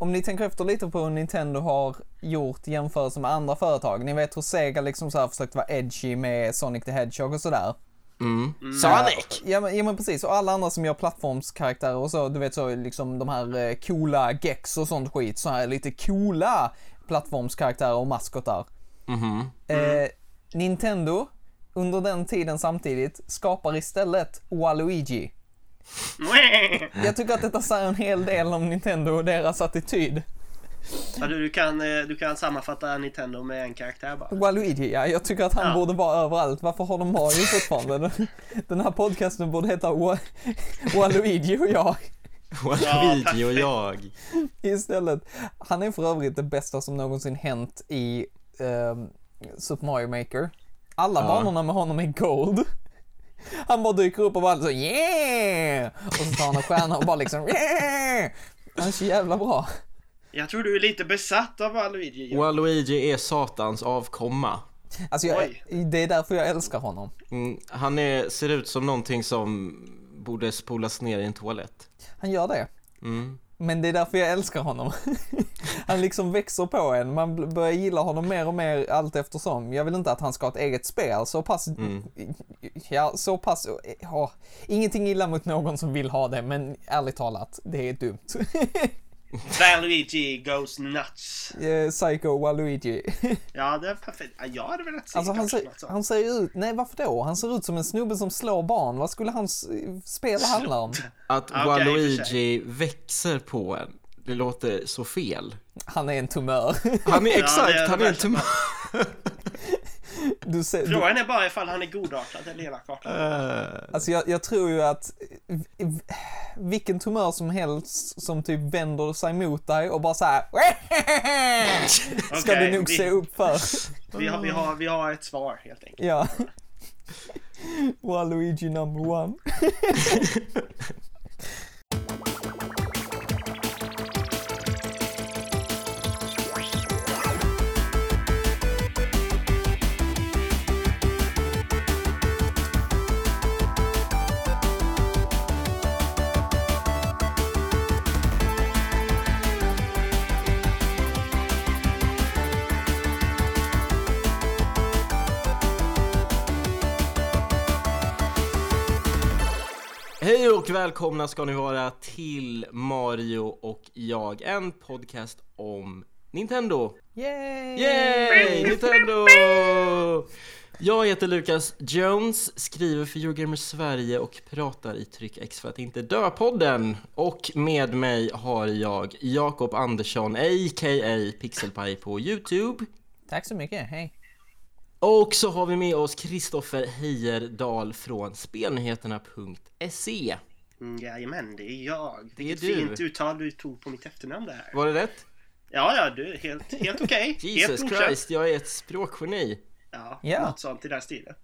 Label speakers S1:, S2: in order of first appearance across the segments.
S1: Om ni tänker efter lite på hur Nintendo har gjort jämförelse med andra företag. Ni vet hur Sega liksom så här försökt vara edgy med Sonic the Hedgehog och sådär.
S2: Mm. Sonic!
S1: Ja men, ja men precis, och alla andra som gör plattformskaraktärer och så, du vet så liksom de här eh, coola Gex och sånt skit, så här lite coola plattformskaraktärer och maskotar.
S2: Mhm.
S1: Eh, Nintendo, under den tiden samtidigt, skapar istället Waluigi. Jag tycker att detta säger en hel del om Nintendo och deras attityd.
S3: Ja, du, du, kan, eh, du kan sammanfatta Nintendo med en karaktär bara.
S1: Waluigi, ja. Jag tycker att han
S3: Ja.
S1: borde vara överallt. Varför har de Mario fortfarande? Den här podcasten borde heta Wa- Waluigi och jag.
S2: Waluigi och jag.
S1: Istället. Han är för övrigt det bästa som någonsin hänt i ehm, Super Mario Maker. Alla
S2: Ja.
S1: banorna med honom är gold. Han bara dyker upp och bara så yeah! Och så tar han en stjärna och bara liksom yeah! Han är så jävla bra.
S3: Jag tror du är lite besatt av Waluigi.
S2: Waluigi är satans avkomma.
S1: Alltså jag,
S3: Oj.
S1: det är därför jag älskar honom.
S2: Mm, han är, ser ut som någonting som borde spolas ner i en toalett.
S1: Han gör det.
S2: Mm.
S1: Men det är därför jag älskar honom. Han liksom växer på en, man börjar gilla honom mer och mer allt eftersom. Jag vill inte att han ska ha ett eget spel, så pass, ja, så pass, ja, ingenting illa mot någon som vill ha det, men ärligt talat, det är dumt.
S3: Waluigi goes nuts.
S1: Eh, Psycho Waluigi.
S3: Ja, det är perfekt. Ja, jag hade velat se
S1: Alltså han ser,
S3: sånt.
S1: han ser ut, nej varför då? Han ser ut som en snubbe som slår barn. Vad skulle hans eh, spel handla om?
S2: Att
S3: Ja, för
S2: Waluigi växer på en, det låter så fel.
S1: Han är en tumör.
S2: Han är exakt,
S3: är
S2: han är en tumör.
S1: Du ser, du,
S3: Frågan är bara ifall han är godartad eller elakartad.
S2: Eh,
S1: Alltså jag, jag tror ju att vilken tumör som helst som typ vänder sig mot dig och bara så här. ska
S3: Okej,
S1: du nog
S3: vi-
S1: se upp för.
S3: Vi har, vi, har, vi har ett svar helt enkelt.
S1: Ja. Waluigi number one.
S2: Hej och välkomna ska ni vara till Mario och jag, en podcast om Nintendo.
S1: Yay!
S2: Yay! Nintendo! Jag heter Lukas Jones, skriver för Eurogamer Sverige och pratar i Tryck X för att inte dö-podden. Och med mig har jag Jakob Andersson, a.k.a. Pixelpie på Youtube.
S1: Tack så mycket, hej.
S2: Och så har vi med oss Kristoffer Heierdal från spelnyheterna.se.
S3: Mm, jajamän, det är jag.
S2: Det är
S3: Vilket
S2: du.
S3: fint uttal du tog på mitt efternamn där.
S2: Var det rätt?
S3: Ja, ja, du är helt, helt okej.
S2: Jesus
S3: helt.
S2: Christ, jag är ett språkgeni.
S3: Ja,
S1: Ja.
S3: något sånt i den stilen.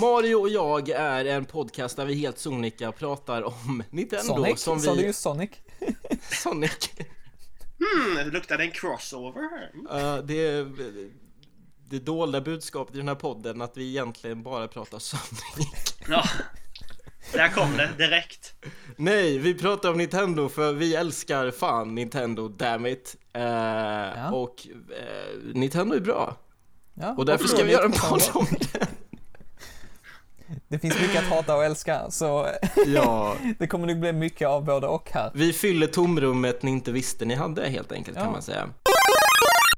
S2: Mario och jag är en podcast där vi helt sonika pratar om Nintendo
S1: Sonic,
S2: som
S1: sa du
S2: vi...
S1: ju Sonic?
S2: Sonic.
S3: Hmm, det en crossover här? Mm.
S2: Uh, det är det dolda budskapet i den här podden att vi egentligen bara pratar Sonic.
S3: Ja, där kom det direkt.
S2: Nej, vi pratar om Nintendo för vi älskar fan Nintendo, damn it. Uh, Och eh, Nintendo är bra.
S1: Ja,
S2: Och därför ska vi göra en podd om det.
S1: Det finns mycket att hata och älska, så
S2: Ja,
S1: det kommer nog bli mycket av både och här.
S2: vi fyller tomrummet ni inte visste ni hade helt enkelt kan
S1: Ja.
S2: man säga.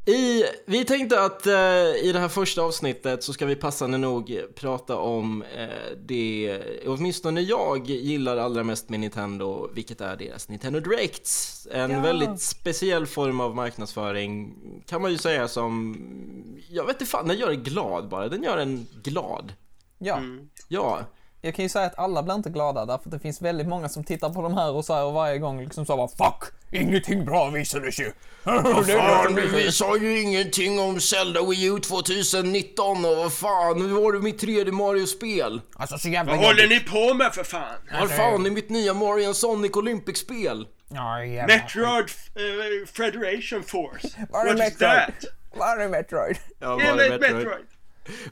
S2: I, vi tänkte att eh, i det här första avsnittet så ska vi passande nog prata om eh, det, åtminstone jag gillar allra mest med Nintendo, vilket är deras Nintendo Directs. En
S1: Ja.
S2: väldigt speciell form av marknadsföring, kan man ju säga som, jag vet inte fan, den gör en glad bara, den gör en glad.
S1: Ja,
S3: Mm.
S2: Ja,
S1: jag kan ju säga att alla blir inte glada därför att det finns väldigt många som tittar på de här och säger varje gång liksom så bara Fuck! Ingenting bra visades ju!
S2: Vad fan, vi sa ju ingenting om Zelda Wii U 2019 och vad fan, nu var det mitt tredje Mario-spel.
S1: Alltså så jävla
S3: Vad håller ni på med för fan?
S2: Vad fan är mitt nya Mario Sonic Olympic-spel?
S1: Jävla
S3: Metroid eh, Federation Force.
S1: Var det
S3: What is that?
S1: Var är Metroid?
S2: Ja, var det
S3: men
S2: Metroid?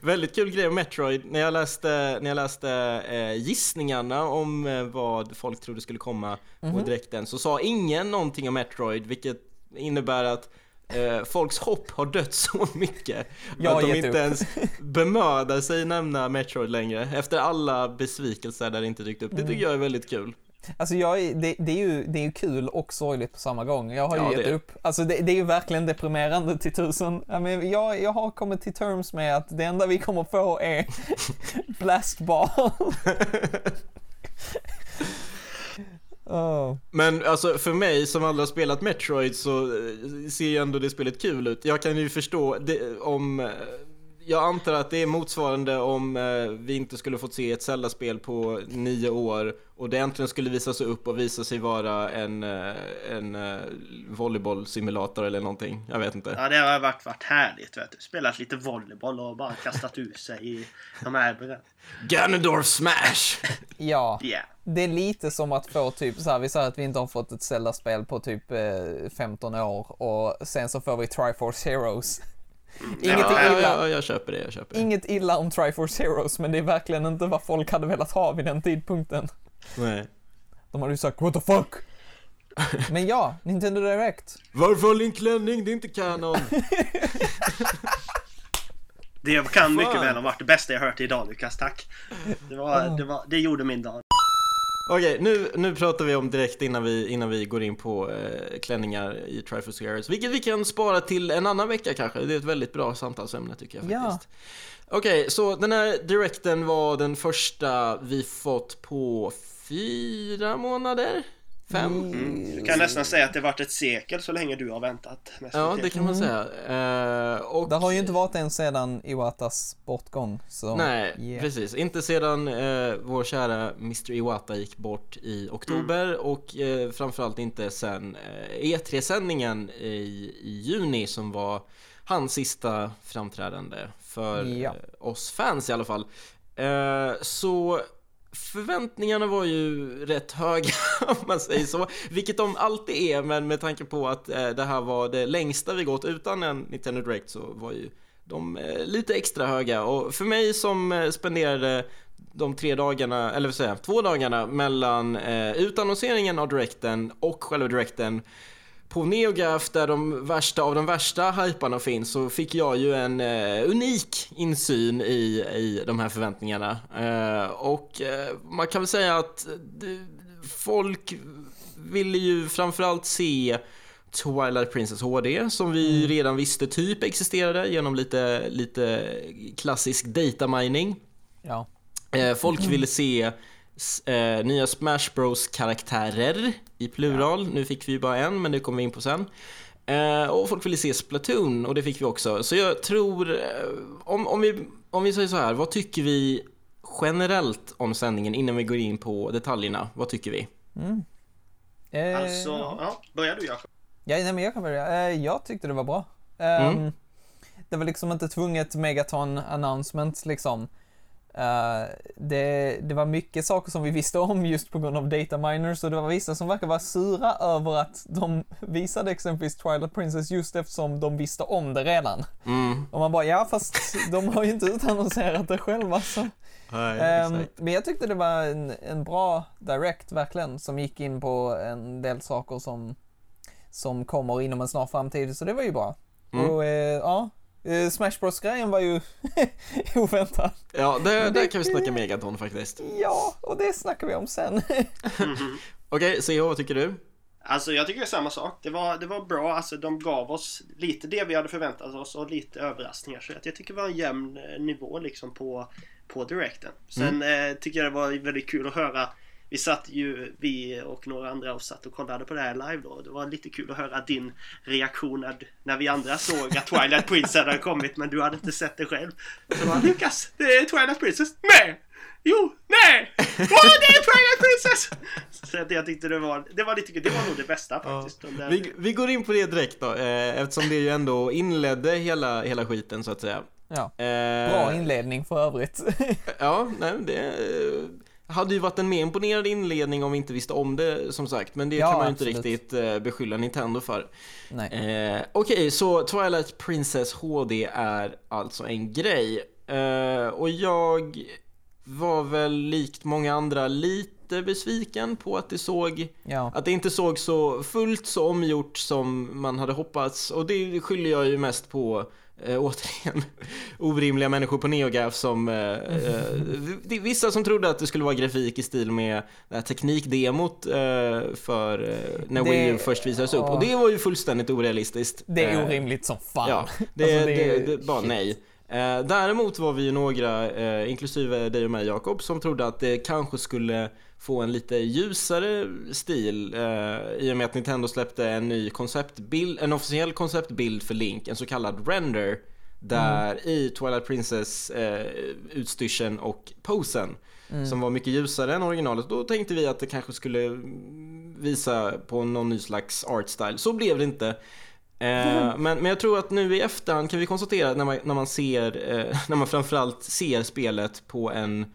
S2: Väldigt kul grej om Metroid. När jag läste, när jag läste eh, gissningarna om eh, vad folk trodde skulle komma på direkten så sa ingen någonting om Metroid, vilket innebär att eh, folks hopp har dött så mycket
S1: Jag
S2: att de inte
S1: upp.
S2: ens bemödar sig nämna Metroid längre efter alla besvikelser där det inte dykt upp. Det
S1: Mm.
S2: tycker jag är väldigt kul.
S1: Alltså jag, det, det, är ju, det är ju kul och sorgligt på samma gång. Jag har ju
S2: Ja,
S1: gett
S2: det-
S1: upp. Alltså det, det är ju verkligen deprimerande till tusen. Jag, men, jag, jag har kommit till terms med att det enda vi kommer få är blastball. oh.
S2: Men alltså för mig som aldrig har spelat Metroid så eh, ser ju ändå det spelet kul ut. Jag kan ju förstå det, om... Jag antar att det är motsvarande om eh, vi inte skulle fått se ett Zelda-spel på nio år och det äntligen skulle visas upp och visa sig vara en, eh, en eh, volleybollsimulator eller någonting. Jag vet inte.
S3: Ja, det har varit, varit härligt. Vet du. Spelat lite volleyboll och bara kastat ut sig i de här...
S2: Ganondorf Smash!
S1: Ja,
S3: Ja.
S1: det är lite som att få typ så här, vi säger att vi inte har fått ett Zelda-spel på typ eh, 15 år och sen så får vi Triforce Heroes. Inget
S2: ja,
S1: illa.
S2: ja, jag köper det, jag köper det.
S1: Inget illa om Triforce Heroes, men det är verkligen inte vad folk hade velat ha vid den tidpunkten.
S2: Nej.
S1: De hade ju sagt what the fuck. Men ja, Nintendo Direct.
S2: Varför har Link klänning? Det är inte kanon!
S3: Det kan mycket väl ha varit det bästa jag hört idag Lukas, tack. Det, var, det, var, det gjorde min dag.
S2: Okej, nu, nu pratar vi om direkt innan vi, innan vi går in på eh, klänningar i Triforce Heroes, vilket vi kan spara till en annan vecka kanske. Det är ett väldigt bra samtalsämne tycker jag
S1: Ja.
S2: faktiskt. Okej, så den här direkten var den första vi fått på fyra månader? Fem?
S3: Mm. Du kan nästan säga att det varit ett sekel så länge du har väntat. nästan
S2: Ja, det kan man säga. Eh, och...
S1: Det har ju inte varit en sedan Iwatas bortgång, så...
S2: Nej,
S1: yeah.
S2: precis. Inte sedan eh, vår kära Mr Iwata gick bort i oktober och eh, framförallt inte sen eh, E3-sändningen i, i juni som var hans sista framträdande för
S1: Ja.
S2: oss fans i alla fall. Så förväntningarna var ju rätt höga om man säger så, vilket de alltid är, men med tanke på att eh, det här var det längsta vi gått utan en Nintendo Direct så var ju de eh, lite extra höga. Och för mig som eh, spenderade de tre dagarna, eller vad säger två dagarna mellan eh, utannonseringen av Directen och själva Directen på NeoGaf där de värsta av de värsta hyparna finns så fick jag ju en eh, unik insyn i, i de här förväntningarna. Eh, och eh, man kan väl säga att det, folk ville ju framförallt se Twilight Princess HD som vi redan visste typ existerade genom lite, lite klassisk data mining.
S1: Ja.
S2: Eh, folk ville se eh, nya Smash Bros karaktärer i plural. Nu fick vi bara en, men det kommer vi in på sen. Eh, och folk ville se Splatoon och det fick vi också. Så jag tror, eh, om, om, vi, om vi säger så här, vad tycker vi generellt om sändningen innan vi går in på detaljerna? Vad tycker vi?
S1: Eh,
S3: Alltså, ja, börjar du Jakob?
S1: Ja, nej, men jag kan börja. Eh, jag tyckte det var bra. Ehm,
S2: Mm.
S1: Det var liksom inte tvunget megaton announcement liksom. Eh, det, det var mycket saker som vi visste om just på grund av data miners och det var vissa som verkar vara sura över att de visade exempelvis Twilight Princess just eftersom de visste om det redan.
S2: Mm.
S1: Och man bara, ja fast de har ju inte utannonserat det själva så.
S2: Nej,
S1: Ehm,
S2: exakt.
S1: men jag tyckte det var en, en bra direct verkligen som gick in på en del saker som, som kommer inom en snar framtid så det var ju bra.
S2: Mm.
S1: Och eh, ja, eh, Smash Bros grejen var ju oväntad.
S2: Ja, där, där kan vi snacka Megaton faktiskt.
S1: Ja, och det snackar vi om sen.
S2: Okej, CH, vad tycker du?
S3: Alltså jag tycker det är samma sak. Det var, det var bra. Alltså de gav oss lite det vi hade förväntat oss och lite överraskningar. Så jag tycker det var en jämn eh, nivå liksom på, på directen. Sen eh, tycker jag det var väldigt kul att höra. Vi satt ju, vi och några andra och satt och kollade på det här live då. Det var lite kul att höra din reaktion när, när vi andra såg att Twilight Princess hade kommit men du hade inte sett det själv. Så var Lukas, det är Twilight Princess. Nej! Jo, nej! Åh, det är Twilight Princess! Så att jag tyckte det var, det var lite kul. Det var nog det bästa faktiskt. De där-
S2: Vi, vi går in på det direkt då, eh, eftersom det ju ändå inledde hela, hela skiten så att säga.
S1: Ja,
S2: Eh,
S1: bra inledning för övrigt.
S2: Ja, nej, det hade ju varit en mer imponerande inledning om vi inte visste om det som sagt, men det
S1: Ja,
S2: kan man ju inte riktigt eh, beskylla Nintendo för.
S1: Nej.
S2: Eh, Okej, så Twilight Princess HD är alltså en grej. Eh, och jag var väl likt många andra lite besviken på att det såg
S1: Ja.
S2: att det inte såg så fullt så omgjort som man hade hoppats och det skyller jag ju mest på eh, återigen orimliga människor på NeoGaf som eh, eh, vissa som trodde att det skulle vara grafik i stil med det här teknikdemot eh, för eh, när
S1: Det-
S2: Wii U först visades upp och det var ju fullständigt orealistiskt.
S1: Det är
S2: Eh,
S1: orimligt som fan.
S2: Ja, det,
S1: Alltså,
S2: det,
S1: det
S2: bara
S1: shit.
S2: nej. Eh, däremot var vi ju några, inklusive dig och mig Jakob, som trodde att det kanske skulle få en lite ljusare stil eh, i och med att Nintendo släppte en ny konceptbild, en officiell konceptbild för Link, en så kallad render, där
S1: Mm.
S2: i Twilight Princess eh, utstyrseln och posen
S1: Mm.
S2: som var mycket ljusare än originalet. Då tänkte vi att det kanske skulle mm, visa på någon ny slags art style. Så blev det inte. Eh, men, men jag tror att nu i efterhand kan vi konstatera när man, när man ser, eh, när man framförallt ser spelet på en,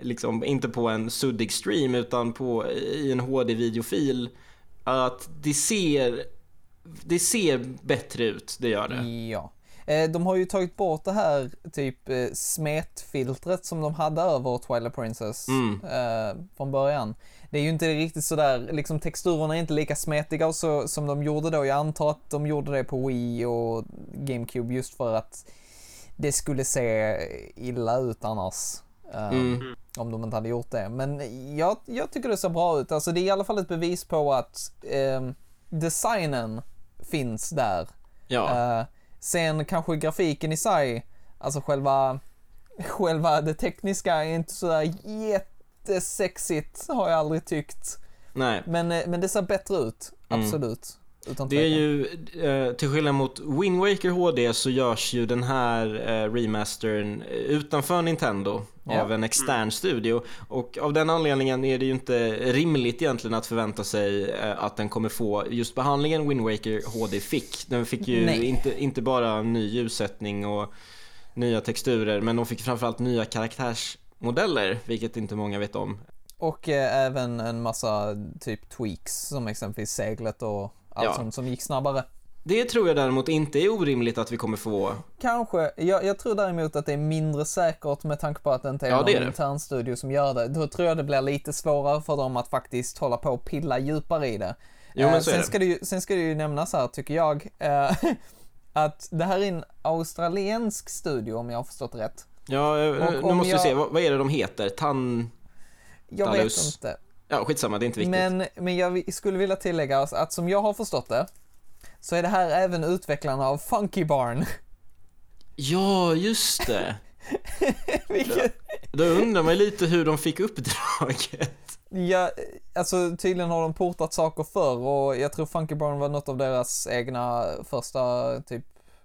S2: liksom inte på en suddig stream utan på, i en HD-videofil, att det ser, det ser bättre ut, det gör det.
S1: Ja. Eh, De har ju tagit bort det här typ eh, smetfiltret som de hade över Twilight Princess
S2: Mm.
S1: eh, från början. Det är ju inte riktigt sådär, liksom texturerna är inte lika smetiga så, som de gjorde då. Jag antar att de gjorde det på Wii och GameCube just för att det skulle se illa ut annars. Eh,
S2: Mm.
S1: Om de inte hade gjort det. Men jag, jag tycker det ser bra ut. Alltså det är i alla fall ett bevis på att eh, designen finns där.
S2: Ja.
S1: Eh, sen kanske grafiken i sig, alltså själva, själva det tekniska är inte sådär jättesexigt har jag aldrig tyckt.
S2: Nej.
S1: Men, eh, men det ser bättre ut,
S2: Mm.
S1: absolut. Utan
S2: Det är ju, eh, till skillnad mot Wind Waker HD så görs ju den här eh, remastern utanför Nintendo
S1: Ja.
S2: av en extern studio. Och av den anledningen är det ju inte rimligt egentligen att förvänta sig eh, att den kommer få just behandlingen Wind Waker HD fick. Den fick ju
S1: Nej.
S2: inte, inte bara ny ljussättning och nya texturer, men de fick framförallt nya karaktärsmodeller, vilket inte många vet om.
S1: Och eh, även en massa typ tweaks som exempelvis seglet och allt
S2: Ja.
S1: sånt som gick snabbare.
S2: Det tror jag däremot inte är orimligt att vi kommer få.
S1: Kanske. Jag, jag tror däremot att det är mindre säkert med tanke på att det inte är
S2: Ja, är
S1: någon
S2: det.
S1: intern studio som gör det. Då tror jag det blir lite svårare för dem att faktiskt hålla på och pilla djupare i det.
S2: Jo, men
S1: Eh,
S2: så är
S1: sen,
S2: det.
S1: ska det ju, sen ska det ju nämnas här, tycker jag, eh, att det här är en australiensk studio om jag har förstått rätt.
S2: Ja, eh,
S1: Och
S2: nu måste
S1: jag-
S2: vi se, vad, vad är det de heter? Tan...
S1: Jag
S2: Dalus.
S1: vet inte.
S2: Ja, skitsamma, det är inte viktigt.
S1: Men, men jag skulle vilja tillägga att som jag har förstått det, så är det här även utvecklarna av Funky Barn.
S2: Ja, just det.
S1: Vilket,
S2: Då undrar man lite hur de fick uppdraget.
S1: ja, alltså tydligen har de portat saker förr och jag tror Funky Barn var något av deras egna första typ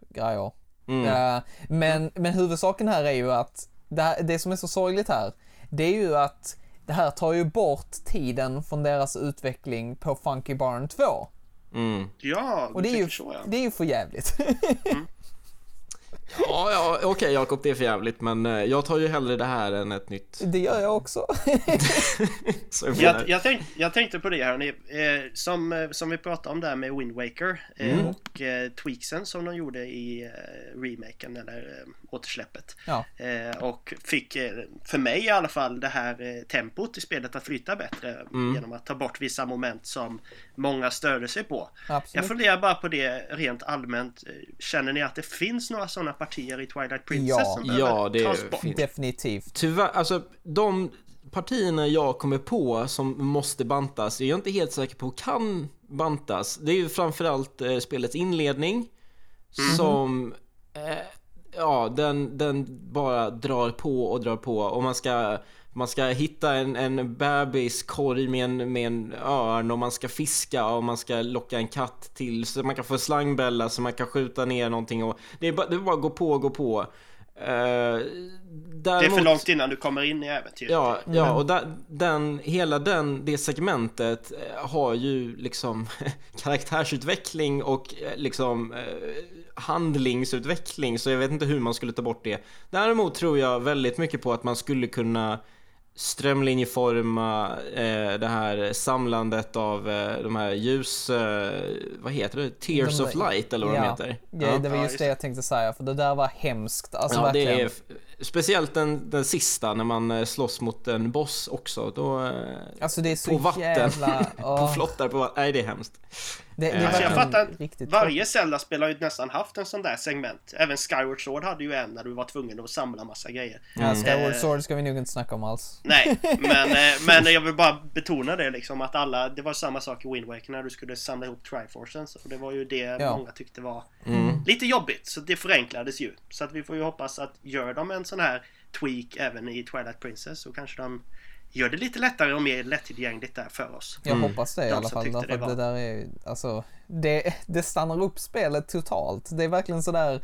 S1: grejer.
S2: Mm.
S1: Eh, men, men huvudsaken här är ju att det, här, det som är så sorgligt här, det är ju att det här tar ju bort tiden från deras utveckling på Funky Barn 2.
S2: Mm.
S3: Ja,
S1: Och
S3: du
S1: det är ju,
S3: så ja.
S1: det är ju för jävligt.
S2: Ja, ja okej Jakob, det är för jävligt, men eh, jag tar ju hellre det här än ett nytt.
S1: det gör jag också.
S2: Så jag
S3: Jag, jag, tänk, jag tänkte på det här ni, eh, som, eh, som vi pratade om där med Wind Waker eh,
S2: Mm.
S3: och eh, tweaksen som de gjorde i eh, remaken eller eh, återsläppet.
S1: Ja.
S3: Eh, och fick, eh, för mig i alla fall, det här eh, tempot i spelet att flyta bättre
S2: Mm.
S3: genom att ta bort vissa moment som många störde sig på. Jag
S1: Absolut.
S3: funderar bara på det rent allmänt. Känner ni att det finns några sådana partier i Twilight Princess
S1: Ja.
S3: som
S2: Ja,
S3: behöver
S2: det
S3: tas bort?
S2: finns.
S1: Definitivt.
S2: Tyvärr, alltså de partierna jag kommer på som måste bantas är jag inte helt säker på kan bantas. Det är ju framförallt eh, spelets inledning som eh, ja, den, den bara drar på och drar på och man ska man ska hitta en, en bebiskorg med en, med en örn och man ska fiska och man ska locka en katt till så man kan få slangbälla så man kan skjuta ner någonting och det är bara, det är bara gå på och gå på. Eh,
S3: Det är
S2: däremot-
S3: för långt innan du kommer in i äventyret.
S2: Ja, ja och da, den, hela den, det segmentet eh, har ju liksom karaktärsutveckling och eh, liksom handlingsutveckling så jag vet inte hur man skulle ta bort det. Däremot tror jag väldigt mycket på att man skulle kunna strömlinjeforma eh, det här samlandet av eh, de här ljus... Eh, vad heter det? Tears
S1: De-
S2: of light eller vad
S1: ja.
S2: de heter.
S1: Ja, det var just det jag tänkte säga, för det där var hemskt. Alltså
S2: Ja, det
S1: verkligen.
S2: är, Speciellt den, den sista när man eh, slåss mot en boss också. Då, eh,
S1: Alltså det är så
S2: på vatten.
S1: jävla...
S2: på flottar på vatten. Nej, det är hemskt.
S1: Det, det
S2: Alltså,
S3: jag fattar,
S1: riktigt
S3: varje Zelda-spel har ju nästan haft en sån där segment. Även Skyward Sword hade ju en när du var tvungen att samla massa grejer.
S1: Ja, Skyward
S3: Eh,
S1: Sword ska vi nog inte snacka om alls.
S3: Nej, men, eh, men jag vill bara betona det liksom att alla, det var samma sak i Wind Waker när du skulle samla ihop Triforcens och det var ju det
S1: Ja.
S3: många tyckte var
S2: Mm.
S3: lite jobbigt så det förenklades ju. Så att vi får ju hoppas att gör de en sån här tweak även i Twilight Princess så kanske de gör det lite lättare och mer lättillgängligt där för oss.
S1: Jag
S2: Mm.
S1: hoppas det i
S3: De
S1: alla fall. Därför
S3: det
S1: att det där är, alltså, det, det stannar upp spelet totalt. Det är verkligen sådär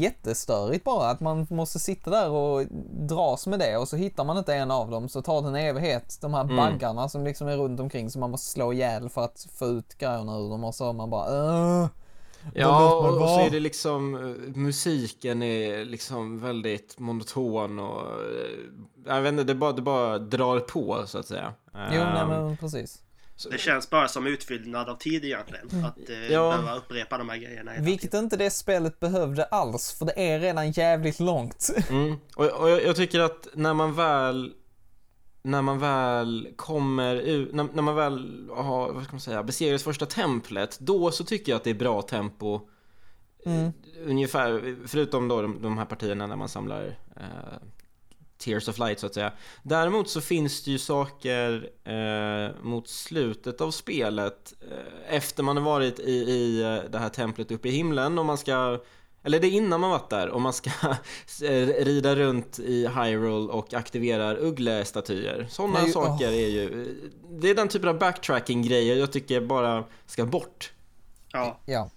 S1: jättestörigt bara att man måste sitta där och dras med det och så hittar man inte en av dem så tar det en evighet. De här
S2: Mm.
S1: baggarna som liksom är runt omkring som man måste slå ihjäl för att få ut grejerna ur dem och så man bara "Åh,
S2: Ja, och, och så
S1: vara."
S2: är det liksom eh, musiken är liksom väldigt monoton och eh, jag vet inte, det bara, det bara drar på så att säga.
S1: Jo, nej
S2: Ehm,
S1: men precis.
S2: så-
S3: Det känns bara som utfyllnad av tid egentligen. Att eh,
S2: Ja.
S3: behöva upprepa de här grejerna
S1: Vilket inte det spelet behövde alls för det är redan jävligt långt.
S2: Mm. Och, och jag, jag tycker att när man väl när man väl kommer ut, när, när man väl har, vad ska man säga, besegrat första templet, då så tycker jag att det är bra tempo.
S1: Mm.
S2: Ungefär, förutom då de, de här partierna när man samlar eh, Tears of Light så att säga. Däremot så finns det ju saker eh, mot slutet av spelet eh, efter man har varit i, i eh, det här templet uppe i himlen och man ska eller det är innan man varit där och man ska eh, rida runt i Hyrule och aktiverar ugglestatyer. Sådana
S1: Nej,
S2: saker är ju... Det är den typen av backtracking-grejer jag tycker bara ska bort.
S3: Ja.
S1: Ja.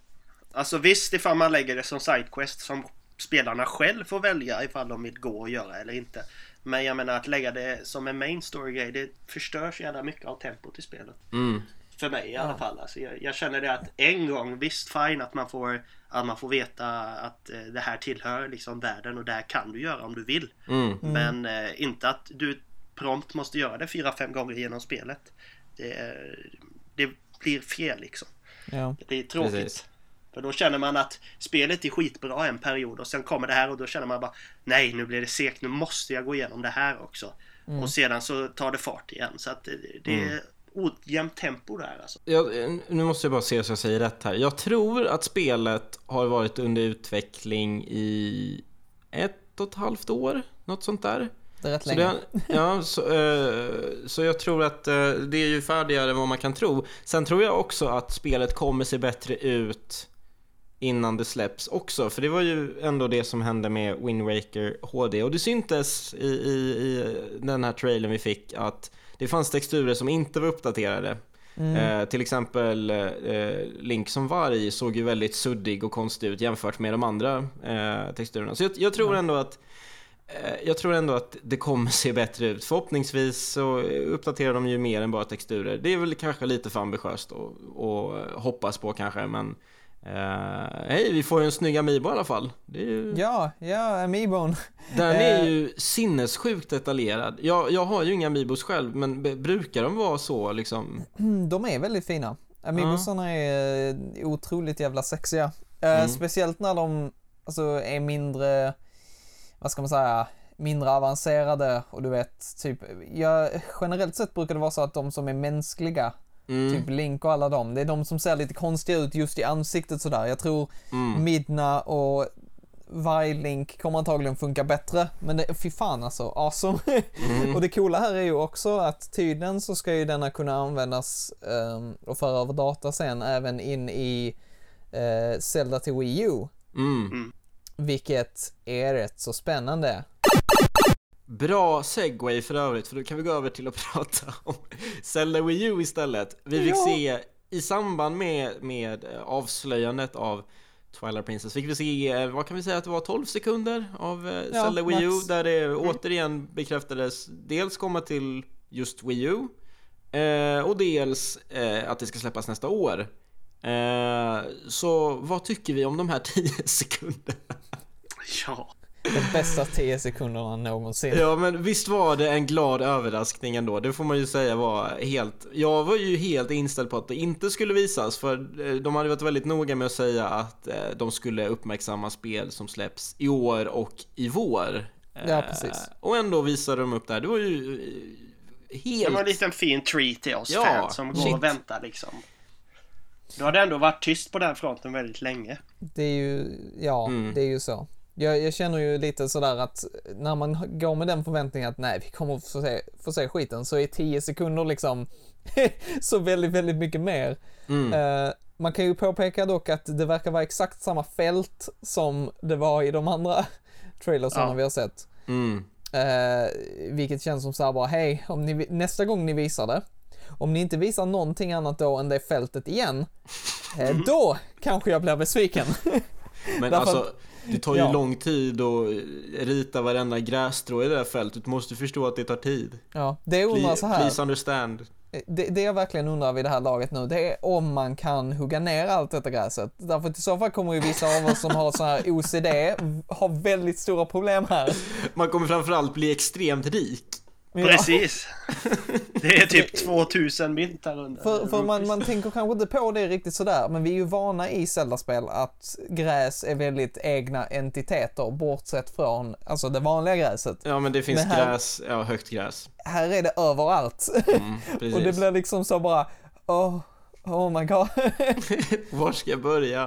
S3: Alltså visst ifall man lägger det som sidequest som spelarna själv får välja ifall de vill gå och göra eller inte. Men jag menar att lägga det som en main story-grej det förstör så jävla mycket av tempot i spelet.
S2: Mm.
S3: För mig i alla fall. Alltså, jag, jag känner det att en gång, visst fine att man får, att man får veta att eh, det här tillhör liksom världen och det här kan du göra om du vill.
S2: Mm.
S3: Men eh, inte att du prompt måste göra det fyra, fem gånger genom spelet. Det, är- det blir fel liksom.
S1: ja.
S3: Det blir tråkigt.
S2: Precis.
S3: För då känner man att spelet är skitbra en period och sen kommer det här och då känner man bara Nej nu blir det segt, nu måste jag gå igenom det här också. Och sedan så tar det fart igen. Så att det, det är ojämnt tempo där alltså.
S2: Jag, nu måste jag bara se så jag säger rätt här. Jag tror att spelet har varit under utveckling i ett och ett halvt år, något sånt där.
S1: Det är rätt
S2: Så,
S1: länge.
S2: det, ja, så, eh, så jag tror att eh, det är ju färdigare än vad man kan tro. Sen tror jag också att spelet kommer se bättre ut innan det släpps också, för det var ju ändå det som hände med Wind Waker HD och det syntes i, i, i den här trailern vi fick att det fanns texturer som inte var uppdaterade. Eh, till exempel eh, Link som varg såg ju väldigt suddig och konstig ut jämfört med de andra eh, texturerna. Så jag, jag tror ändå att eh, jag tror ändå att det kommer se bättre ut. Förhoppningsvis så uppdaterar de ju mer än bara texturer. Det är väl kanske lite för ambitiöst att att hoppas på kanske, men eh, hej, vi får ju en snygg Amiibo i alla fall. Är ju...
S1: Ja, ja, Amiibon.
S2: Den är
S1: Eh.
S2: ju sinnessjukt detaljerad. Jag, jag har ju inga Amiibos själv, men brukar de vara så liksom?
S1: De är väldigt fina. Amiibosarna är eh, otroligt jävla sexiga. Eh,
S2: Mm.
S1: Speciellt när de alltså, är mindre, vad ska man säga, mindre avancerade och du vet, typ, ja, generellt sett brukar det vara så att de som är mänskliga,
S2: Mm,
S1: typ Link och alla dem, det är de som ser lite konstiga ut just i ansiktet sådär. Jag tror
S2: mm.
S1: Midna och Varglink kommer antagligen funka bättre, men det, fy fan alltså, awesome.
S2: Mm.
S1: och det coola här är ju också att tydligen så ska ju denna kunna användas ehm, och föra över data sen även in i uh, Zelda till Wii U,
S2: Mm.
S1: vilket är rätt så spännande.
S2: Bra segway för övrigt, för då kan vi gå över till att prata om Zelda Wii U istället. Vi fick
S1: Ja.
S2: se i samband med, med eh, avslöjandet av Twilight Princess fick vi se, eh, vad kan vi säga att det var, 12 sekunder av eh,
S1: Ja,
S2: Zelda Wii U
S1: max.
S2: där det återigen bekräftades dels komma till just Wii U och dels att det ska släppas nästa år. Så vad tycker vi om de här 10 sekunderna?
S3: Ja.
S1: De bästa 10 sekunderna någonsin.
S2: Ja men visst var det en glad överraskning ändå, det får man ju säga var helt... Jag var ju helt inställd på att det inte skulle visas för eh, de hade varit väldigt noga med att säga att eh, de skulle uppmärksamma spel som släpps i år och i vår.
S1: Ja,
S2: Eh,
S1: precis.
S2: Och ändå visade de upp det här, det var ju helt...
S3: Det var en liten fin treat till oss
S2: Ja,
S3: fans som går
S2: shit.
S3: och väntar liksom. Du hade ändå varit tyst på den fronten väldigt länge.
S1: Det är ju, ja,
S2: Mm.
S1: det är ju så. Jag, jag känner ju lite sådär att när man går med den förväntningen att nej, vi kommer få se, få se skiten, så är 10 sekunder liksom så väldigt, väldigt mycket mer.
S2: Mm.
S1: Eh, man kan ju påpeka dock att det verkar vara exakt samma fält som det var i de andra trailersarna
S3: Ja.
S1: vi har sett.
S2: Mm.
S1: Eh, vilket känns som såhär bara, hej, ni, nästa gång ni visar det, om ni inte visar någonting annat då än det fältet igen, eh, då kanske jag blir besviken.
S2: Men
S1: Därför
S2: alltså, det tar ju
S1: ja.
S2: lång tid att rita varenda grässtrå i det här fältet. Du måste förstå att det tar tid.
S1: ja, det jag undrar så här,
S2: please understand.
S1: det, det jag verkligen undrar vid det här laget nu, det är om man kan hugga ner allt detta gräset. Därför att i så fall kommer ju vissa av oss som har så här OCD ha väldigt stora problem här.
S2: Man kommer framförallt bli extremt rik.
S1: Ja.
S3: Precis. Det är typ 2000 mynt där under.
S1: För, för man, man tänker kanske inte på det riktigt sådär, men vi är ju vana i Zelda-spel att gräs är väldigt egna entiteter, bortsett från alltså det vanliga gräset.
S2: Ja men det finns
S1: Men här-
S2: gräs, ja högt gräs.
S1: Här är det överallt.
S2: Mm.
S1: Och det blir liksom så bara, oh, oh my god.
S2: Var ska jag börja?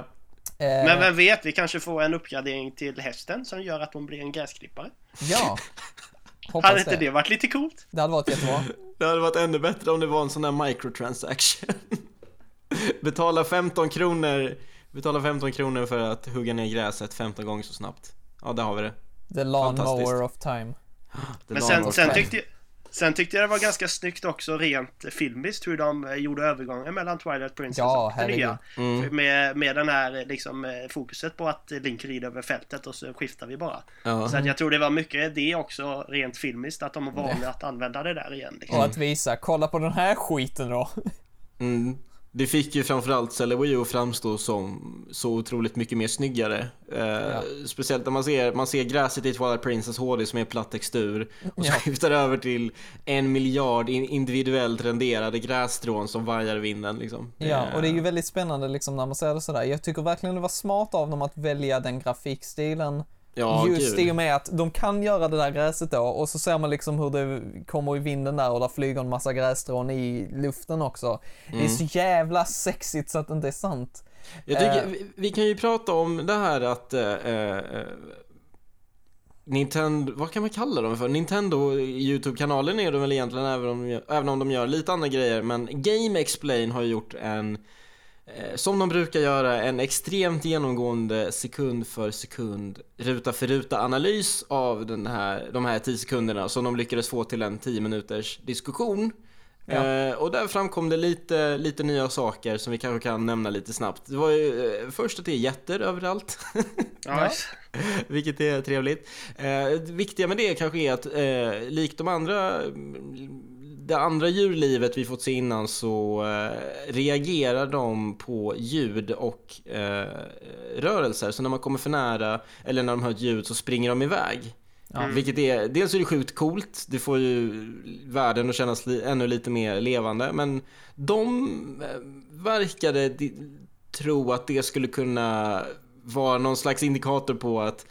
S1: Eh,
S3: Men vem vet, vi kanske får en uppgradering till hästen som gör att hon blir en gräsklippare.
S1: Ja. Hoppas
S3: Hade inte det varit lite coolt?
S1: Det hade varit jättebra.
S2: Det hade varit ännu bättre om det var en sån där microtransaction. Betala 15 kronor Betala 15 kronor för att hugga ner gräset 15 gånger så snabbt. Ja, där har vi det.
S1: The lawnmower of time.
S2: Det
S3: Men sen, sen, tyckte, sen tyckte jag det var ganska snyggt också rent filmiskt hur de eh, gjorde övergången mellan Twilight Princess
S1: Ja,
S3: och det nya.
S2: Mm.
S3: Med, med den här liksom eh, fokuset på att Link rider över fältet och så skiftar vi bara.
S2: Ja.
S3: Så att jag tror det var mycket det också rent filmiskt att de valde att använda det där igen. Liksom.
S1: Och att visa, kolla på den här skiten då.
S2: Mm. Det fick ju framförallt Celebi att framstå som så otroligt mycket mer snyggare. Eh, Speciellt när man ser, man ser gräset i Twilight Princess HD som är platt textur och så
S1: Ja.
S2: skiftar över till en miljard in- individuellt renderade grässtrån som vajar i vinden liksom.
S1: Ja, och det är ju
S2: Eh,
S1: väldigt spännande liksom när man ser det sådär. Jag tycker verkligen det var smart av dem att välja den grafikstilen.
S2: Ja,
S1: Just
S2: gud.
S1: i och med att de kan göra det där gräset då och så ser man liksom hur det kommer i vinden där och där flyger en massa grässtrån i luften också. Det är så jävla sexigt så att det inte är sant.
S2: Jag tycker,
S1: Eh.
S2: vi, vi kan ju prata om det här att eh, eh, Nintendo, vad kan man kalla dem för? Nintendo YouTube-kanalen är de väl egentligen även om, även om de gör lite andra grejer men Game Explain har gjort en som de brukar göra, en extremt genomgående sekund för sekund, ruta för ruta analys av den här, de här 10 sekunderna som de lyckades få till en 10 minuters diskussion.
S1: Ja.
S2: Eh, och där framkom det lite, lite nya saker som vi kanske kan nämna lite snabbt. Det var ju eh, först att det är jätter överallt,
S3: Ja.
S2: vilket är trevligt. Eh, viktiga med det kanske är att eh, likt de andra det andra djurlivet vi fått se innan så eh, reagerar de på ljud och eh, rörelser. Så när man kommer för nära eller när de hör ett ljud så springer de iväg.
S1: Ja.
S2: Vilket är, dels är det sjukt coolt, det får ju världen att kännas li, ännu lite mer levande. Men de eh, verkade di, tro att det skulle kunna vara någon slags indikator på att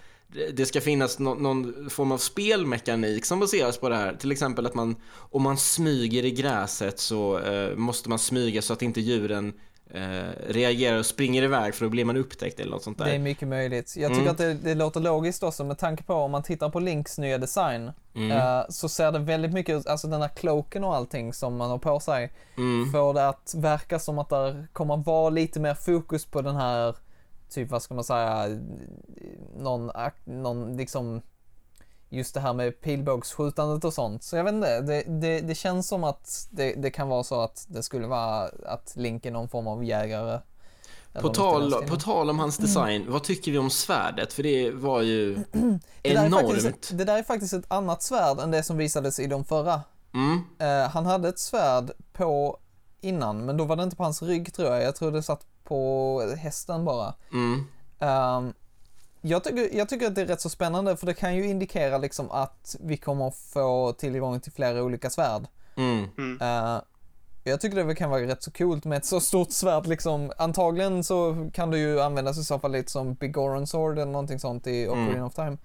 S2: det ska finnas nå- någon form av spelmekanik som baseras på det här. Till exempel att man, om man smyger i gräset så eh, måste man smyga så att inte djuren eh, reagerar och springer iväg för då blir man upptäckt eller något sånt där.
S1: Det är mycket möjligt. Jag tycker
S2: Mm.
S1: att det, det låter logiskt också med tanke på om man tittar på Links nya design
S2: Mm.
S1: eh, så ser det väldigt mycket ut, alltså den här cloaken och allting som man har på sig
S2: Mm.
S1: får det att verka som att det kommer vara lite mer fokus på den här typ vad ska man säga någon, någon liksom just det här med pilbågsskjutandet och sånt. Så jag vet inte, det, det, det känns som att det, det kan vara så att det skulle vara att Link är någon form av jägare.
S2: På tal, på tal om hans design, vad tycker vi om svärdet? För det var ju
S1: där
S2: enormt.
S1: faktiskt, det där är faktiskt ett annat svärd än det som visades i de förra.
S2: Mm,
S1: Eh, han hade ett svärd på innan, men då var det inte på hans rygg tror jag. Jag tror det satt på hästen bara.
S2: mm,
S1: Ehm, Jag tycker, jag tycker att det är rätt så spännande för det kan ju indikera liksom att vi kommer få tillgång till flera olika svärd.
S2: Mm.
S1: Uh, jag tycker det kan vara rätt så coolt med ett så stort svärd liksom. Antagligen så kan du ju användas i så fall lite som Big Oron Sword eller någonting sånt i Ocarina
S2: Mm.
S1: of Time.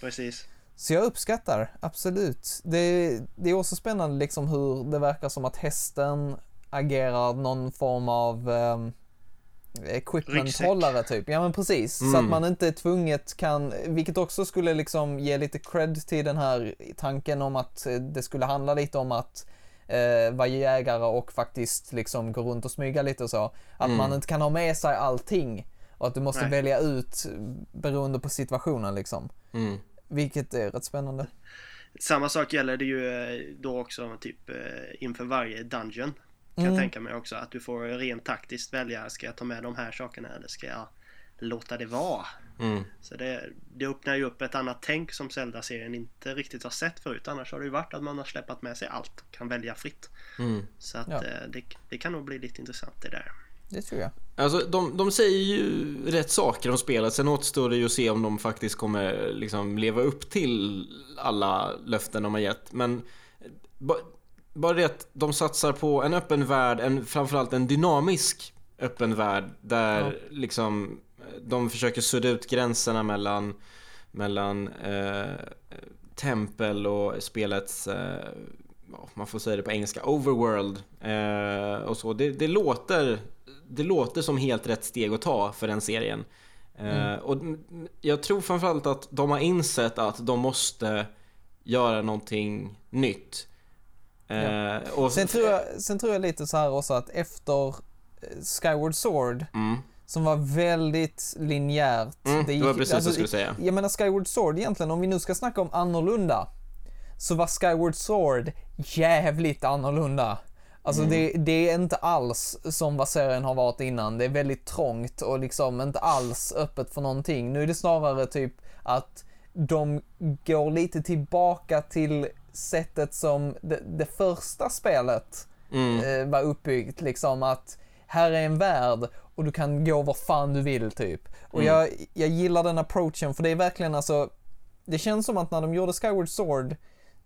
S3: Precis.
S1: Så jag uppskattar, absolut. Det, det är också spännande liksom hur det verkar som att hästen agerar någon form av um, equipment-hållare typ. Ja men precis. Så
S2: Mm.
S1: att man inte tvunget kan, vilket också skulle liksom ge lite cred till den här tanken om att eh, det skulle handla lite om att eh, vara jägare och faktiskt liksom gå runt och smyga lite och så. Att
S2: Mm.
S1: man inte kan ha med sig allting. Och att du måste
S3: Nej.
S1: välja ut beroende på situationen liksom.
S2: Mm.
S1: Vilket är rätt spännande.
S3: Samma sak gäller det ju eh, då också typ eh, inför varje dungeon. Kan
S1: Mm.
S3: jag tänka mig också att du får rent taktiskt välja, ska jag ta med de här sakerna eller ska jag låta det vara?
S2: Mm.
S3: Så det, det öppnar ju upp ett annat tänk som Zelda-serien inte riktigt har sett förut. Annars har det ju varit att man har släppt med sig allt och kan välja fritt.
S2: Mm.
S3: Så att
S1: Ja.
S3: eh, det, det kan nog bli lite intressant det där.
S1: Det tror jag.
S2: Alltså, de, de säger ju rätt saker om spelet. Sen återstår det ju att se om de faktiskt kommer liksom leva upp till alla löften de har gett. Men bara det att de satsar på en öppen värld, en, framförallt en dynamisk öppen värld där
S1: Ja.
S2: liksom de försöker sudda ut gränserna mellan, mellan eh, tempel och spelets eh, man får säga det på engelska, overworld eh, och så. Det, det, låter, det låter som helt rätt steg att ta för den serien. Eh, och m- jag tror framförallt att de har insett att de måste göra någonting nytt. Eh, och,
S1: Sen tror, jag, sen tror jag lite så här också att efter eh, Skyward Sword,
S2: Mm,
S1: som var väldigt linjärt.
S2: mm, det, var precis vad jag skulle säga.
S1: Jag menar Skyward Sword egentligen, om vi nu ska snacka om annorlunda, så var Skyward Sword jävligt annorlunda. Alltså
S2: Mm.
S1: det, det är inte alls som vad serien har varit innan. Det är väldigt trångt och liksom inte alls öppet för någonting. Nu är det snarare typ att de går lite tillbaka till sättet som det, det första spelet
S2: Mm,
S1: eh, var uppbyggt. Liksom att här är en värld och du kan gå var fan du vill typ. Och
S2: Mm.
S1: jag, jag gillar den approachen för det är verkligen alltså, det känns som att när de gjorde Skyward Sword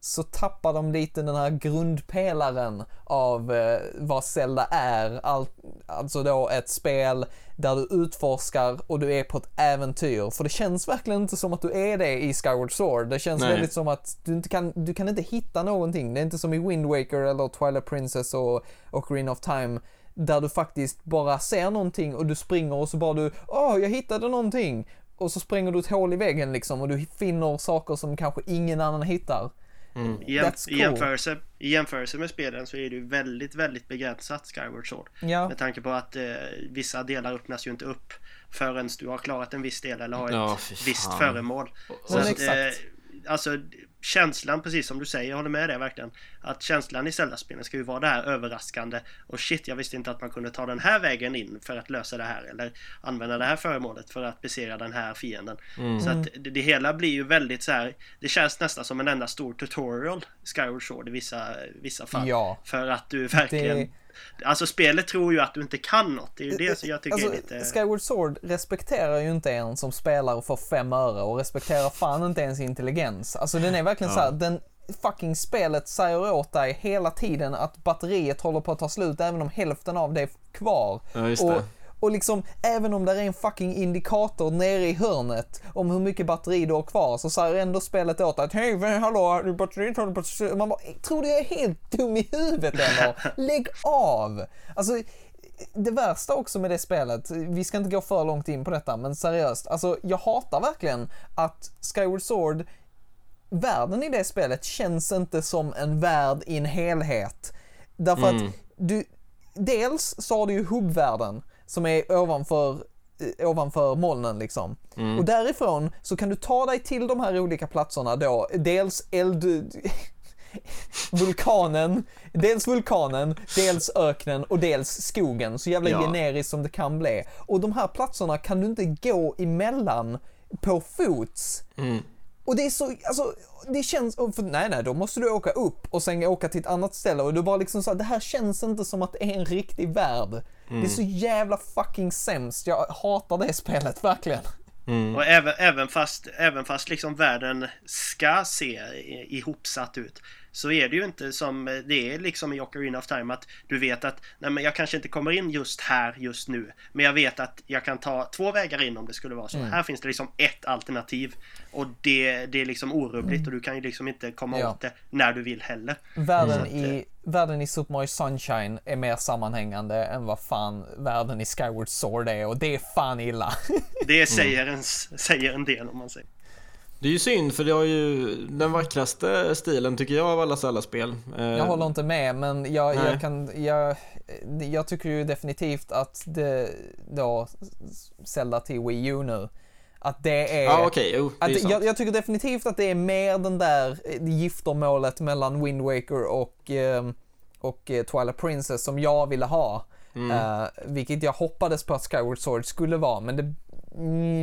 S1: så tappar de lite den här grundpelaren av eh, vad Zelda är. All, alltså då ett spel där du utforskar och du är på ett äventyr. För det känns verkligen inte som att du är det i Skyward Sword. Det känns
S2: Nej.
S1: väldigt som att du inte kan, du kan inte hitta någonting. Det är inte som i Wind Waker eller Twilight Princess och Ocarina of Time. Där du faktiskt bara ser någonting och du springer och så bara du, åh, jag hittade någonting. Och så spränger du ett hål i väggen liksom och du finner saker som kanske ingen annan hittar.
S2: Mm,
S3: I, jäm, i,
S1: cool.
S3: jämförelse, I jämförelse med spelen så är det ju väldigt, väldigt begränsat Skyward Sword.
S1: Ja,
S3: Med tanke på att eh, vissa delar öppnas ju inte upp förrän du har klarat en viss del eller har ett
S2: Ja,
S3: visst föremål. Så att, eh, alltså känslan, precis som du säger, jag håller med dig verkligen. Att känslan i Zelda-spelen ska ju vara det här överraskande. Och shit, jag visste inte att man kunde ta den här vägen in för att lösa det här. Eller använda det här föremålet för att besegra den här fienden.
S2: Mm.
S3: Så att det, det hela blir ju väldigt så här. Det känns nästan som en enda stor tutorial, Skyward Sword i vissa, vissa fall.
S1: ja.
S3: För att du verkligen...
S1: Det-
S3: Alltså spelet tror ju att du inte kan något. Det är ju det som jag tycker
S1: alltså,
S3: är lite...
S1: Skyward Sword respekterar ju inte en som spelare för fem öre och respekterar fan inte ens intelligens. Alltså den är verkligen
S2: Ja.
S1: så här, den fucking spelet säger åt dig hela tiden att batteriet håller på att ta slut även om hälften av det är kvar.
S2: Ja, just
S1: och,
S2: det.
S1: Och liksom, även om det är en fucking indikator nere i hörnet om hur mycket batteri du har kvar så säger ändå spelet åt att hej, hallå, batteriet håller på att. Man bara, tror du jag är helt dum i huvudet eller? Lägg av! Alltså, det värsta också med det spelet, vi ska inte gå för långt in på detta, men seriöst, alltså jag hatar verkligen att Skyward Sword, världen i det spelet känns inte som en värld i en helhet. Därför
S2: Mm.
S1: att du, dels så har du ju hubbvärlden som är ovanför eh, ovanför molnen liksom. Och därifrån så kan du ta dig till de här olika platserna då. Dels eld... vulkanen, dels vulkanen, dels öknen och dels skogen. Så jävla
S2: Ja.
S1: generiskt som det kan bli. Och de här platserna kan du inte gå emellan på fots.
S2: Mm.
S1: Och det är så, alltså, det känns, för, nej nej, då måste du åka upp och sen åka till ett annat ställe och du bara liksom så här, det här känns inte som att det är en riktig värld. Det är så jävla fucking sämst, jag hatar det spelet, verkligen.
S3: Mm. Och även, även, fast, även fast liksom världen ska se ihopsatt ut så är det ju inte som det är liksom i Ocarina of Time att du vet att nej men jag kanske inte kommer in just här just nu men jag vet att jag kan ta två vägar in om det skulle vara så. Mm. Här finns det liksom ett alternativ och det, det är liksom orubbligt mm. och du kan ju liksom inte komma ja. åt det när du vill heller.
S1: Världen, mm. i, världen i Super Mario Sunshine är mer sammanhängande än vad fan världen i Skyward Sword är och det är fan illa.
S3: det säger en, säger en del om man säger.
S2: Det är ju synd för det har ju den vackraste stilen tycker jag av alla Zelda-spel.
S1: Jag eh, håller inte med men jag, jag, kan, jag, jag tycker ju definitivt att det då Zelda till Wii U nu att det är...
S2: Okej. Okay.
S1: Oh, jag, jag, tycker definitivt att det är mer den där eh, giftermålet mellan Wind Waker och, ehm, och eh, Twilight Princess som jag ville ha. Mm. Vilket jag hoppades på att Skyward Sword skulle vara, men det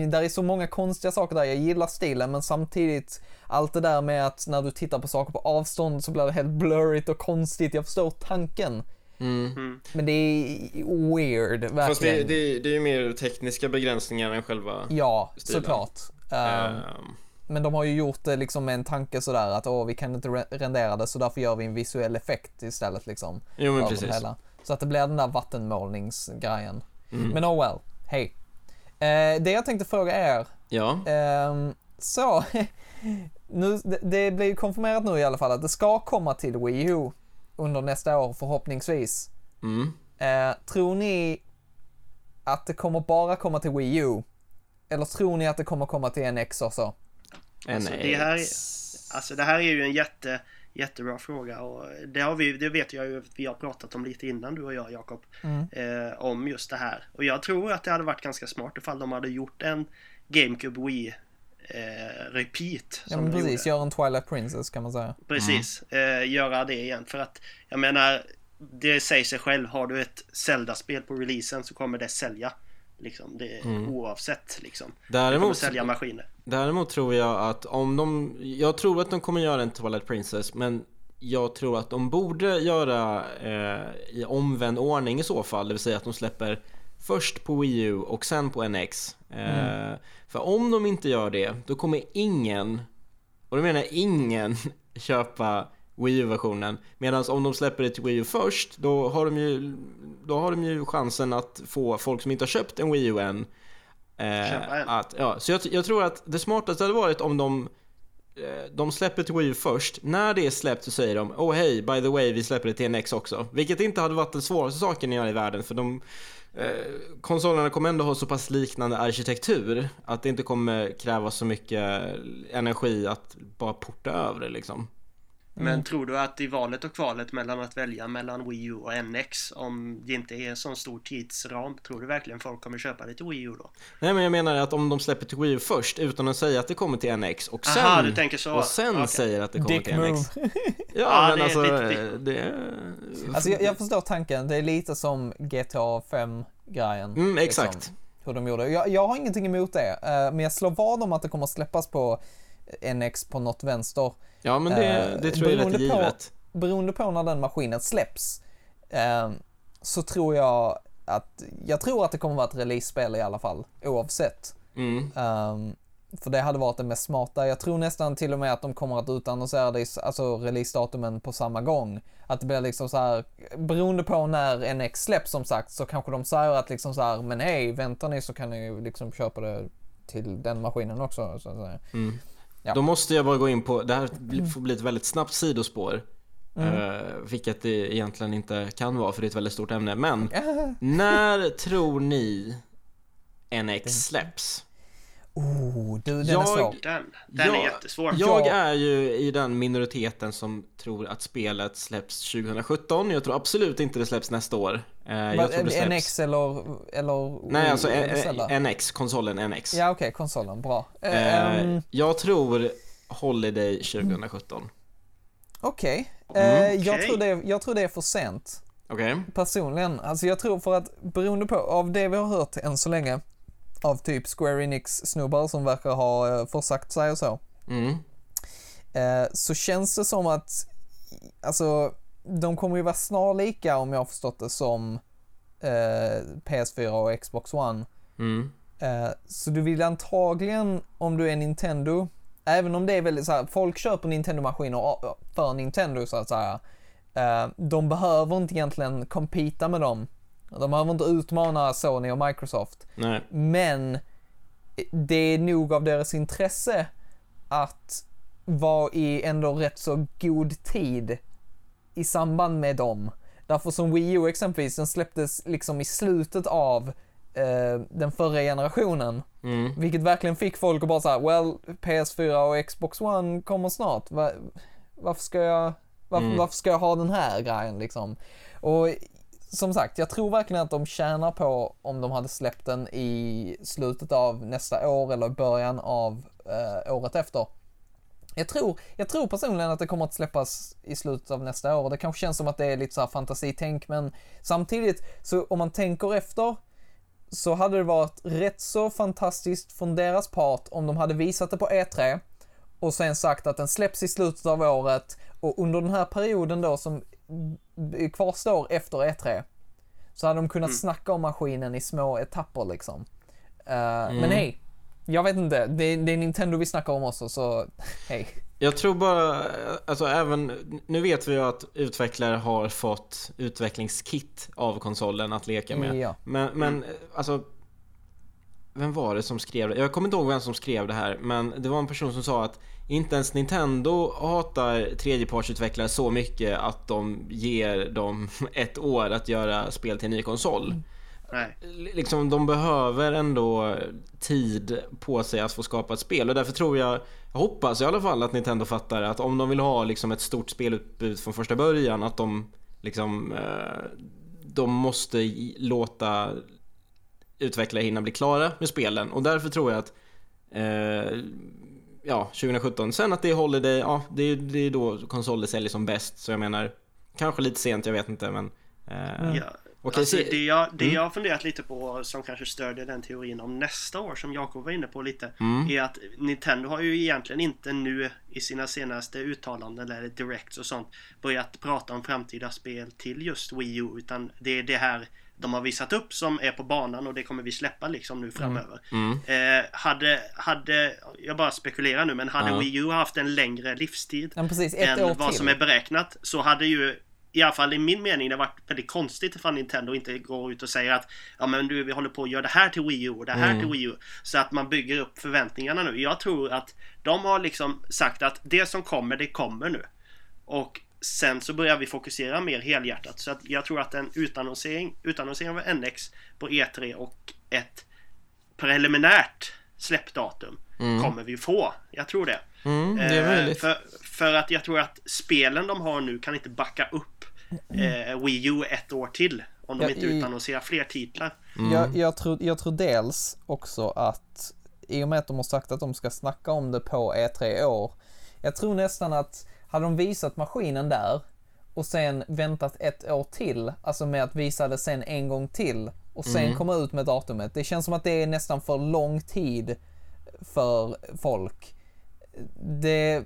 S1: där är så många konstiga saker där. Jag gillar stilen men samtidigt allt det där med att när du tittar på saker på avstånd så blir det helt blurrigt och konstigt. Jag förstår tanken. Mm. mm. Men det är weird, verkligen. Fast
S2: det, det, det är ju mer tekniska begränsningar än själva
S1: Ja, stilen. såklart. Um, um. Men de har ju gjort det liksom med en tanke sådär att åh, vi kan inte rendera det så därför gör vi en visuell effekt istället liksom.
S2: Jo men precis.
S1: Så att det blir den där vattenmålningsgrejen. Mm. Men oh well, hej. Eh, det jag tänkte fråga är.
S2: Ja.
S1: Eh, så, nu, det, det blir konfirmerat nu i alla fall att det ska komma till Wii U under nästa år förhoppningsvis.
S2: Mm.
S1: Eh, tror ni att det kommer bara komma till Wii U? Eller tror ni att det kommer komma till NX också?
S3: Alltså, det här, alltså det här är ju en jätte Jättebra fråga och det, har vi, det vet jag ju vi har pratat om lite innan du och jag Jakob. Mm. Eh, om just det här. Och jag tror att det hade varit ganska smart ifall de hade gjort en GameCube Wii eh, repeat.
S1: Ja men precis, göra en Twilight Princess kan man säga.
S3: Precis, mm. eh, göra det igen. För att jag menar, det säger sig själv, har du ett Zelda-spel på releasen så kommer det sälja. Liksom, det, mm. Oavsett liksom.
S2: Däremot,
S3: sälja maskiner.
S2: Däremot tror jag att om de, jag tror att de kommer göra en Twilight Princess men jag tror att de borde göra eh, i omvänd ordning i så fall, det vill säga att de släpper först på Wii U och sen på NX. Eh, mm. För om de inte gör det, då kommer ingen, och då menar jag ingen, köpa Wii U-versionen. Medan om de släpper det till Wii U först, då har de ju, då har de ju chansen att få folk som inte har köpt en Wii U än
S3: Eh,
S2: att, ja, så jag, jag, tror att det smartaste hade varit om de eh, de släpper till Wii U först. När det är släppt så säger de Oh hej, by the way, vi släpper det till NX också. Vilket inte hade varit den svåraste saken att göra i världen för de eh, konsolerna kommer ändå ha så pass liknande arkitektur att det inte kommer kräva så mycket energi att bara porta över det liksom.
S3: Men mm. tror du att i valet och kvalet mellan att välja mellan Wii U och NX om det inte är en sån stor tidsram Tror du verkligen folk kommer köpa det till Wii U då?
S2: Nej men jag menar att om de släpper till Wii U först utan att säga att det kommer till NX och sen,
S3: Aha, du tänker så.
S2: Och sen okay. säger att det kommer
S1: Dick
S2: till
S1: move.
S2: NX Ja, men alltså det...
S1: Alltså jag, jag, förstår tanken, det är lite som GTA 5 grejen
S2: Mm exakt liksom,
S1: Hur de gjorde, jag, jag har ingenting emot det uh, Men jag slår vad om att det kommer släppas på NX på något vänster
S2: Ja, men det, eh, det tror jag är rätt givet.
S1: På, beroende på när den maskinen släpps eh, så tror jag att, jag tror att det kommer vara ett release-spel i alla fall, oavsett.
S2: Mm.
S1: Um, för det hade varit det mest smarta. Jag tror nästan till och med att de kommer att utannonsera det, alltså releasedatumen på samma gång. Att det blir liksom så här, beroende på när NX släpps som sagt, så kanske de säger att liksom så här, men hej, väntar ni så kan ni liksom köpa det till den maskinen också. Så att säga.
S2: Mm. Ja. Då måste jag bara gå in på, det här får bli ett väldigt snabbt sidospår. Mm. Uh, vilket det egentligen inte kan vara för det är ett väldigt stort ämne. Men när tror ni NX släpps?
S1: Oh, du, den jag, är svår.
S3: Den, den jag, är jättesvår.
S2: Jag är ju i den minoriteten som tror att spelet släpps 2017. Jag tror absolut inte det släpps nästa år.
S1: Eh, jag tror det släpps... NX eller, eller...
S2: Nej, alltså NX, konsolen NX.
S1: Ja, okej, okay, konsolen, bra.
S2: Um... Jag tror Holiday 2017.
S1: Okej, okay. mm. jag, tror det, jag tror det är för sent.
S2: Okay.
S1: Personligen. Alltså jag tror för att beroende på, av det vi har hört än så länge, av typ Square Enix-snubbar som verkar ha uh, försagt sig och så.
S2: Mm.
S1: Uh, så känns det som att, alltså, de kommer ju vara snarlika om jag har förstått det som uh, PS4 och Xbox One.
S2: Mm.
S1: Eh, så du vill antagligen, om du är Nintendo, även om det är väldigt så här, folk köper Nintendo-maskiner för Nintendo så att säga. Eh, de behöver inte egentligen competa med dem. De behöver inte utmana Sony och Microsoft.
S2: Nej.
S1: Men det är nog av deras intresse att vara i ändå rätt så god tid i samband med dem. Därför som Wii U exempelvis, den släpptes liksom i slutet av eh, den förra generationen.
S2: Mm.
S1: Vilket verkligen fick folk att bara säga, well, PS4 och Xbox One kommer snart. Va, varför ska jag, varför,
S2: Mm.
S1: varför ska jag ha den här grejen liksom? Och som sagt, jag tror verkligen att de tjänar på om de hade släppt den i slutet av nästa år eller början av eh, året efter. Jag tror, jag tror personligen att det kommer att släppas i slutet av nästa år. Det kanske känns som att det är lite så här fantasitänk, men samtidigt så om man tänker efter så hade det varit rätt så fantastiskt från deras part om de hade visat det på E3 och sen sagt att den släpps i slutet av året och under den här perioden då som kvarstår efter E3 så hade de kunnat snacka om maskinen i små etapper liksom. Eh, Men hej, jag vet inte, det, det är Nintendo vi snackar om också så hej.
S2: Jag tror bara, alltså även, nu vet vi ju att utvecklare har fått utvecklingskit av konsolen att leka med.
S1: Ja.
S2: Men, men alltså, vem var det som skrev det? Jag kommer inte ihåg vem som skrev det här, men det var en person som sa att inte ens Nintendo hatar tredjepartsutvecklare så mycket att de ger dem ett år att göra spel till en ny konsol.
S3: Nej.
S2: Liksom, de behöver ändå tid på sig att få skapa ett spel och därför tror jag, jag hoppas i alla fall att Nintendo fattar att om de vill ha liksom ett stort spelutbud från första början att de liksom eh, de måste låta utvecklare hinna bli klara med spelen och därför tror jag att eh, ja, 2017. Sen att det är Holiday, ja, det är, det är då konsoler säljer som bäst. Så jag menar, kanske lite sent, jag vet inte, men... Eh,
S3: Ja.
S2: Okej,
S3: alltså, det jag, det
S2: Mm.
S3: jag har funderat lite på som kanske stödjer den teorin om nästa år som Jakob var inne på lite.
S2: Mm.
S3: Är att Nintendo har ju egentligen inte nu i sina senaste uttalanden eller directs och sånt börjat prata om framtida spel till just Wii U. Utan det är det här de har visat upp som är på banan och det kommer vi släppa liksom nu framöver.
S2: Mm.
S3: Eh, hade, hade, jag bara spekulerar nu, men hade
S2: Ja.
S3: Wii U haft en längre livstid
S1: Men precis,
S3: än vad
S1: till.
S3: som är beräknat så hade ju i alla fall i min mening det varit väldigt konstigt ifall Nintendo inte går ut och säger att ja men du vi håller på att göra det här till Wii U och det här
S2: Mm.
S3: till Wii U. Så att man bygger upp förväntningarna nu. Jag tror att de har liksom sagt att det som kommer, det kommer nu. Och sen så börjar vi fokusera mer helhjärtat. Så att jag tror att en utannonsering, utannonsering av NX på E3 och ett preliminärt släppdatum kommer vi få. Jag tror det.
S2: Mm, det är
S3: Eh,
S2: möjligt.
S3: För, för att jag tror att spelen de har nu kan inte backa upp eh, Wii U ett år till. Om de
S1: Ja,
S3: inte
S1: i-
S3: utannonserar fler titlar.
S1: Jag, jag, tror, jag tror dels också att i och med att de har sagt att de ska snacka om det på E3 i år. Jag tror nästan att hade de visat maskinen där och sen väntat ett år till, alltså med att visa det sen en gång till och sen komma ut med datumet. Det känns som att det är nästan för lång tid för folk. Det,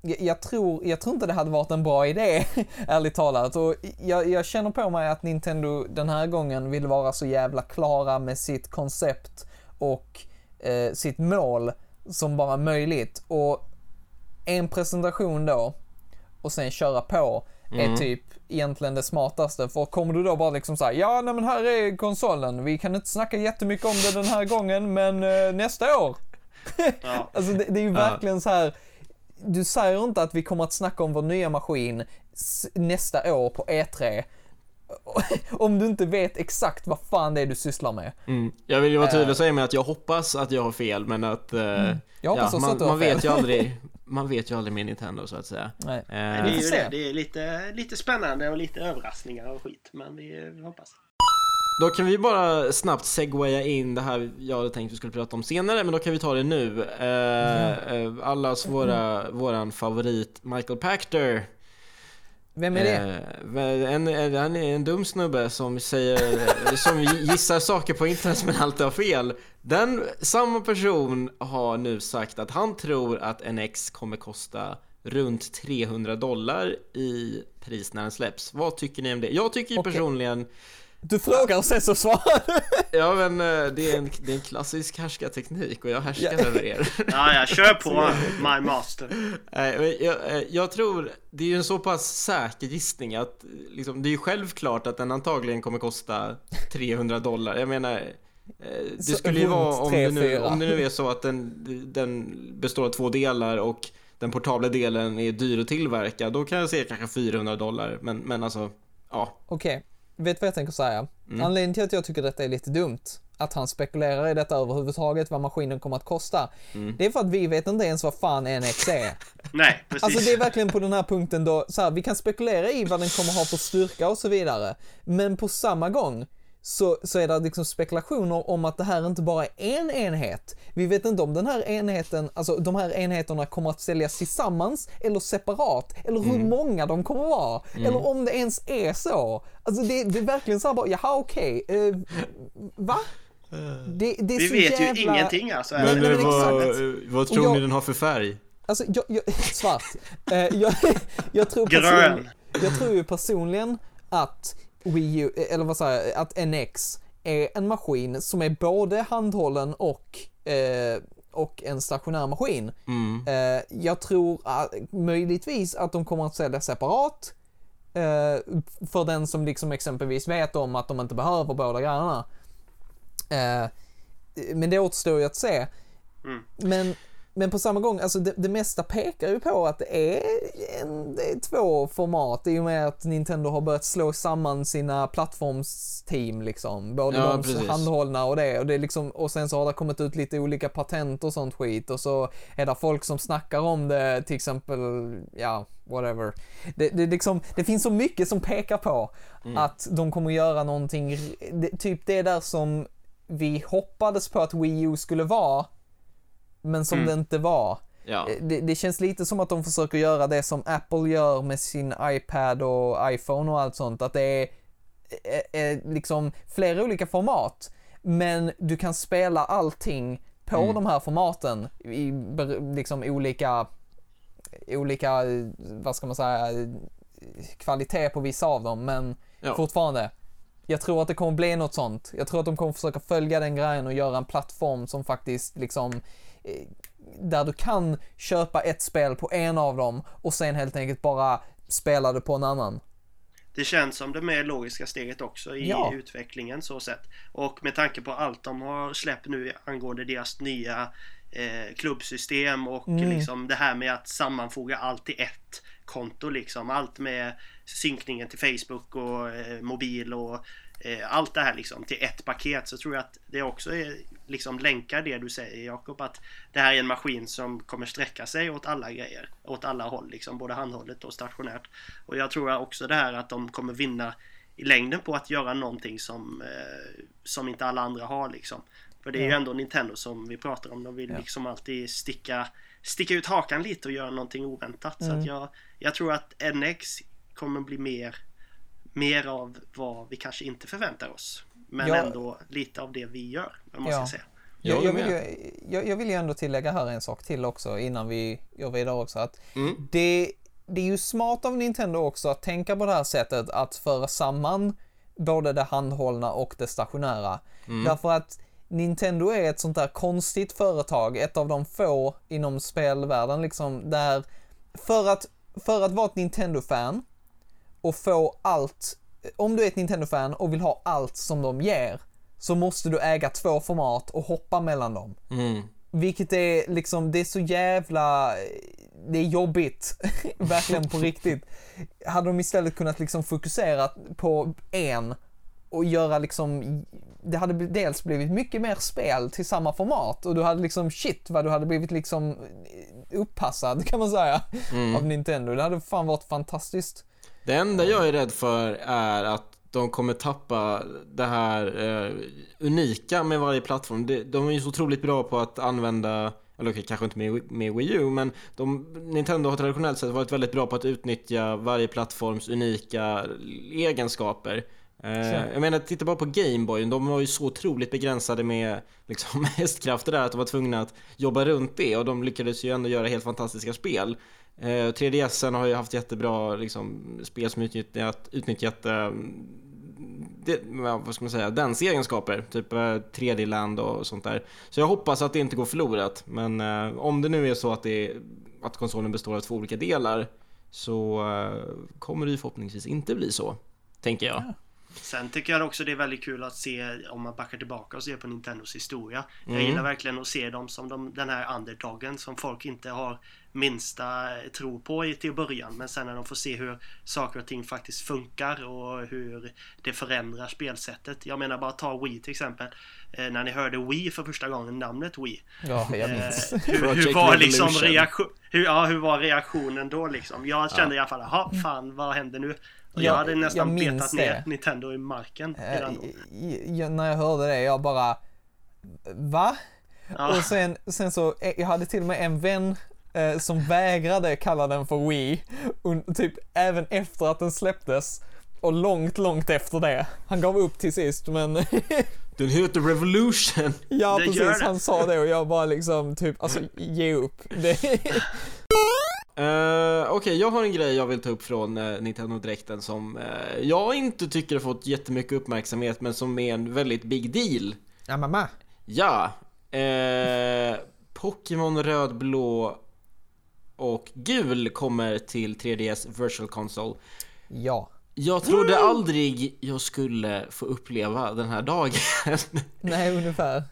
S1: jag, jag, tror, jag tror inte det hade varit en bra idé, ärligt talat. Och jag, jag känner på mig att Nintendo den här gången vill vara så jävla klara med sitt koncept och eh, sitt mål som bara möjligt. Och en presentation då och sen köra på är typ egentligen det smartaste. För kommer du då bara liksom säga ja nej men här är konsolen, vi kan inte snacka jättemycket om det den här gången men eh, nästa år.
S3: Ja.
S1: Alltså det, det är ju verkligen så här. Du säger inte att vi kommer att snacka om vår nya maskin nästa år på E3. Om du inte vet exakt vad fan det är du sysslar med.
S2: Mm. Jag vill ju vara tydlig
S1: Eh.
S2: och säga med att jag hoppas att jag har fel, men att... eh,
S1: Jag hoppas också
S2: man,
S1: att du har
S2: man
S1: fel.
S2: vet ju aldrig, man vet ju aldrig med Nintendo så att säga.
S1: Nej.
S2: Eh,
S3: Det är ju det. Det är lite, lite spännande och lite överraskningar och skit. Men vi, vi hoppas.
S2: Då kan vi bara snabbt segwaya in det här jag hade tänkt vi skulle prata om senare, men då kan vi ta det nu. Eh, eh, allas våra, våran favorit Michael Pachter.
S1: Vem är det?
S2: Eh, en, en, han är en dum snubbe som säger, som gissar saker på internet men alltid har fel. Den, samma person har nu sagt att han tror att NX kommer kosta runt 300 dollar i pris när den släpps. Vad tycker ni om det? Jag tycker ju
S1: Okej.
S2: personligen
S1: Du frågar och sen så svarar.
S2: Ja men eh, det är en, det är en klassisk härskarteknik och jag härskar
S1: Ja.
S2: över er.
S3: Ja, ja, kör på My Master.
S2: Jag, eh, jag tror, det är ju en så pass säker gissning att liksom, det är ju självklart att den antagligen kommer kosta 300 dollar. Jag menar, det
S1: Så
S2: skulle ju vara om
S1: tre,
S2: det, nu, om det nu är så att den, den består av två delar och den portabla delen är dyr att tillverka, då kan jag säga kanske 400 dollar. Men, men alltså, ja.
S1: Okej, vet vad jag tänker säga?
S2: Mm.
S1: Anledningen till att jag tycker detta är lite dumt, att han spekulerar i detta överhuvudtaget, vad maskinen kommer att kosta.
S2: Mm.
S1: Det är för att vi vet inte ens vad fan NX är.
S3: Nej, precis.
S1: Alltså det är verkligen på den här punkten då, så här, vi kan spekulera i vad den kommer ha för styrka och så vidare. Men på samma gång så, så är det liksom spekulationer om att det här inte bara är en enhet. Vi vet inte om den här enheten, alltså de här enheterna kommer att säljas tillsammans eller separat, eller hur
S2: Mm.
S1: många de kommer vara, eller om det ens är så. Alltså det, det är verkligen så här bara, jaha okej, eh, va? Det, det är
S3: Vi vet
S1: jävla...
S3: ju ingenting alltså.
S2: Men
S1: men
S2: eh,
S1: exakt.
S2: vad, eh, vad tror
S1: jag-
S2: ni den har för färg?
S1: Alltså, jag, jag, svart. Eh, jag, jag, tror
S3: Grön.
S1: jag tror ju personligen att Wii U, eh, eller vad säger jag, att NX är en maskin som är både handhållen och, eh, och en stationär maskin.
S2: Mm.
S1: Eh, jag tror att, möjligtvis att de kommer att sälja separat. Eh, för den som liksom exempelvis vet om att de inte behöver båda grejerna. Eh, men det återstår ju att se.
S3: Mm.
S1: Men, men på samma gång, alltså det, det mesta pekar ju på att det är, en, det är två format i och med att Nintendo har börjat slå samman sina plattformsteam liksom. Både
S2: Ja,
S1: de
S2: precis.
S1: handhållna och det. Och, det är liksom, och sen så har det kommit ut lite olika patent och sånt skit och så är det folk som snackar om det, till exempel, ja, whatever. Det, det, liksom, det finns så mycket som pekar på att de kommer göra någonting, typ det där som vi hoppades på att Wii U skulle vara, men som
S3: Mm.
S1: det inte var.
S2: Ja.
S1: Eh, Det, det känns lite som att de försöker göra det som Apple gör med sin iPad och iPhone och allt sånt, att det är, är, är liksom flera olika format, men du kan spela allting på
S2: Mm.
S1: de här formaten i liksom olika, olika, eh, vad ska man säga, eh, kvalitet på vissa av dem, men
S2: Ja.
S1: fortfarande. Jag tror att det kommer bli något sånt. Jag tror att de kommer försöka följa den grejen och göra en plattform som faktiskt liksom eh, där du kan köpa ett spel på en av dem och sen helt enkelt bara spela det på en annan.
S3: Det känns som det mer logiska steget också i
S1: Ja.
S3: utvecklingen så sett. Och med tanke på allt de har släppt nu angående deras nya eh, klubbsystem och
S1: Mm.
S3: liksom det här med att sammanfoga allt i ett konto liksom. Allt med synkningen till Facebook och eh, mobil och eh, allt det här liksom till ett paket så tror jag att det också är liksom länkar det du säger Jakob att det här är en maskin som kommer sträcka sig åt alla grejer åt alla håll liksom både handhållet och stationärt och jag tror också det här att de kommer vinna i längden på att göra någonting som eh, som inte alla andra har liksom för det är ju
S1: Ja.
S3: ändå Nintendo som vi pratar om de vill
S1: Ja.
S3: liksom alltid sticka sticka ut hakan lite och göra någonting oväntat så
S1: Mm.
S3: att jag jag tror att NX kommer bli mer mer av vad vi kanske inte förväntar oss. Men
S1: Ja.
S3: ändå lite av det vi gör, man
S1: Ja.
S3: ska säga.
S1: Jag,
S2: Jag
S1: vill ju, jag, jag vill ju ändå tillägga här en sak till också innan vi går vidare också. Att
S2: Mm.
S1: det, det är ju smart av Nintendo också att tänka på det här sättet att föra samman både det handhållna och det stationära. Därför att Nintendo är ett sånt där konstigt företag, ett av de få inom spelvärlden liksom, där för att, för att vara ett Nintendo-fan och få allt, om du är ett Nintendo-fan och vill ha allt som de ger, så måste du äga två format och hoppa mellan dem.
S2: Mm.
S1: Vilket är liksom, det är så jävla, det är jobbigt. Verkligen på riktigt. Hade de istället kunnat liksom fokusera på en och göra liksom, det hade dels blivit mycket mer spel till samma format och du hade liksom shit vad du hade blivit liksom uppassad kan man säga av Nintendo. Det hade fan varit fantastiskt.
S2: Det enda jag är rädd för är att de kommer tappa det här eh, unika med varje plattform. De, de är ju så otroligt bra på att använda, eller okej, kanske inte med, med Wii U, men de, Nintendo har traditionellt sett varit väldigt bra på att utnyttja varje plattforms unika egenskaper. Eh, jag menar, titta bara på Gameboy, de var ju så otroligt begränsade med liksom, hästkrafter där att de var tvungna att jobba runt det och de lyckades ju ändå göra helt fantastiska spel. Eh, 3DSen har ju haft jättebra liksom, spel som utnyttjat, utnyttjat eh, det, vad ska man säga, dens egenskaper, typ 3D-land och sånt där. Så jag hoppas att det inte går förlorat, men om det nu är så att, det, att konsolen består av två olika delar så kommer det ju förhoppningsvis inte bli så, tänker jag. Ja.
S3: Sen tycker jag också det är väldigt kul att se om man backar tillbaka och ser på Nintendos historia. Mm. Jag gillar verkligen att se dem som de, den här underdogen som folk inte har minsta tro på till början. Men sen när de får se hur saker och ting faktiskt funkar och hur det förändrar spelsättet. Jag menar bara ta Wii till exempel. Eh, när ni hörde Wii för första gången, namnet Wii.
S1: Ja, jag eh, minns.
S3: Eh, hur, hur, var liksom reaktion, hur, ja, hur var reaktionen då liksom? Jag kände ja. i alla fall, jaha, fan vad händer nu? Jag, jag hade nästan jag petat ner Nintendo i marken
S1: äh, När jag hörde det, jag bara Va? Ja. Och sen, sen så, eh, jag hade till och med en vän eh, som vägrade kalla den för Wii, och, typ även efter att den släpptes. Och långt, långt efter det. Han gav upp till sist, men...
S2: den heter Revolution!
S1: Ja, det precis. Han sa det och jag bara liksom, typ, alltså ge upp. Det...
S2: Uh, Okej, okay, jag har en grej jag vill ta upp från uh, Nintendo Direkten som uh, jag inte tycker har fått jättemycket uppmärksamhet men som är en väldigt big deal.
S1: Ja, mamma.
S2: Ja. Uh, Pokémon röd, blå och gul kommer till 3DS Virtual Console.
S1: Ja.
S2: Jag trodde mm. aldrig jag skulle få uppleva den här dagen.
S1: Nej, ungefär.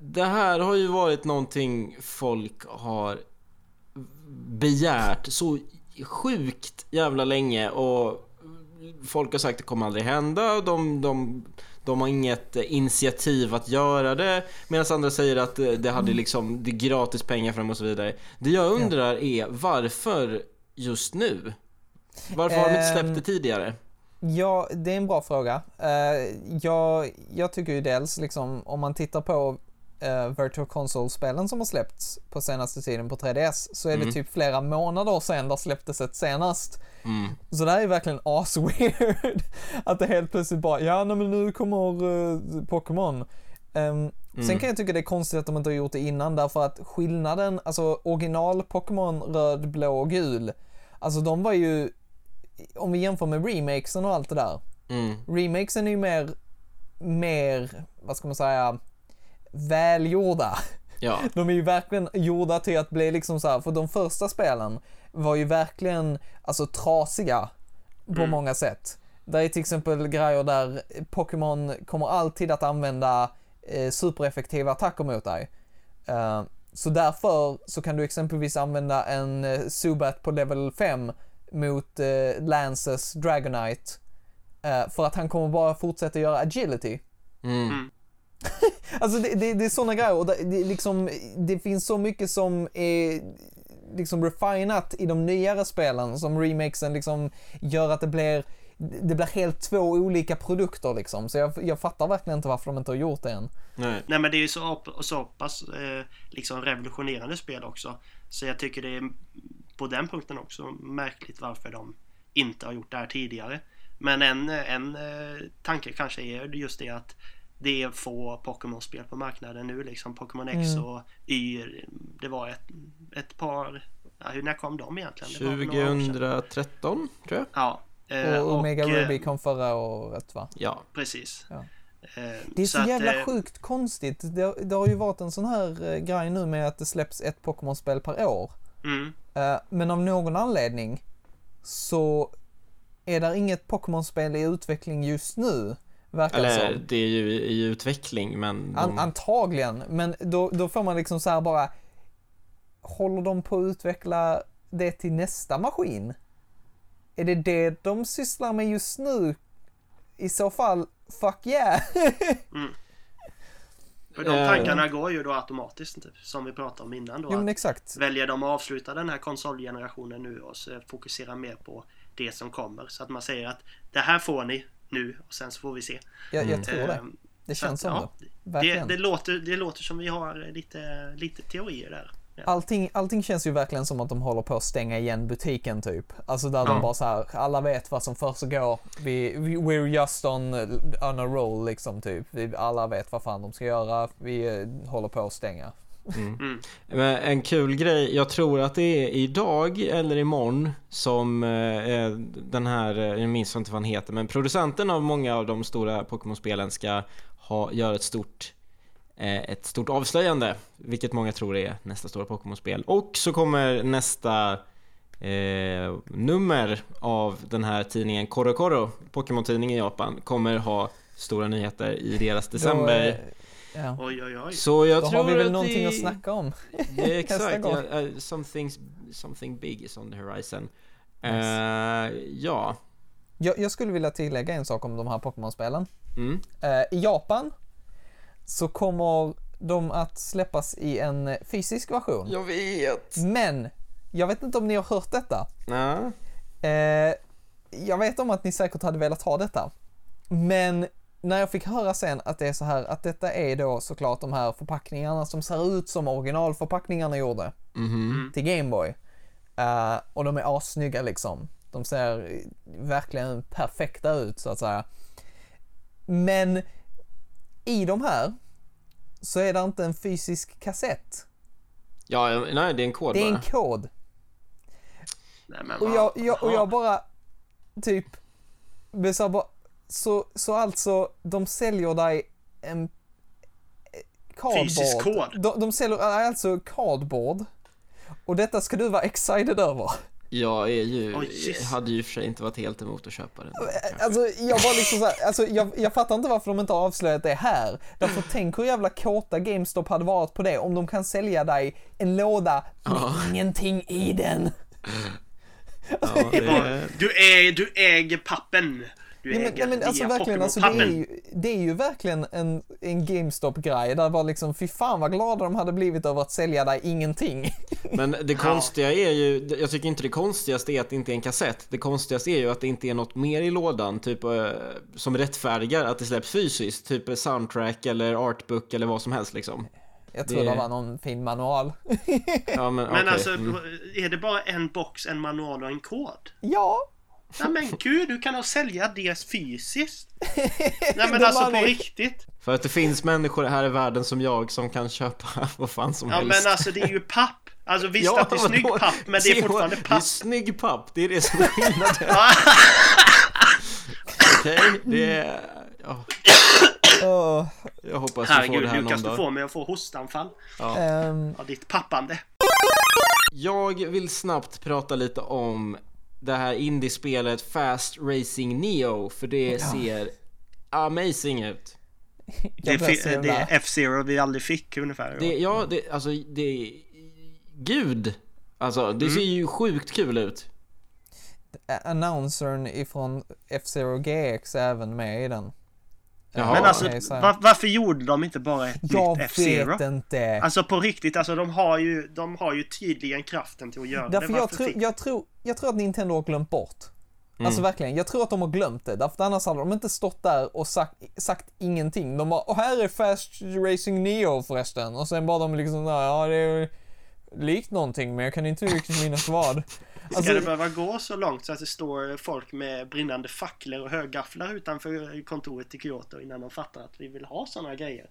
S2: det här har ju varit någonting folk har begärt så sjukt jävla länge och folk har sagt att det kommer aldrig hända och de, de, de har inget initiativ att göra det medan andra säger att det hade mm. liksom det gratis pengar fram och så vidare. Det jag undrar är varför just nu? Varför har de inte släppt det ehm, tidigare?
S1: Ja, det är en bra fråga. Jag, jag tycker ju dels liksom om man tittar på uh, Virtual Console-spelen som har släppts på senaste tiden på 3DS så är mm. det typ flera månader sedan det släpptes ett senast. Mm. Så det här är verkligen as-weird. att det helt plötsligt bara, ja nej, men nu kommer uh, Pokémon. Um, mm. Sen kan jag tycka det är konstigt att de inte har gjort det innan därför att skillnaden, alltså original Pokémon röd, blå och gul, alltså de var ju, om vi jämför med remakesen och allt det där. Mm. Remakesen är ju mer, mer, vad ska man säga, välgjorda. Ja. De är ju verkligen gjorda till att bli liksom så här, för de första spelen var ju verkligen, alltså trasiga på mm. många sätt. Det är till exempel grejer där Pokémon kommer alltid att använda eh, supereffektiva attacker mot dig. Uh, så därför så kan du exempelvis använda en eh, Subat på level 5 mot eh, Lances Dragonite. Eh, för att han kommer bara fortsätta göra agility. Mm. mm. alltså det, det, det är sådana grejer och det, det, liksom, det finns så mycket som är liksom refinat i de nyare spelen som remakesen liksom gör att det blir det blir helt två olika produkter liksom. Så jag, jag fattar verkligen inte varför de inte har gjort det än.
S3: Nej, Nej men det är ju så, så pass eh, liksom revolutionerande spel också. Så jag tycker det är på den punkten också märkligt varför de inte har gjort det här tidigare. Men en, en eh, tanke kanske är just det att det är få Pokémon-spel på marknaden nu liksom. Pokémon X mm. och Y. Det var ett, ett par... Ja, hur, när kom de egentligen?
S2: 2013 tror jag.
S3: Ja.
S1: Eh, och Omega och, Ruby kom förra året va?
S3: Ja. Precis. Ja.
S1: Eh, det är så, så jävla att, eh, sjukt konstigt. Det, det, har ju varit en sån här eh, grej nu med att det släpps ett Pokémon-spel per år. Mm. Eh, men av någon anledning så är det inget Pokémon-spel i utveckling just nu. Verkar
S2: Eller som. det är ju i utveckling men...
S1: De... An antagligen, men då, då får man liksom så här bara... Håller de på att utveckla det till nästa maskin? Är det det de sysslar med just nu? I så fall, fuck yeah! mm.
S3: För de tankarna går ju då automatiskt, typ, som vi pratade om innan då.
S1: Jo, exakt.
S3: Väljer de att avsluta den här konsolgenerationen nu och fokusera mer på det som kommer. Så att man säger att det här får ni, nu och sen så får vi se.
S1: Jag, jag tror det. Ehm, det känns som ja,
S3: det. Det, det, låter, det låter som vi har lite, lite teorier där.
S1: Ja. Allting, allting känns ju verkligen som att de håller på att stänga igen butiken typ. Alltså där ja. de bara så här, alla vet vad som försiggår. Vi, vi, we're just on, on a roll liksom typ. Vi, alla vet vad fan de ska göra. Vi uh, håller på att stänga.
S2: Men En kul grej, jag tror att det är idag eller imorgon som eh, den här, eh, jag minns inte vad han heter, men producenten av många av de stora Pokémon-spelen ska ha, göra ett stort eh, ett stort avslöjande, vilket många tror är nästa stora Pokémon-spel. Och så kommer nästa eh, nummer av den här tidningen Koro Koro, Pokémon-tidning i Japan, kommer ha stora nyheter i deras december.
S1: Då, ja.
S3: Oj, oj, oj.
S2: Så jag
S1: Då
S2: tror
S1: har vi väl
S2: att
S1: någonting
S2: det...
S1: att snacka om.
S2: Det är
S1: Nästa
S2: exakt, ja, uh, something, something big is on the horizon.
S1: Yes.
S2: Eh, ja.
S1: Jag, jag skulle vilja tillägga en sak om de här Pokémon-spelen.
S2: Mm.
S1: Eh, I Japan så kommer de att släppas i en fysisk version.
S2: Jag vet.
S1: Men, jag vet inte om ni har hört detta.
S2: Ja.
S1: Eh, jag vet om att ni säkert hade velat ha detta. Men när jag fick höra sen att det är så här att detta är då såklart de här förpackningarna som ser ut som originalförpackningarna gjorde
S2: Mhm.
S1: till Gameboy. Uh, och de är assnygga liksom. De ser verkligen perfekta ut så att säga. Men i de här så är det inte en fysisk kassett.
S2: Ja, nej det är en kod
S1: Det är
S2: bara.
S1: en kod.
S3: Nej, men
S1: Och jag, jag, och jag bara typ så, bara, så, så alltså de säljer dig en eh, cardboard.
S3: Fysisk kod?
S1: De, de säljer äh, alltså cardboard. Och detta ska du vara excited över.
S2: Jag är ju,
S3: yes.
S2: hade ju för sig inte varit helt emot att köpa den. kanske.
S1: Alltså jag var liksom så här, alltså jag, jag fattar inte varför de inte har avslöjat det här. Därför tänk hur jävla kåta GameStop hade varit på det om de kan sälja dig en låda med
S2: Ja.
S1: ingenting i den.
S2: Ja, det,
S3: Du, är, du äger pappen. Du
S1: Nej, men,
S3: äger
S1: nej, men alltså verkligen, alltså, det, är ju, det är ju verkligen en, en GameStop-grej där var liksom, fy fan vad glada de hade blivit över att sälja dig ingenting.
S2: men det konstiga är ju, jag tycker inte det konstigaste är att det inte är en kassett. Det konstigaste är ju att det inte är något mer i lådan, typ eh, som rättfärdigar att det släpps fysiskt. Typ soundtrack eller artbook eller vad som helst liksom.
S1: Jag tror
S2: Det-
S1: det var någon fin manual.
S2: Ja, men,
S3: Men
S2: okej.
S3: alltså,
S2: Mm.
S3: är det bara en box, en manual och en kod?
S1: ja,
S3: Nej men gud, du kan nog sälja det fysiskt. Nej men
S1: De
S3: alltså på riktigt.
S2: För att det finns människor här i världen som jag som kan köpa vad fan som
S3: Ja
S2: helst.
S3: men alltså det är ju papp. Alltså visst att det är snygg papp, men det är fortfarande
S2: Det är
S3: papp.
S2: snygg papp, det är det som är skillnaden. Okej, det är... Ja, jag hoppas får
S3: Herregud
S2: det här
S3: Lukas,
S2: någon
S3: du
S2: dag.
S3: får mig att få hostanfall
S1: ehm,
S3: av ditt pappande.
S2: Jag vill snabbt prata lite om det här indiespelet Fast Racing Neo, för det ser amazing ut.
S3: Det är, är F-Zero vi aldrig fick ungefär.
S2: Det, ja, det, alltså det... Gud! Alltså, det ser ju sjukt kul ut.
S1: announcern ifrån F-Zero GX är även med i den.
S2: Jaha.
S3: Men alltså, var, varför gjorde de inte bara ett
S1: Jag
S3: nytt F-Zero?
S1: vet inte.
S3: Alltså på riktigt, alltså de har ju, de har ju tydligen kraften till att göra
S1: Därför
S3: det.
S1: jag tror, jag, tror, jag tror att Nintendo har glömt bort.
S2: Mm.
S1: Alltså verkligen, jag tror att de har glömt det. Därför annars hade de inte stått där och sagt, sagt ingenting. De bara, och här är Fast Racing Neo förresten. Och sen bara de liksom, ja det är likt någonting men jag kan inte riktigt minnas vad.
S3: Ska
S1: Alltså,
S3: det behöva gå så långt så att det står folk med brinnande facklor och högafflar utanför kontoret i Kyoto innan de fattar att vi vill ha sådana grejer?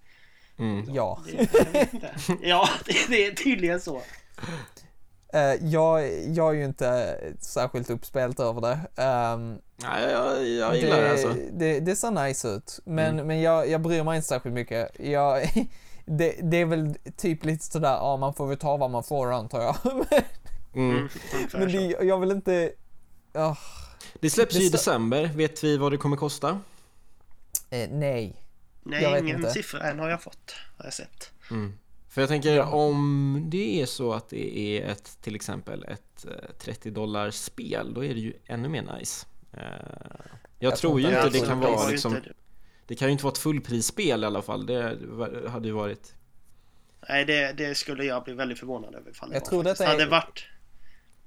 S1: ja.
S3: Det, jag vet inte. Ja, det, det är tydligen så.
S1: Eh, jag, jag är ju inte särskilt uppspelt över det. Ehm,
S2: Nej, jag, jag gillar det,
S1: det,
S2: alltså.
S1: det, det ser nice ut, men, men jag, jag bryr mig inte särskilt mycket. Jag, det, det är väl typ lite sådär, ja man får väl ta vad man får antar jag.
S2: Mm.
S3: Mm,
S1: men det, jag vill inte... ah,
S2: Det släpps
S1: Det
S2: ju i december, vet vi vad det kommer kosta?
S1: eh, nej. jag
S3: Nej,
S1: vet
S3: ingen
S1: inte.
S3: siffra än har jag fått. Har jag sett.
S2: För jag tänker om det är så att det är ett, till exempel ett eh, 30 dollars spel, då är det ju ännu mer nice. Eh, Jag,
S1: Jag
S2: tror ju
S1: inte
S2: det
S1: det
S2: kan
S1: var
S2: vara
S3: ju
S2: liksom,
S3: inte-
S2: det kan ju inte vara ett fullprisspel i alla fall, det hade ju varit
S3: Nej, det, det skulle jag bli väldigt förvånad över ifall det
S1: Jag
S3: var
S1: tror detta är-
S3: Hade varit...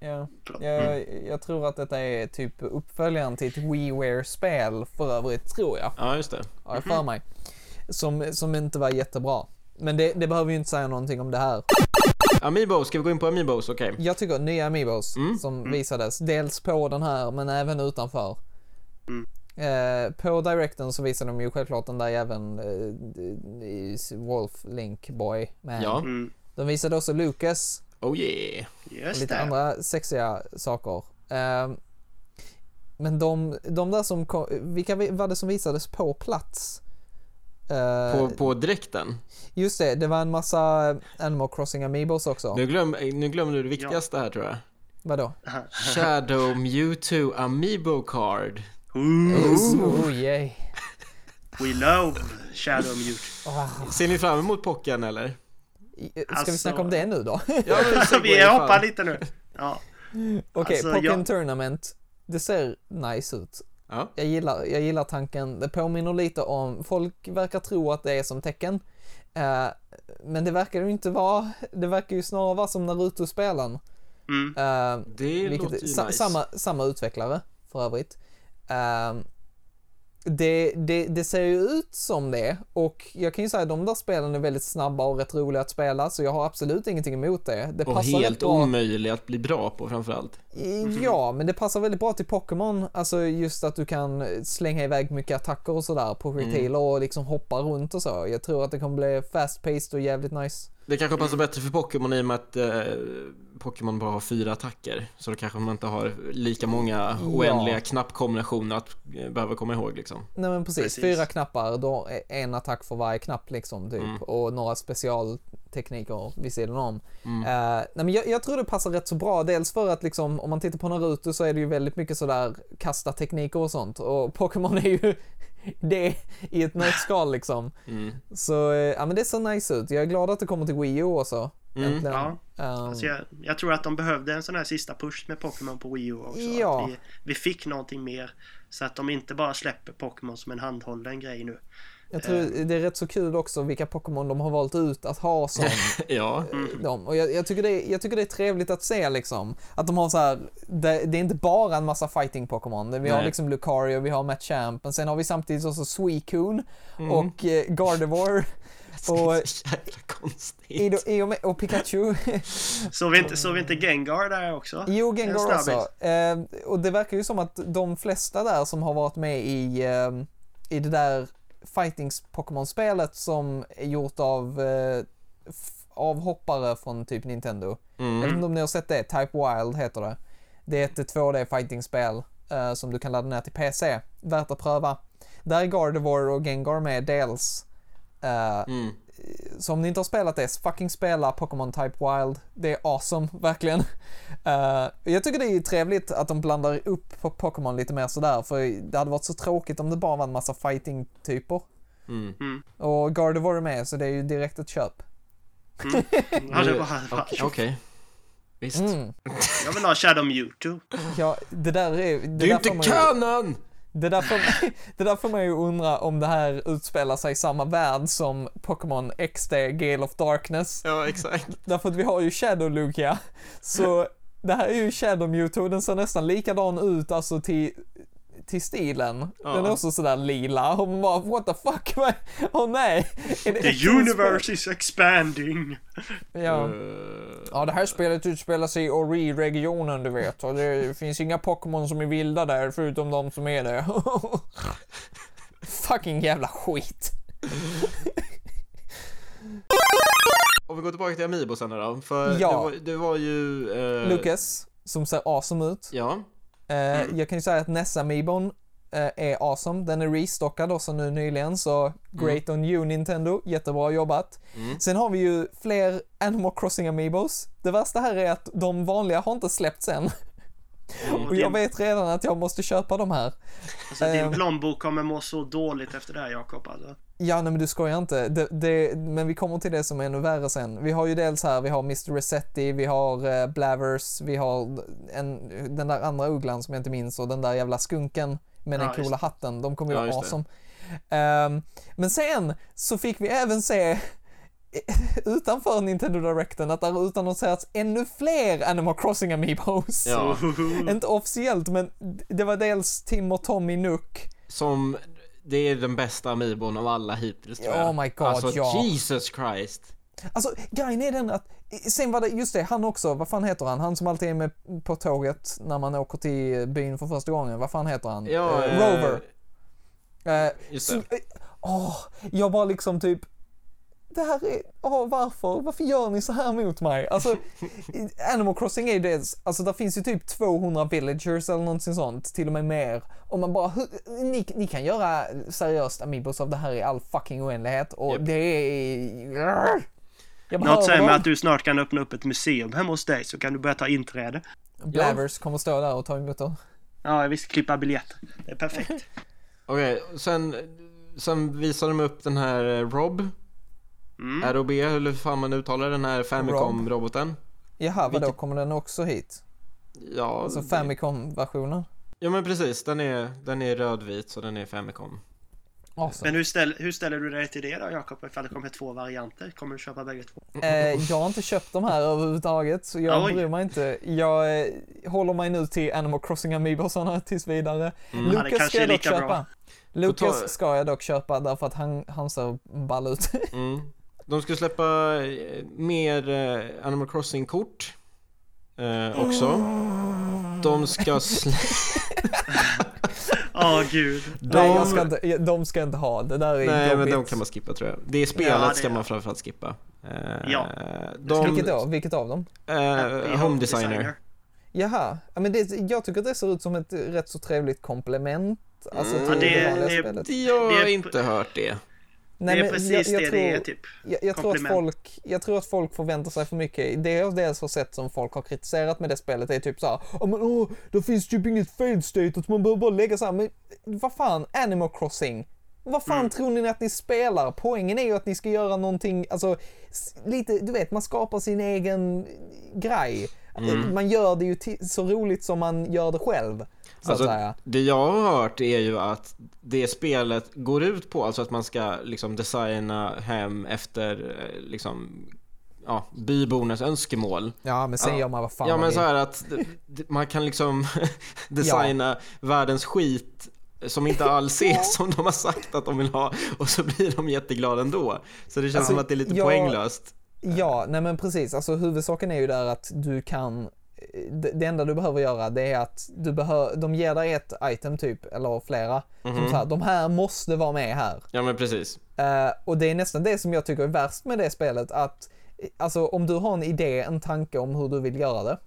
S1: Ja. Jag, jag tror att detta är typ uppföljaren till ett WiiWare-spel för övrigt, tror jag.
S2: Ja, just det.
S1: Har jag för mig. Som, som inte var jättebra. Men det, det behöver ju inte säga någonting om det här.
S2: Amiibo, ska vi gå in på Amiibos? Okej.
S1: Jag tycker nya Amiibos
S2: Mm.
S1: som visades, dels på den här men även utanför.
S3: Mm.
S1: Eh, på Directen så visade de ju självklart den där även eh, Wolf Link Boy med.
S2: Ja.
S3: Mm.
S1: De visade också Lucas
S2: Oh yeah.
S1: och
S3: Just
S1: lite
S3: det.
S1: andra sexiga saker. Ehm, men de, de där som kom, vilka vi- var det som visades på plats? Eh,
S2: På, på dräkten.
S1: Just det, det var en massa Animal Crossing Amiibos också.
S2: Nu, glöm, nu glömmer du det viktigaste här tror jag.
S1: Vadå?
S2: Shadow Mewtwo Amiibo Card.
S3: Ooh,
S1: Oh, yay.
S3: we love Shadow Mute.
S1: Ah,
S2: Ser ni fram emot Pocken eller?
S1: I- ska vi
S3: Alltså-
S1: snacka om det nu då?
S2: Ja,
S3: vi hoppar lite nu. Ja.
S1: Okej,
S3: Alltså,
S1: Pokémon
S3: jag-
S1: Tournament. Det ser nice ut.
S2: Ja.
S1: Jag gillar, jag gillar tanken. Det påminner lite om, folk verkar tro att det är som tecken. Eh, men det verkar ju inte vara, det verkar ju snarare vara som Naruto-spelen.
S3: Mm.
S1: Uh,
S2: Det
S1: vilket,
S2: låter ju
S1: sa,
S2: nice.
S1: samma, samma utvecklare för övrigt. Eh, det, det, det ser ju ut som det och jag kan ju säga att de där spelen är väldigt snabba och rätt roliga att spela så jag har absolut ingenting emot det. Det
S2: Och helt
S1: bra.
S2: omöjlig att bli bra på framförallt.
S1: Ja, men det passar väldigt bra till Pokémon. Alltså just att du kan slänga iväg mycket attacker och sådär på retail och liksom hoppa runt och så. Jag tror att det kommer bli fast-paced och jävligt nice.
S2: Det kanske passar bättre för Pokémon i och med att eh, Pokémon bara har fyra attacker. Så då kanske man inte har lika många oändliga knappkombinationer att eh, behöva komma ihåg liksom.
S1: Nej men precis,
S3: Precis.
S1: fyra knappar, då en attack för varje knapp liksom typ.
S2: Mm.
S1: Och några specialtekniker vid sidan om.
S2: Mm.
S1: Eh, nej men jag, jag tror det passar rätt så bra, dels för att liksom om man tittar på Naruto så är det ju väldigt mycket sådär kasta tekniker och sånt. Och Pokémon är ju det i ett nötskal liksom.
S2: Mm.
S1: Så eh, ja men det ser nice ut. Jag är glad att det kommer till Wii U också.
S2: Mm.
S3: Ja.
S1: Um,
S3: Alltså jag, jag tror att de behövde en sån här sista push med Pokémon på Wii U också.
S1: Ja.
S3: Att vi, vi fick någonting mer. Så att de inte bara släpper Pokémon som en handhållen grej nu.
S1: Jag tror det är rätt så kul också vilka Pokémon de har valt ut att ha som
S2: Ja.
S1: dem. Och jag, jag, tycker det är, jag tycker det är trevligt att se liksom. Att de har så här, det, det är inte bara en massa fighting Pokémon. Vi har
S2: Nej.
S1: liksom Lucario, vi har Machamp, men sen har vi samtidigt också Suicune
S2: Mm.
S1: och eh, Gardevoir och, i, i och, med, och Pikachu.
S3: Så vi inte, så vi inte Gengar där också?
S1: Jo,
S3: En
S1: Gengar också. Eh, och det verkar ju som att de flesta där som har varit med i, eh, i det där Fightings Pokémon-spelet som är gjort av eh, avhoppare från typ Nintendo. Jag vet
S2: Mm.
S1: inte om ni har sett det, Type Wild heter det. Det är ett 2D fighting-spel eh, som du kan ladda ner till PC. Värt att pröva. Där är Gardevoir och Gengar med dels. Eh,
S2: Mm.
S1: Så om ni inte har spelat det, fucking spela Pokémon Type Wild. Det är awesome, verkligen. Eh, jag tycker det är trevligt att de blandar upp på Pokémon lite mer sådär, för det hade varit så tråkigt om det bara var en massa fighting-typer.
S2: Mm.
S1: Och Gardevoir är med, så det är ju direkt ett köp.
S3: Var,
S2: Okej. Okej. Visst.
S1: Mm.
S3: Jag vill ha Shadow Mewtwo.
S1: Ja, det där är... Det,
S2: Det är
S1: där
S2: inte kanon!
S1: Det där, får, det där får man ju undra om det här utspelar sig i samma värld som Pokémon XD Gale of Darkness.
S2: Ja, exakt.
S1: Därför att vi har ju Shadow Lugia. Så det här är ju Shadow Mewtwo, den ser nästan likadan ut alltså till, till stilen.
S2: Ja.
S1: Den är också sådär lila och man bara what the fuck? Åh nej! Är det
S3: The universe is expanding.
S1: Ja.
S2: Eh,
S1: ja, det här spelet utspelar sig i Ori-regionen du vet och det finns inga Pokémon som är vilda där förutom de som är det. Fucking jävla skit.
S2: Om vi går tillbaka till Amiibo sen då. För
S1: Ja.
S2: det, var, det var ju... eh,
S1: Lucas, som ser awesome ut.
S2: Ja.
S1: Eh, Jag kan ju säga att Ness Amiibon eh, är awesome. Den är restockad också nu nyligen, så great on you Nintendo. Jättebra jobbat.
S2: Mm.
S1: Sen har vi ju fler Animal Crossing Amiibos. Det värsta här är att de vanliga har inte släppts än. Och jag vet redan att jag måste köpa de här.
S3: Alltså, din
S1: Ehm.
S3: plånbok kommer må så dåligt efter det här Jakob. Alltså.
S1: Ja, nej men du skojar inte. Det, det, men vi kommer till det som är ännu värre sen. Vi har ju dels här, vi har Mr. Resetti, vi har uh, Blavers, vi har en, den där andra ugglan som jag inte minns och den där jävla skunken med den
S3: Ja, just
S1: coola hatten. De kommer ju
S2: Ja,
S1: vara awesome. Ehm, men sen så fick vi även se utanför Nintendo Directen att det har utannonserats ännu fler Animal Crossing Amiibos.
S2: Ja.
S1: Inte officiellt, men det var dels Tim och Tommy Nook.
S2: Som... Det är den bästa Amiibon av alla hittills tror jag.
S1: Oh my god,
S2: alltså,
S1: ja.
S2: Jesus Christ.
S1: Alltså grejen är den att, sen var det, just det, han också, vad fan heter han? Han som alltid är med på tåget när man åker till byn för första gången, vad fan heter han?
S2: Ja,
S1: Eh,
S2: eh,
S1: Rover. Eh,
S2: Just
S1: så,
S2: det.
S1: eh, åh, jag bara liksom typ, det här är, åh varför, varför gör ni så här mot mig? Alltså, Animal Crossing är ju det, alltså där finns ju typ 200 villagers eller någonting sånt, till och med mer. Och man bara, ni, ni kan göra seriöst Amiibos av det här i all fucking oändlighet och
S2: Japp.
S1: det är... Jag
S3: Något säger mig att du snart kan öppna upp ett museum hemma hos dig så kan du börja ta inträde.
S1: Blavers kommer stå där och ta emot dem.
S3: Ja, visst, klippa biljetter. Det är perfekt.
S2: Okej, sen, sen visar de upp den här eh, Rob.
S3: Mm.
S2: ROB, hur fan man uttalar den här Famicom-roboten.
S1: Jaha, vadå,
S2: Vilket-
S1: kommer den också hit?
S2: Ja,
S1: Alltså
S2: det-
S1: Famicom-versionen?
S2: ja men precis, den är, den är rödvit så den är Famicom.
S1: Awesome.
S3: Men hur, ställ, hur ställer du dig till det då Jakob? Ifall det kommer två varianter? Kommer du köpa bägge två?
S1: Eh, jag har inte köpt de här överhuvudtaget, så jag
S3: Oj.
S1: bryr mig inte. Jag eh, håller mig nu till Animal Crossing Amiibosarna tills vidare.
S3: Det
S1: Lucas ska jag dock
S3: lika bra.
S1: köpa. Lucas
S2: ta-
S1: ska jag dock köpa därför att han, han ser ball ut.
S2: Mm. De ska släppa eh, mer eh, Animal Crossing-kort eh, också. De ska släppa...
S3: Åh gud.
S1: Nej, jag ska inte, de ska inte ha. Det där är
S2: Nej men
S1: jobbigt.
S2: de kan man skippa tror jag. Det spelet
S3: Ja, det
S2: ska
S3: är-
S2: man framförallt skippa. Eh,
S3: Ja.
S2: De,
S1: Vilket då? Vilket av dem?
S2: Eh, home designer.
S1: Jaha, ja, men det, jag tycker att det ser ut som ett rätt så trevligt komplement. Alltså
S2: Mm.
S1: till
S3: Ja, det-
S1: det vanliga
S3: det-
S1: spelet.
S2: Jag har
S3: Det är-
S2: inte hört det.
S1: Nej,
S3: det är precis
S1: jag, jag
S3: det
S1: tror,
S3: det är typ.
S1: Jag, jag, tror att folk, jag tror att folk förväntar sig för mycket. Det jag dels har sett som folk har kritiserat med det spelet är typ såhär, oh, men åh, det finns typ inget failed state, att man behöver bara lägga så här, men vad fan, Animal Crossing. Vad fan
S3: Mm.
S1: tror ni att ni spelar? Poängen är ju att ni ska göra någonting, alltså lite, du vet, man skapar sin egen grej.
S2: Mm.
S1: Man gör det ju till, så roligt som man gör det själv, så
S2: Alltså,
S1: att säga.
S2: det jag har hört är ju att det spelet går ut på, alltså att man ska liksom designa hem efter eh, liksom ja, bybornas önskemål.
S1: Ja, men sen
S2: Ja.
S1: gör man vad fan
S2: Ja men så här att man kan liksom designa världens skit som inte alls är som de har sagt att de vill ha och så blir de jätteglada ändå. Så det känns
S1: Alltså,
S2: som att det är lite
S1: jag-
S2: poänglöst.
S1: Ja, nej men precis. Alltså huvudsaken är ju där att du kan det, enda du behöver göra det är att du behöver, de ger dig ett item typ, eller flera.
S2: Mhm.
S1: Som så här, de här måste vara med här.
S2: Ja men precis.
S1: Eh, och det är nästan det som jag tycker är värst med det spelet, att alltså om du har en idé, en tanke om hur du vill göra det,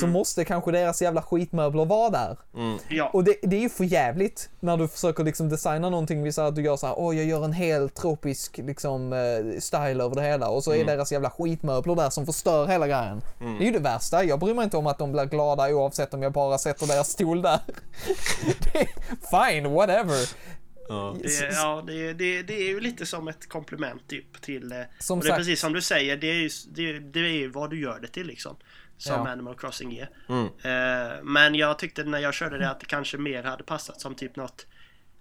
S1: så måste kanske deras jävla skitmöbler vara där.
S2: Mm.
S3: Ja.
S1: Och det, det är ju för jävligt när du försöker liksom designa någonting, vi säger att du gör så här, åh jag gör en helt tropisk liksom eh, style över det hela och så är deras jävla skitmöbler där som förstör hela grejen. Det är ju det värsta, jag bryr mig inte om att de blir glada oavsett om jag bara sätter deras stol där. fine, whatever.
S2: Ja.
S3: Det, är- ja, det, det, det är ju lite som ett komplement typ till... eh,
S1: Som
S3: och det är
S1: sagt-
S3: precis som du säger, det är ju det, det är vad du gör det till liksom. Som
S1: Ja.
S3: Animal Crossing är.
S2: Mm.
S3: Eh, men jag tyckte när jag körde det att det kanske mer hade passat som typ något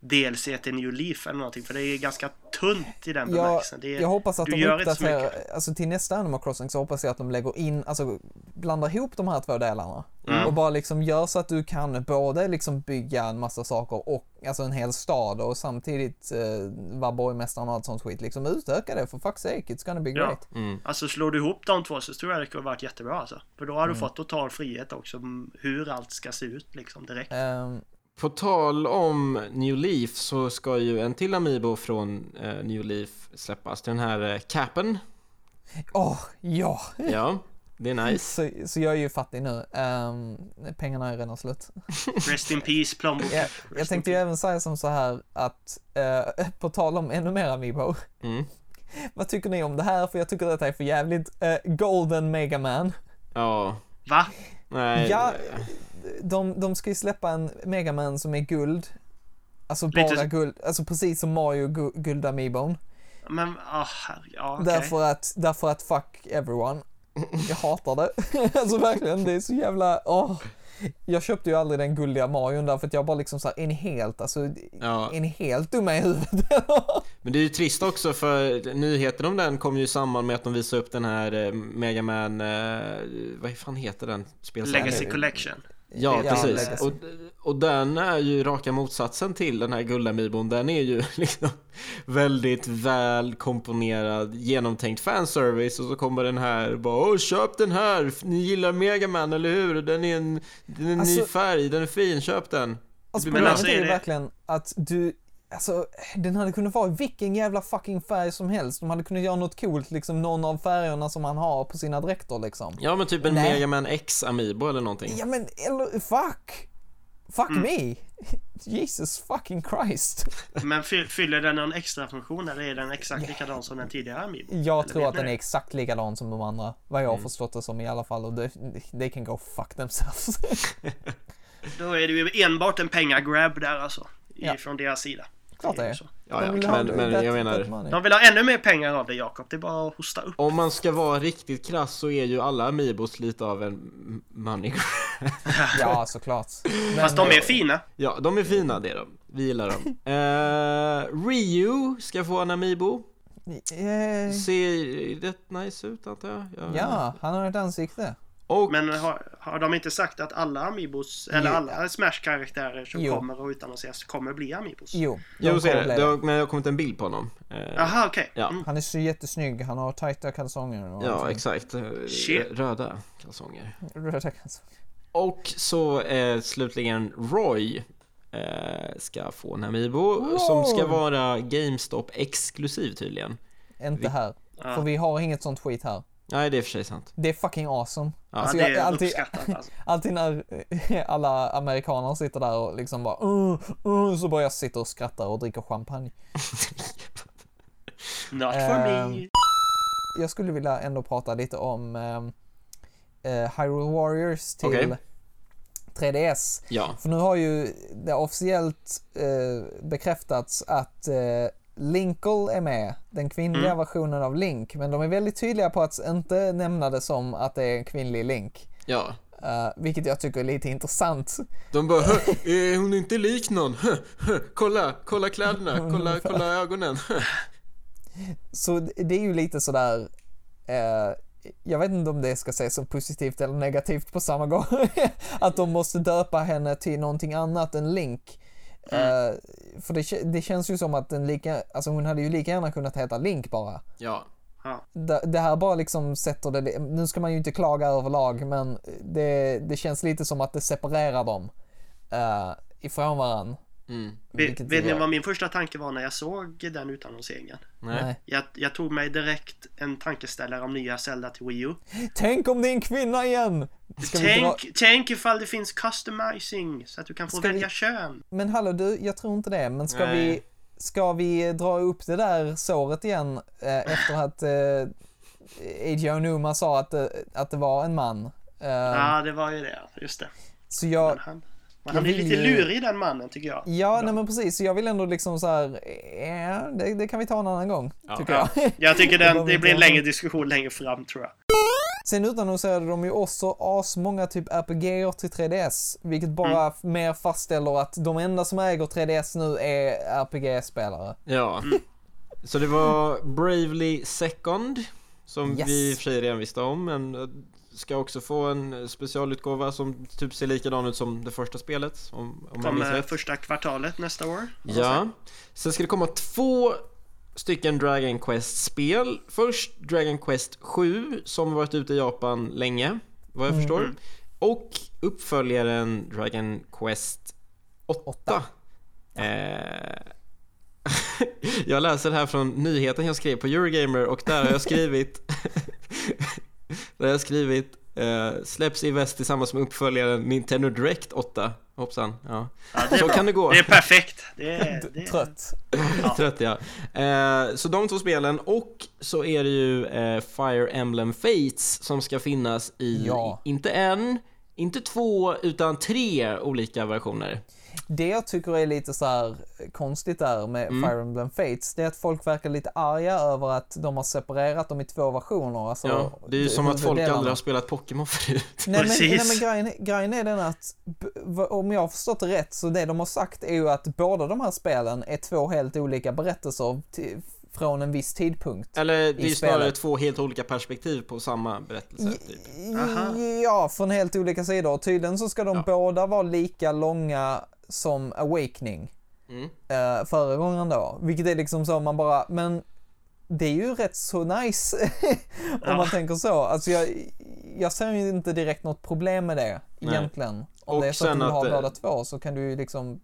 S3: DLC till New Leaf eller någonting. För det är ganska tunt i den bemärkelsen. Är,
S1: jag hoppas att
S3: du
S1: de
S3: gör inte så
S1: uppdaterar, alltså till nästa Animal Crossing så hoppas jag att de lägger in, alltså blandar ihop de här två delarna.
S3: Mm.
S1: Och bara liksom gör så att du kan både liksom bygga en massa saker och, alltså en hel stad och samtidigt eh, vara borgmästaren och allt sånt skit. Liksom utöka det för fuck's sake, it's gonna be
S3: Ja.
S1: great.
S2: Mm.
S3: Alltså slår du ihop de två så tror jag det skulle varit jättebra alltså. För då har
S1: Mm.
S3: du fått total frihet också hur allt ska se ut liksom direkt.
S1: Ehm,
S2: På tal om New Leaf så ska ju en till Amiibo från eh, New Leaf släppas. Den här eh, capen.
S1: Åh, ja!
S2: Ja, det är nice.
S1: Så, så jag är ju fattig nu. Ehm, pengarna är redan slut.
S3: Rest in peace plånboken.
S1: Jag,
S3: Rest
S1: jag tänkte ju även säga som så här att, eh, på tal om ännu mer Amiibo.
S2: Mm.
S1: Vad tycker ni om det här? För jag tycker detta är för jävligt. Eh, Golden Mega Man.
S2: Ja,
S3: Va?
S2: Nej.
S1: Ja, de, de ska ju släppa en Mega Man som är guld. Alltså
S3: Lite-
S1: bara guld, alltså precis som Mario gu, guld Amiibon.
S3: Men, ah, herre- ja okej.
S1: Därför att, därför att fuck everyone. Jag hatar det. alltså verkligen, det är så jävla, åh. Jag köpte ju aldrig den guldiga Marion därför att jag bara liksom såhär, är ni helt, alltså,
S2: Ja.
S1: ni helt dumma i huvudet?
S2: Men det är ju trist också för nyheten om den kom ju i samband med att de visade upp den här eh, Mega Man, eh, vad fan heter den?
S3: Legacy Collection.
S2: Ja, precis. Och, och den är ju raka motsatsen till den här guldamibon. Den är ju liksom väldigt väl komponerad, genomtänkt fanservice och så kommer den här bara Åh, köp den här! Ni gillar Megaman, eller hur? Den är en, den är en ny
S1: Alltså-
S2: färg, den är fin, köp den!
S1: Alltså problemet
S3: alltså,
S1: är
S3: det-
S1: verkligen att du, Alltså, den hade kunnat vara vilken jävla fucking färg som helst. De hade kunnat göra något coolt, liksom någon av färgerna som han har på sina dräkter liksom.
S2: Ja, men typ en
S1: Nej.
S2: Mega Man X Amiibo eller någonting.
S1: Ja men, eller fuck! Fuck me! Jesus fucking Christ.
S3: Men fy- fyller den någon extra funktion eller är den exakt likadan som den tidigare Amiibo?
S1: Jag
S3: Eller
S1: tror att den är exakt likadan som de andra. Vad jag har förstått det som i alla fall. Och det, they can go fuck themselves.
S3: Då är det ju enbart en pengagrab där alltså.
S1: Ja.
S3: Från deras sida.
S1: Klart det är.
S3: så.
S2: Ja,
S1: De
S2: ja,
S1: vill ha
S2: men, men jag menar.
S3: De vill ha ännu mer pengar av dig Jakob. Det är bara att hosta upp.
S2: om man ska vara riktigt krass så är ju alla Amiibos lite av en money grab.
S1: Ja, såklart. Men,
S3: Fast de är fina.
S2: Ja, de är fina det är de. Vi gillar dem. Eh, Ryu ska få en Amiibo.
S1: Eh,
S2: Ser rätt nice ut antar jag.
S1: ja, han har ett ansikte.
S2: Och
S3: Men har, har de inte sagt att alla Amiibos, eller
S1: Jo.
S3: alla Smash-karaktärer som
S1: Jo.
S3: kommer och utannonseras kommer bli Amiibos?
S1: Jo, de
S2: Jo, ser
S1: kommer
S2: det. det har, men det har kommit en bild på honom. Eh,
S3: Jaha, okej.
S2: Ja.
S3: Mm.
S1: Han är så jättesnygg, han har tajta kalsonger. Och
S2: Ja, exakt. Eh,
S3: Shit.
S2: Röda kalsonger.
S1: Röda kalsonger.
S2: Och så eh, slutligen Roy eh, ska få en Amiibo som ska vara GameStop exklusiv tydligen.
S1: Inte
S2: Vi-
S1: här.
S3: Ja.
S1: För vi har inget sånt skit här.
S2: Nej, det är för sig sant.
S1: Det är fucking awesome.
S3: Ja,
S1: Alltså,
S3: det
S1: jag,
S3: är
S1: alltid,
S3: uppskattat alltså.
S1: alltid när eh, alla amerikaner sitter där och liksom bara uh, uh, så bara jag sitter och skrattar och dricker champagne.
S3: Not for
S1: Ehm,
S3: me.
S1: Jag skulle vilja ändå prata lite om ehm, eh, Hyrule Warriors till
S2: Okej.
S1: 3DS.
S2: Ja,
S1: För nu har ju det officiellt eh, bekräftats att eh, Linkle är med, den kvinnliga
S3: Mm.
S1: versionen av Link. Men de är väldigt tydliga på att inte nämna det som att det är en kvinnlig Link.
S2: ja.
S1: Eh, vilket jag tycker är lite intressant.
S2: De bara "Hö, är hon inte lik någon? Kolla, kolla kläderna, kolla, kolla ögonen. Hö."
S1: Så det är ju lite sådär, eh, jag vet inte om det ska ses som positivt eller negativt på samma gång. att de måste döpa henne till någonting annat än Link. Eh, för det, det känns ju som att den lika, alltså hon hade ju lika gärna kunnat heta Link bara.
S2: Ja,
S3: Ja.
S1: Det, det här bara liksom sätter det, nu ska man ju inte klaga överlag men det, det känns lite som att det separerar dem uh, ifrån varandra.
S2: Mm.
S3: Vet, vet ni vad min första tanke var när jag såg den utannonseringen?
S2: Nej.
S1: Nej.
S3: Jag, jag tog mig direkt en tankeställare om nya Zelda till Wii U.
S1: Tänk om det är en kvinna igen! Vi dra...
S3: Tänk, tänk ifall det finns customizing så att du kan få
S1: Ska vi-
S3: välja kön.
S1: Men hallå du, jag tror inte det. Men ska
S2: Nej.
S1: vi, ska vi dra upp det där såret igen eh, efter att eh, Eiji Onuma sa att, det- att det var en man? Eh,
S3: Ja, det var ju det. Just det.
S1: Så
S3: Men
S1: jag,
S3: han, men han är lite
S1: ju-
S3: lurig den mannen tycker jag.
S1: ja nej men precis, så jag vill ändå liksom så här, ja, det, det kan vi ta en annan gång,
S2: Ja.
S1: tycker jag.
S3: Jag tycker den, det blir en längre diskussion längre fram tror jag.
S1: Sen utannonserade de ju också asmånga typ RPG till 3DS, vilket bara f- mer fastställer att de enda som äger 3DS nu är RPG-spelare.
S2: Ja. Så det var Bravely Second, som
S1: Yes.
S2: vi i och för sig redan visste om, men eh, ska också få en specialutgåva som typ ser likadan ut som det första spelet, om, om
S3: Kommer första kvartalet nästa år.
S2: Ja. Sen ska det komma två stycken Dragon Quest-spel. Först Dragon Quest 7, som varit ute i Japan länge, vad jag förstår. Och uppföljaren Dragon Quest 8. Eh, jag läser här från nyheten jag skrev på Eurogamer och där har jag skrivit Där har jag skrivit eh, Släpps i väst tillsammans med uppföljaren Nintendo Direct 8 Hoppsan, ja.
S3: Ja, det är
S2: Så
S3: bra.
S2: kan det gå.
S3: Det är perfekt. Det är, det är...
S1: Trött.
S2: Trött ja. Eh, så de två spelen och så är det ju eh, Fire Emblem Fates som ska finnas i,
S1: Ja.
S2: inte en, inte två, utan tre olika versioner.
S1: Det jag tycker är lite så här konstigt där med
S2: Mm.
S1: Fire Emblem Fates, det är att folk verkar lite arga över att de har separerat dem i två versioner. Alltså,
S2: Ja, det är ju som att folk aldrig har spelat Pokémon förut.
S1: Nej men, nej, men grejen, är- grejen är den att, om jag har förstått det rätt, så det de har sagt är ju att båda de här spelen är två helt olika berättelser till, från en viss tidpunkt.
S2: Eller det är ju snarare två helt olika perspektiv på samma berättelse. Typ.
S1: Ja, från helt olika sidor. Tydligen så ska de
S2: Ja.
S1: båda vara lika långa som Awakening.
S2: Mm.
S1: uh, föregångaren då. Vilket är liksom så man bara, men det är ju rätt så nice om
S3: Ja.
S1: man tänker så. Alltså jag, jag ser ju inte direkt något problem med det
S2: Nej.
S1: egentligen. Om
S2: Och
S1: det är så att du vill
S2: att
S1: ha
S2: det-
S1: båda två så kan du ju liksom,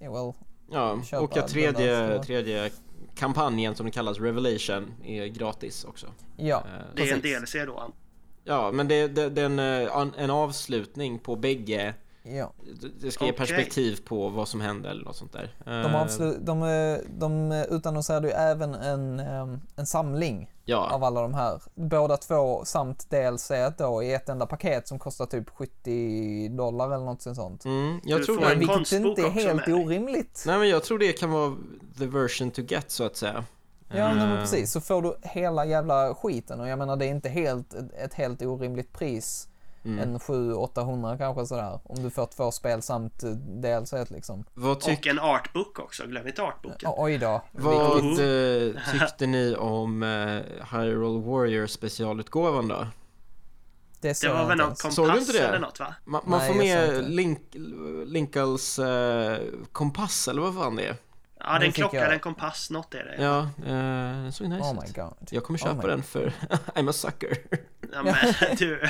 S1: yeah, well,
S2: Ja,
S1: köpa
S2: och tredje, tredje kampanjen som den kallas, Revelation, är gratis också.
S1: Ja,
S2: Eh,
S3: Det är en
S1: precis.
S3: DLC då.
S2: Ja, men det, det, det är en, eh, en avslutning på bägge.
S1: Ja.
S2: Det ska ge
S3: Okej.
S2: perspektiv på vad som hände eller något sånt där.
S1: De,
S2: Eh,
S1: avslu- de, eh, de utannonserade ju även en, ehm, en samling
S2: Ja,
S1: av alla de här. Båda två samt DLC då i ett enda paket som kostar typ 70 dollar eller något sånt.
S2: mm, jag
S3: Du
S2: tror det.
S1: Vilket inte är helt
S3: med
S1: orimligt.
S2: Nej men jag tror det kan vara the version to get så att säga.
S1: Ja, nej, men
S2: Eh,
S1: precis. Så får du hela jävla skiten och jag menar det är inte helt, ett helt orimligt pris.
S2: Mm.
S1: En 700-800 kanske sådär. Om du får två spel samt eh, DLC liksom.
S2: Vad, tyck,
S3: Och en artbook också, glöm inte artboken.
S1: Oj då.
S2: vad eh, tyckte ni om eh, Hyrule Warrior specialutgåvan då?
S1: Det,
S3: Det var väl någon
S1: ens.
S2: Såg du
S3: kompass
S2: inte det?
S3: eller något va?
S2: Man, man
S1: Nej,
S2: får med. Link, Linkals eh, kompass eller vad fan det är.
S3: Ja, det är
S1: Nu
S3: en
S1: fick
S3: klocka
S1: jag-
S3: en kompass, något är det.
S2: Ja, eh, den såg nice
S1: Oh my
S2: ut.
S1: god.
S2: Jag kommer
S1: Oh
S2: köpa
S1: my-
S2: den för I'm a sucker.
S3: Ja, men, du,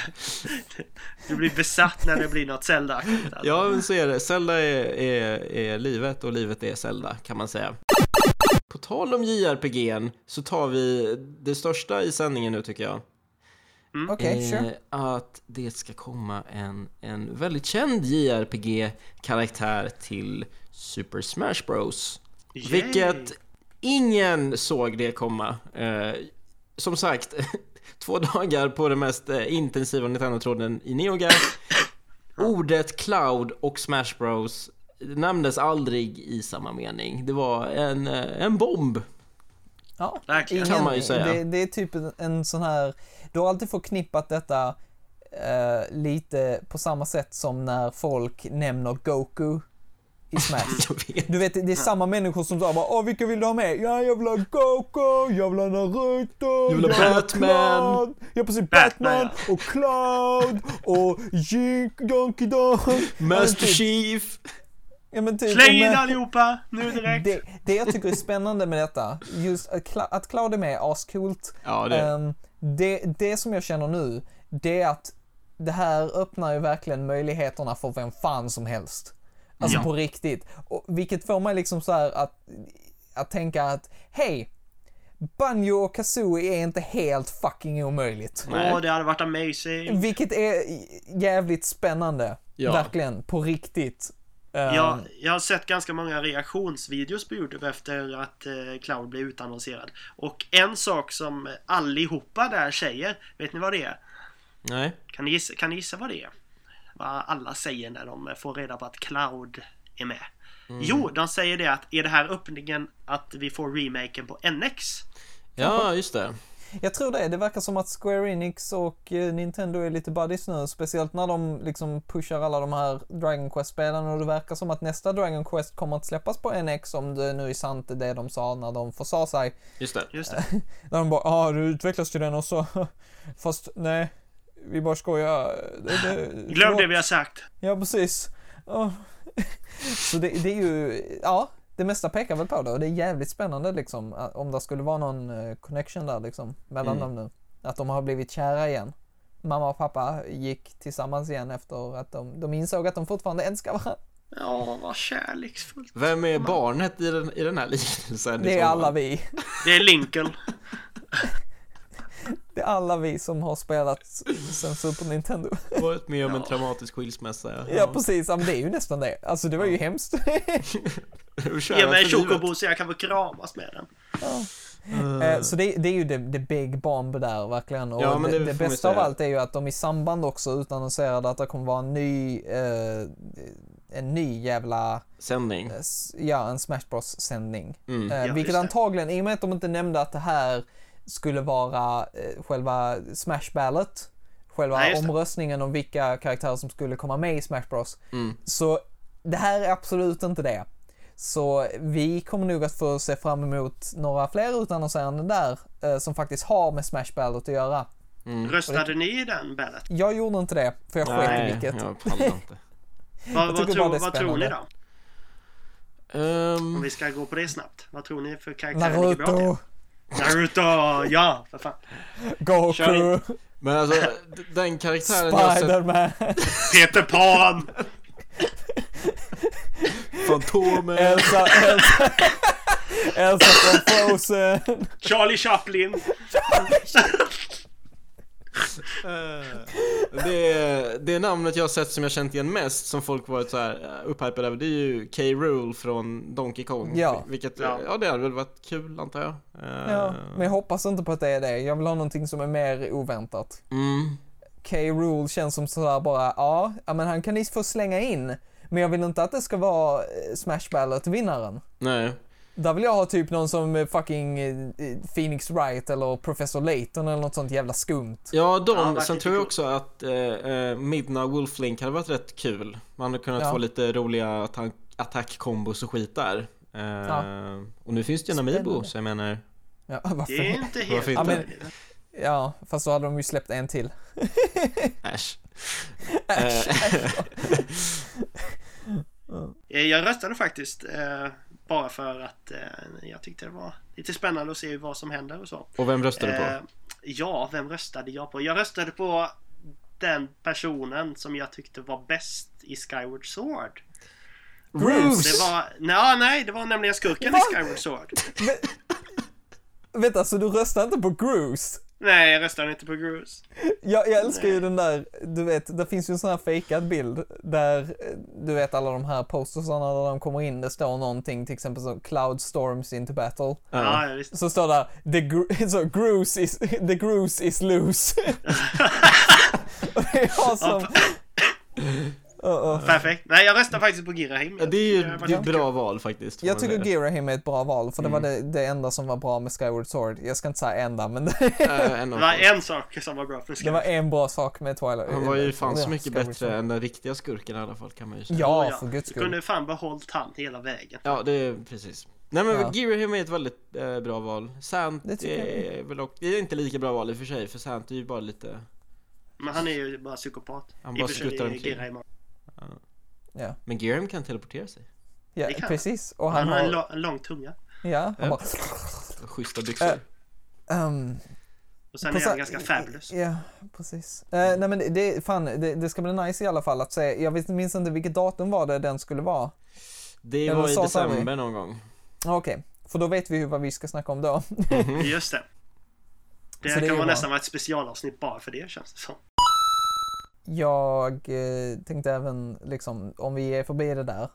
S3: du blir besatt när det blir något Zelda-aktigt. Alltså.
S2: Ja, men så är det. Zelda är, är, är livet och livet är Zelda, kan man säga. På tal om JRPG'n så tar vi det största i sändningen nu tycker jag.
S1: Okej, sure.
S2: Eh, att det ska komma en, en väldigt känd JRPG-karaktär till Super Smash Bros.
S3: Yay.
S2: Vilket ingen såg det komma. Eh, som sagt, två dagar på den mest eh, intensiva Nintendo-tråden i NeoGaf. Ordet Cloud och Smash Bros nämndes aldrig i samma mening. Det var en, eh, en bomb.
S1: Ja,
S3: Verkligen.
S2: Kan man ju säga.
S1: Det, det är typ en, en sån här, du har alltid förknippat detta eh, lite på samma sätt som när folk nämner Goku i Smash.
S2: Jag vet.
S1: Du vet, det är samma människor som säger bara Åh, vilka vill du ha med? Ja, jag vill ha Goku, jag vill ha Naruto,
S2: Jag vill ha Batman."
S1: Cloud. Ja, precis.
S3: Batman,
S1: Batman och Cloud och Jink, Donkey Dong.
S2: Master
S1: typ-
S2: Chief!
S1: Ja, men typ,
S3: Släng in
S1: men-
S3: allihopa, nu direkt!
S1: det, det jag tycker är spännande med detta, just att att Cloud är med är ascoolt.
S2: Ja, det.
S1: Ehm, det, det som jag känner nu, det är att det här öppnar ju verkligen möjligheterna för vem fan som helst. Alltså
S3: Ja.
S1: på riktigt. Och, vilket får mig liksom så här att, att tänka att, hej, Banjo och Kazooie är inte helt fucking omöjligt.
S3: Åh, det hade varit amazing!
S1: Vilket är jävligt spännande.
S2: Ja.
S1: Verkligen, på riktigt. Ehm,
S3: Jag, jag har sett ganska många reaktionsvideos på Youtube efter att eh, Cloud blev utannonserad. Och en sak som allihopa där säger, vet ni vad det är?
S2: Nej.
S3: Kan ni gissa, kan ni gissa vad det är? Vad alla säger när de får reda på att Cloud är med. Jo, de säger det att är det här öppningen att vi får remaken på NX?
S2: Ja, just det.
S1: Jag tror det. Det verkar som att Square Enix och eh, Nintendo är lite buddies nu. Speciellt när de liksom pushar alla de här Dragon Quest-spelen och det verkar som att nästa Dragon Quest kommer att släppas på NX om det nu är sant det de sa när de försade sig.
S2: Just det.
S3: Just det.
S1: När de bara ja ah, det utvecklas till den och så fast nej vi bara skojar. Det, det,
S3: Glöm det vi har sagt.
S1: Ja precis. Ja. Så det, det är ju, ja det mesta pekar väl på det och det är jävligt spännande liksom om det skulle vara någon eh, connection där liksom mellan
S2: Mm.
S1: dem nu. Att de har blivit kära igen. Mamma och pappa gick tillsammans igen efter att de, de insåg att de fortfarande älskar varandra.
S3: Ja, vad kärleksfullt.
S2: Vem är barnet i den, i den här liknelsen?
S1: Det är
S2: så
S1: alla vi.
S3: Det är Lincoln.
S1: Det är alla vi som har spelat sen Super Nintendo.
S2: Varit med om en
S3: Ja.
S2: traumatisk skilsmässa.
S1: Ja precis, ja, men det är ju nästan det. Alltså det var ju hemskt.
S3: Ge mig en chocobo så jag kan få kramas med den.
S1: Eh, Så det, det är ju det, det big bomb där verkligen. Och
S2: Ja, men
S1: det,
S2: det
S1: det, bästa av allt är ju att de i samband också utannonserade att det kommer vara en ny, eh, en ny jävla,
S2: Sändning.
S1: eh, ja en Smash Bros sändning.
S2: Mm.
S1: Eh,
S3: Ja,
S1: vilket antagligen, i och med att de inte nämnde att det här skulle vara eh, själva Smash Ballot, själva
S3: Nej, det.
S1: omröstningen om vilka karaktärer som skulle komma med i Smash Bros.
S2: Mm.
S1: Så det här är absolut inte det. Så vi kommer nog att få se fram emot några fler utannonseranden där eh, som faktiskt har med Smash Ballot att göra.
S2: Mm.
S3: Röstade ni i den ballet?
S1: Jag gjorde inte det, för jag sket i
S2: Nej,
S1: vilket.
S2: jag pallar inte.
S3: Vad, tror,
S1: det
S3: vad ni då?
S2: Ehm,
S3: Om vi ska gå på det snabbt. Vad tror ni för karaktär ligger bra till?
S1: Naruto!
S3: Ja, för fan.
S1: Goku,
S2: men alltså, den karaktären jag.
S1: Spiderman.
S3: Peter Pan!
S2: Fantomen.
S1: Elsa, Elsa, Elsa från Frozen.
S3: Charlie Chaplin.
S2: Det, det namnet jag har sett som jag känt igen mest som folk varit så här eh, upphypade över det är ju K. Rool från Donkey Kong.
S1: Ja.
S2: Vilket,
S3: Ja.
S2: ja. det hade väl varit kul antar jag. Eh,
S1: Ja, men jag hoppas inte på att det är det. Jag vill ha någonting som är mer oväntat.
S2: Mm.
S1: K. Rule känns som sådär bara, ja, men han kan ni få slänga in. Men jag vill inte att det ska vara eh, Smash Ballot-vinnaren.
S2: Nej.
S1: Där vill jag ha typ någon som eh, fucking eh, Phoenix Wright eller Professor Layton eller något sånt jävla skumt.
S2: Ja, de,
S3: Ja,
S2: sen tror jag också att eh, eh, Midna Wolflink hade varit rätt kul. Man hade kunnat
S1: Ja.
S2: få lite roliga attack- attack-kombos och skit där. Eh,
S1: Ja.
S2: Och nu finns det ju en Amiibo, så jag menar...
S1: Ja, varför?
S3: Det är inte helt...
S2: Varför inte?
S1: Ja, men- Ja, fast då hade de ju släppt en till.
S2: Äsch.
S1: Äsch.
S3: Eh, Jag röstade faktiskt eh, bara för att eh, jag tyckte det var lite spännande att se vad som händer och så.
S2: Och vem röstade du på?
S3: Eh, ja, vem röstade jag på? Jag röstade på den personen som jag tyckte var bäst i Skyward Sword.
S1: Bruce!
S3: Det var... Nej, nej, det var nämligen skurken
S1: Va?
S3: i Skyward Sword.
S1: Vänta, så du röstar inte på Bruce?
S3: Nej, jag röstade inte på Bruce.
S1: Jag, jag älskar ju
S3: Nej.
S1: den där, du vet, det finns ju en sån här fejkad bild där, du vet alla de här postersarna där de kommer in, det står någonting, till exempel så Cloud storms into battle.
S2: Ja.
S3: Ja, visst.
S1: Så står där, the, gru- så, Gruce is, the Gruce is loose. Och det är jag som... Uh, uh.
S3: Perfekt. Nej, jag röstade faktiskt på Girahim.
S2: Ja, det är ju det är ett bra val faktiskt.
S1: Jag tycker. Girahim är ett bra val, för det
S2: Mm.
S1: var det, det enda som var bra med Skyward Sword. Jag ska inte säga enda, men det,
S2: Eh, en
S3: Det var en sak som var bra för
S1: det var en bra sak med Twilight.
S2: Han var ju fan så mycket
S1: Skyward
S2: bättre
S1: Sword.
S2: än den riktiga skurken i alla fall kan man ju säga.
S1: Ja, för guds
S3: Du
S1: skull.
S3: kunde fan behållit han hela vägen.
S2: Ja, det är precis. Nej men
S1: Ja.
S2: Girahim är ett väldigt eh, bra val. Sant
S1: Det tycker jag
S2: är väl också, det är inte lika bra val i och för sig, för Sant är ju bara lite...
S3: Men han är ju bara psykopat.
S2: Han
S3: I
S2: bara skuttar
S3: är
S2: omkring.
S1: Ja,
S2: Men Girahim kan teleportera sig.
S1: ja
S3: Det kan
S1: precis. Och
S3: Han
S1: han
S3: har en,
S1: har,
S3: lo- en lång tunga.
S1: ja, han
S2: Ja.
S1: bara,
S2: Schyssta byxor.
S1: Eh, ehm,
S3: Och sen är han ganska fabulous.
S1: Ja, precis. Eh, nej men det- det, fan, det, det ska bli nice i alla fall att se. Jag vet, minns inte vilket datum var det den skulle vara.
S2: det
S1: eller
S2: var i december någon gång.
S1: Ah, Okej, för då vet vi ju vad vi ska snacka om då.
S3: Just det. Det
S1: Så det
S3: kan vara nästan vara ett specialavsnitt bara för det känns det som.
S1: Jag eh, tänkte även, liksom, om vi är förbi det där,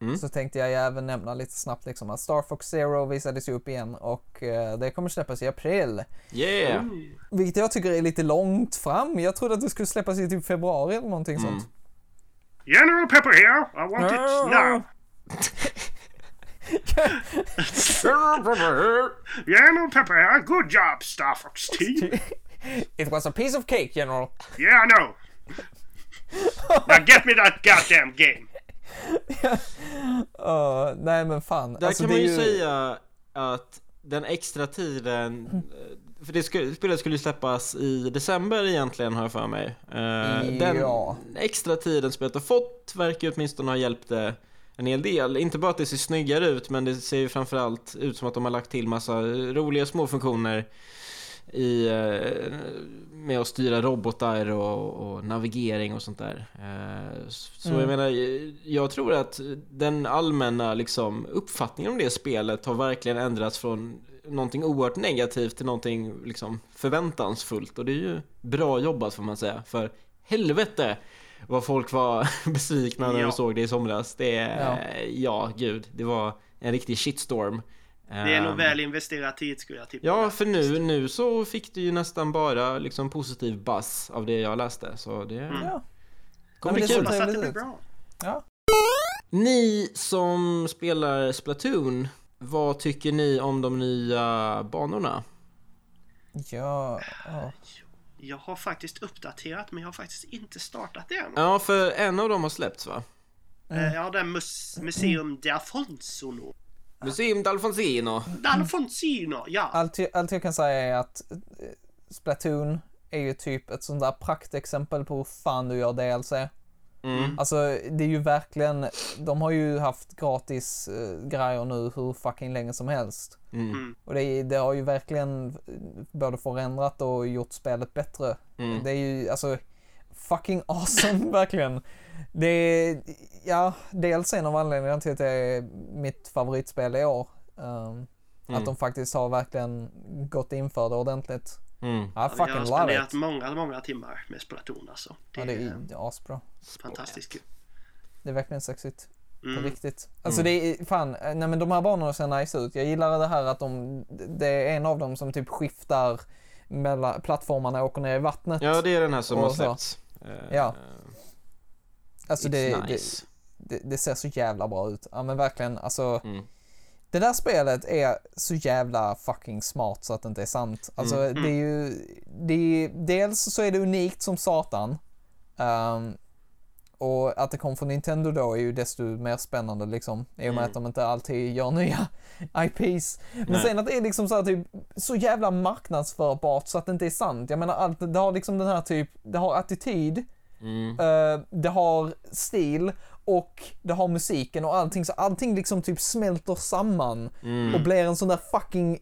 S2: Mm.
S1: så tänkte jag även nämna lite snabbt liksom att Star Fox Zero visades ju upp igen och eh, det kommer släppas i april.
S2: Yeah!
S3: Mm.
S1: Vilket jag tycker är lite långt fram. Jag trodde att det skulle släppas i typ februari eller någonting
S2: Mm.
S1: sånt.
S3: General Pepper here! I want it now! General Pepper here! Good job, Star Fox team!
S1: It was a piece of cake, General.
S3: Yeah, I know! Now get me that goddamn game!
S1: Uh, nej men fan.
S2: Där
S1: Alltså,
S2: kan
S1: det
S2: man
S1: är
S2: ju säga att den extra tiden, eh, för det skulle, spelet skulle ju släppas i december egentligen har jag för mig. Eh, Den extra tiden spelet har fått verkar ju åtminstone ha hjälpt det en hel del. Inte bara att det ser snyggare ut, men det ser ju framförallt ut som att de har lagt till massa roliga små funktioner i, eh, med att styra robotar och, och navigering och sånt där. Eh, Så
S1: Mm.
S2: jag menar, jag tror att den allmänna liksom, uppfattningen om det spelet har verkligen ändrats från någonting oerhört negativt till någonting liksom, förväntansfullt och det är ju bra jobbat får man säga. För helvete vad folk var besvikna när
S3: Ja.
S2: de såg det i somras. Det är,
S1: Ja.
S2: ja. gud, det var en riktig shitstorm.
S3: Det är nog
S2: Ehm,
S3: väl investerad tid skulle jag tippa.
S2: Ja, för nu, nu så fick du ju nästan bara liksom positiv buzz av det jag läste. Så det
S3: Mm.
S1: Ja.
S2: kommer bli
S1: det är
S2: kul.
S3: att det blir bra.
S1: Ja.
S2: Ni som spelar Splatoon, vad tycker ni om de nya banorna?
S1: Ja, ja.
S3: Jag har faktiskt uppdaterat men jag har faktiskt inte startat det än.
S2: Ja, för en av dem har släppts va?
S3: Eh, Ja, det är mus Museum de Alfonso.
S2: Museum d'Alfonsino.
S3: D'Alfonsino, ja.
S1: Allt, jag- allt jag kan säga är att eh, Splatoon är ju typ ett sånt där praktexempel på hur fan du gör DLC.
S2: Mm.
S1: Alltså, det är ju verkligen, de har ju haft gratis eh, grejer nu hur fucking länge som helst.
S2: Mm.
S1: Och det, det har ju verkligen eh, både förändrat och gjort spelet bättre.
S2: Mm.
S1: Det är ju, alltså, fucking awesome, verkligen. Det är, ja, dels en av anledningarna till att det är mitt favoritspel i år. Um,
S2: Mm.
S1: Att de faktiskt har verkligen gått in för det ordentligt.
S2: Mm.
S1: I
S3: Ja,
S1: fucking
S3: jag har
S1: love
S3: spenderat
S1: it.
S3: många, många timmar med Splatoon alltså. Det,
S1: Ja, det
S3: är
S1: det är asbra.
S3: fantastiskt kul.
S1: Det är verkligen sexigt. På
S3: Mm.
S1: riktigt. Alltså
S2: Mm.
S1: det är, fan, eh, nej men de här banorna ser nice ut. Jag gillar det här att de, det är en av dem som typ skiftar mellan plattformarna och åker ner i vattnet.
S2: Ja, det är den här som har släppts. Eh,
S1: Ja. Alltså det,
S2: nice.
S1: det, det, det ser så jävla bra ut. Ja men verkligen, alltså.
S2: Mm.
S1: Det där spelet är så jävla fucking smart så att det inte är sant. Alltså
S2: Mm.
S1: det är ju, det är, dels så är det unikt som satan. Ehm, och att det kom från Nintendo då är ju desto mer spännande liksom. I och med
S2: Mm.
S1: att de inte alltid gör nya IPs. Men
S2: Nej.
S1: sen att det är liksom så här typ så jävla marknadsförbart så att det inte är sant. Jag menar allt, det har liksom den här typ, det har attityd,
S2: Mm.
S1: eh, det har stil och det har musiken och allting. Så allting liksom typ smälter samman
S2: Mm.
S1: och blir en sån där fucking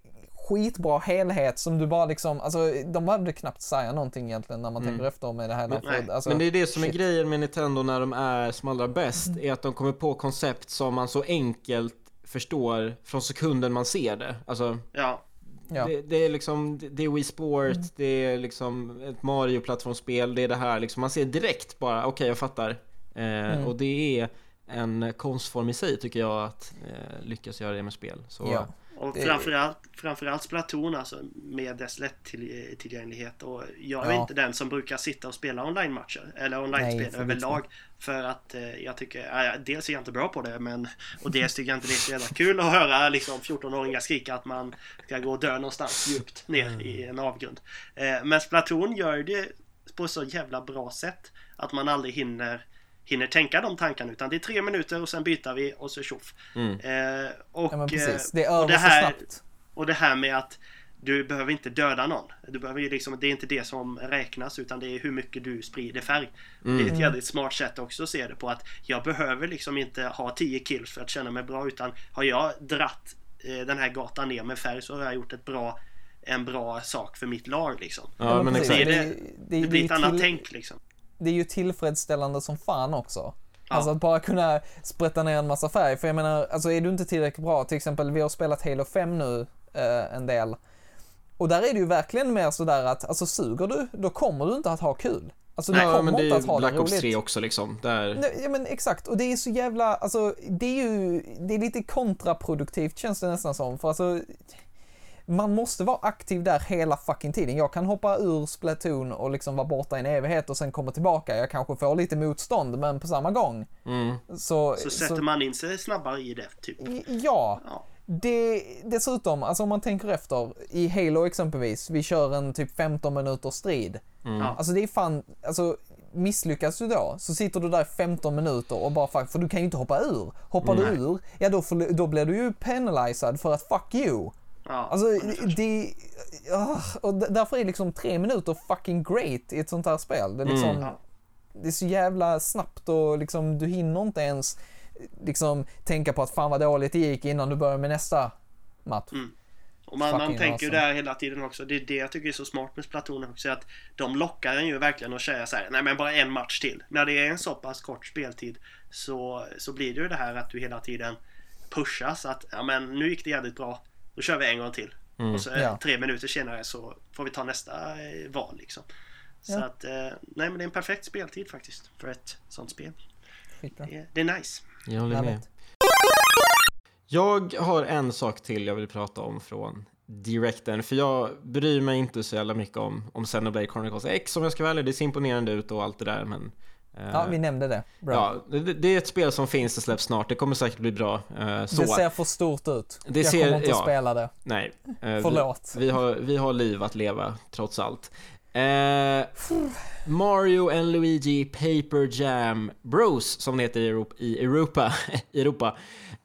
S1: skitbra helhet som du bara liksom, alltså de behövde knappt säga någonting egentligen när man tänker efter med det här.
S3: Nej.
S1: För, alltså,
S2: Mm. Men det är det som är
S1: shit.
S2: grejen med Nintendo när de är som allra bäst, är att de kommer på koncept som man så enkelt förstår från sekunden man ser det. Alltså,
S3: Ja,
S1: Ja.
S2: det, det är liksom, det är Wii Sport, det är liksom ett Mario-plattformsspel, det är det här liksom, man ser direkt bara, okej jag fattar. Eh,
S1: Mm.
S2: Och det är en konstform i sig tycker jag att eh, lyckas göra det med spel. Så,
S1: Ja.
S3: Och
S1: Det-
S3: framförallt, framförallt Splatoon alltså med dess lättillgänglighet och jag är
S1: Ja.
S3: inte den som brukar sitta och spela online-matcher eller online-spel överlag för att eh, jag tycker, äh, dels är jag inte bra på det men och dels tycker jag inte det är så jävla kul att höra liksom 14-åringar skrika att man ska gå och dö någonstans djupt ner i en avgrund. Eh, men Splatoon gör det på så jävla bra sätt att man aldrig hinner hinner tänka de tankarna utan det är tre minuter och sen byter vi och så tjoff.
S2: Mm.
S3: Eh, och,
S1: ja
S3: eh,
S1: det är
S3: och det här, och det här med att du behöver inte döda någon. Du behöver ju liksom, det är inte det som räknas utan det är hur mycket du sprider färg. Det är ett jävligt smart sätt också att se det på att jag behöver liksom inte ha 10 kills för att känna mig bra utan har jag dratt eh, den här gatan ner med färg så har jag gjort ett bra, en bra sak för mitt lag liksom.
S2: Ja, men exakt.
S3: Det,
S1: Det-
S3: är
S1: det-
S3: det, blir ett annat
S1: till-
S3: tänk liksom.
S1: Det är ju tillfredsställande som fan också.
S3: Ja.
S1: Alltså att bara kunna sprätta ner en massa färg. För jag menar, alltså är du inte tillräckligt bra, till exempel vi har spelat Halo 5 nu eh, en del. Och där är det ju verkligen mer sådär att, alltså suger du, då kommer du inte att ha kul. Alltså du
S3: Nej,
S2: Ja, men det är Black Ops
S1: roligt.
S2: 3 också liksom. Där...
S1: Nej, Ja men exakt, och det är så jävla, alltså det är ju, det är lite kontraproduktivt känns det nästan som. För alltså, man måste vara aktiv där hela fucking tiden. Jag kan hoppa ur Splatoon och liksom vara borta i en evighet och sen komma tillbaka. Jag kanske får lite motstånd, men på samma gång.
S2: Mm.
S1: Så,
S3: Så sätter man in sig snabbare i det typ.
S1: Ja,
S3: Ja.
S1: det, dessutom, alltså om man tänker efter, i Halo exempelvis, vi kör en typ 15 minuters strid.
S3: Ja.
S1: Alltså det är fan, alltså misslyckas du då så sitter du där i 15 minuter och bara fuck, för du kan ju inte hoppa ur. Hoppar du ur, ja då, får, då blir du ju penalized för att fuck you.
S3: Ja,
S1: Alltså det, ah, och därför är liksom tre minuter fucking great i ett sånt här spel. Det är liksom,
S2: Mm.
S3: Ja.
S1: det är så jävla snabbt och liksom du hinner inte ens liksom tänka på att fan vad dåligt det gick innan du börjar med nästa match.
S3: Mm. Och man, man tänker ju
S1: awesome.
S3: där hela tiden också. Det är det jag tycker är så smart med Splatoon också. Att de lockar en ju verkligen att säga så här, nej men bara en match till. När det är en så pass kort speltid så, så blir det ju det här att du hela tiden pushas. Att ja men nu gick det jävligt bra. Då kör vi en gång till. Och så eh,
S1: Ja.
S3: tre minuter senare så får vi ta nästa eh, val liksom. Så
S1: Ja.
S3: att, eh, nej men det är en perfekt speltid faktiskt. För ett sånt spel. Det är, det är nice.
S2: Jag håller med. Jag har en sak till jag vill prata om från Directen, för jag bryr mig inte så jävla mycket om, om Xenoblade Chronicles X om jag ska välja. Det ser imponerande ut och allt det där, men... eh,
S1: Ja, vi nämnde det. Bra.
S2: ja, det, det är ett spel som finns, det släpps snart, det kommer säkert bli bra. eh, så.
S1: Det ser för stort ut.
S2: Det
S1: jag
S2: ser-
S1: kommer inte
S2: ja.
S1: att spela det.
S2: Nej. eh,
S1: Förlåt.
S2: Vi, vi, har, vi har liv att leva, trots allt. Eh, Mario and Luigi Paper Jam Bros, som det heter i Europa. I Europa, Europa.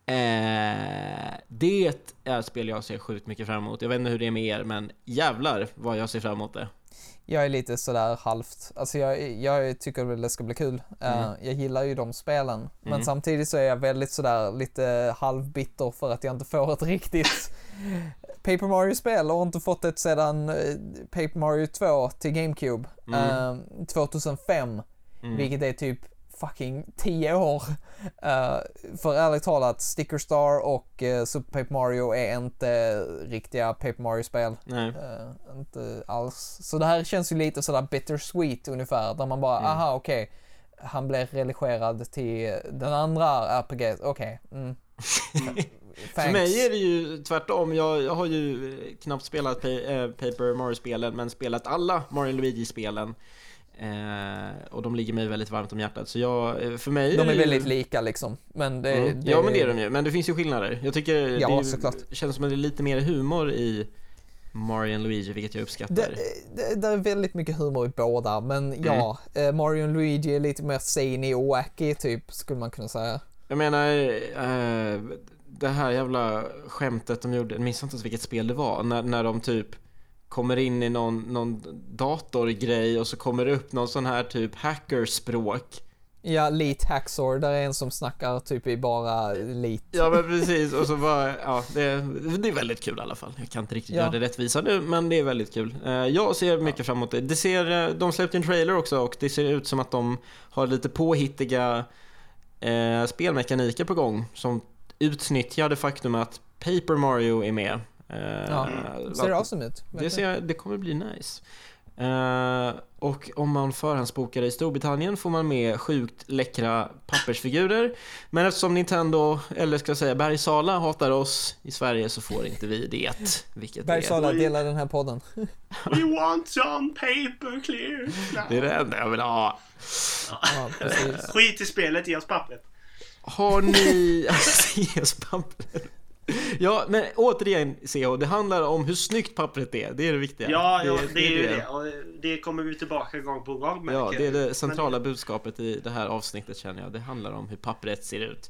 S2: Eh, det är ett spel jag ser sjukt mycket fram emot. Jag vet inte hur det är med er, men jävlar vad jag ser fram emot det.
S1: Jag är lite sådär halvt, alltså jag, jag tycker väl det ska bli kul. Eh,
S2: Mm.
S1: jag gillar ju de spelen. Men
S2: Mm.
S1: samtidigt så är jag väldigt sådär lite halvbitter för att jag inte får ett riktigt Paper Mario-spel och har inte fått ett sedan eh, Paper Mario 2 till GameCube.
S2: Mm.
S1: eh, 2005.
S2: Mm.
S1: Vilket är typ fucking 10 år. Eh, för ärligt talat, Sticker Star och eh, Super Paper Mario är inte riktiga Paper Mario-spel.
S2: Nej.
S1: Eh, inte alls. Så det här känns ju lite sådär bittersweet ungefär, där man bara,
S2: Mm.
S1: aha okej. Han blev religerad till den andra RPG, okej. mm.
S2: För mig är det ju tvärtom. Jag, jag har ju knappt spelat pa Paper Mario-spelen, men spelat alla Mario Luigi-spelen. Eh, och de ligger mig väldigt varmt om hjärtat. Så jag, eh, för mig
S1: De
S2: det
S1: är
S2: ju-
S1: väldigt lika liksom. Men det,
S2: Mm. Ja men det är de ju, men det finns ju skillnader. Jag tycker
S1: Ja,
S2: det ju-
S1: såklart.
S2: känns som att det är lite mer humor i Mario Luigi, vilket jag uppskattar.
S1: Det, det, det är väldigt mycket humor i båda, men ja,
S2: Mm.
S1: eh, Mario Luigi är lite mer zany och wacky typ, skulle man kunna säga.
S2: Jag menar, eh, det här jävla skämtet de gjorde, jag minns inte ens vilket spel det var, när, när de typ kommer in i någon, någon datorgrej och så kommer det upp någon sån här typ hackerspråk.
S1: Ja, Leet Hacksaw, där är en som snackar typ i bara Leet.
S2: Ja men precis, och så bara, ja det, det är väldigt kul i alla fall. Jag kan inte riktigt
S1: Ja.
S2: göra det rättvisa nu, men det är väldigt kul. Eh, Jag ser mycket fram emot det. det ser, eh, de släppte en trailer också och det ser ut som att de har lite påhittiga eh, spelmekaniker på gång som utnyttjar det faktum att Paper Mario är med. Eh,
S1: Ja.
S2: att-
S1: Ser det awesome ut?
S2: det, ser, det kommer bli nice. Eh, och om man förhandsbokar i Storbritannien får man med sjukt läckra pappersfigurer. Men eftersom Nintendo, eller ska jag säga Bergsala, hatar oss i Sverige så får inte vi det. Vilket
S1: Bergsala,
S2: är,
S1: dela den här podden.
S3: We want some paper clear.
S2: det är det enda jag vill ha.
S1: Ja.
S3: Skit i spelet, ge oss pappret.
S2: Har ni... CS-papper. Ja, men återigen CH, det handlar om hur snyggt pappret är. Det är det viktiga.
S3: Ja, ja det, är ju det. Och det kommer vi tillbaka gång på gång med.
S2: Ja, det är det
S3: Men-
S2: centrala budskapet i det här avsnittet känner jag. Det handlar om hur pappret ser ut.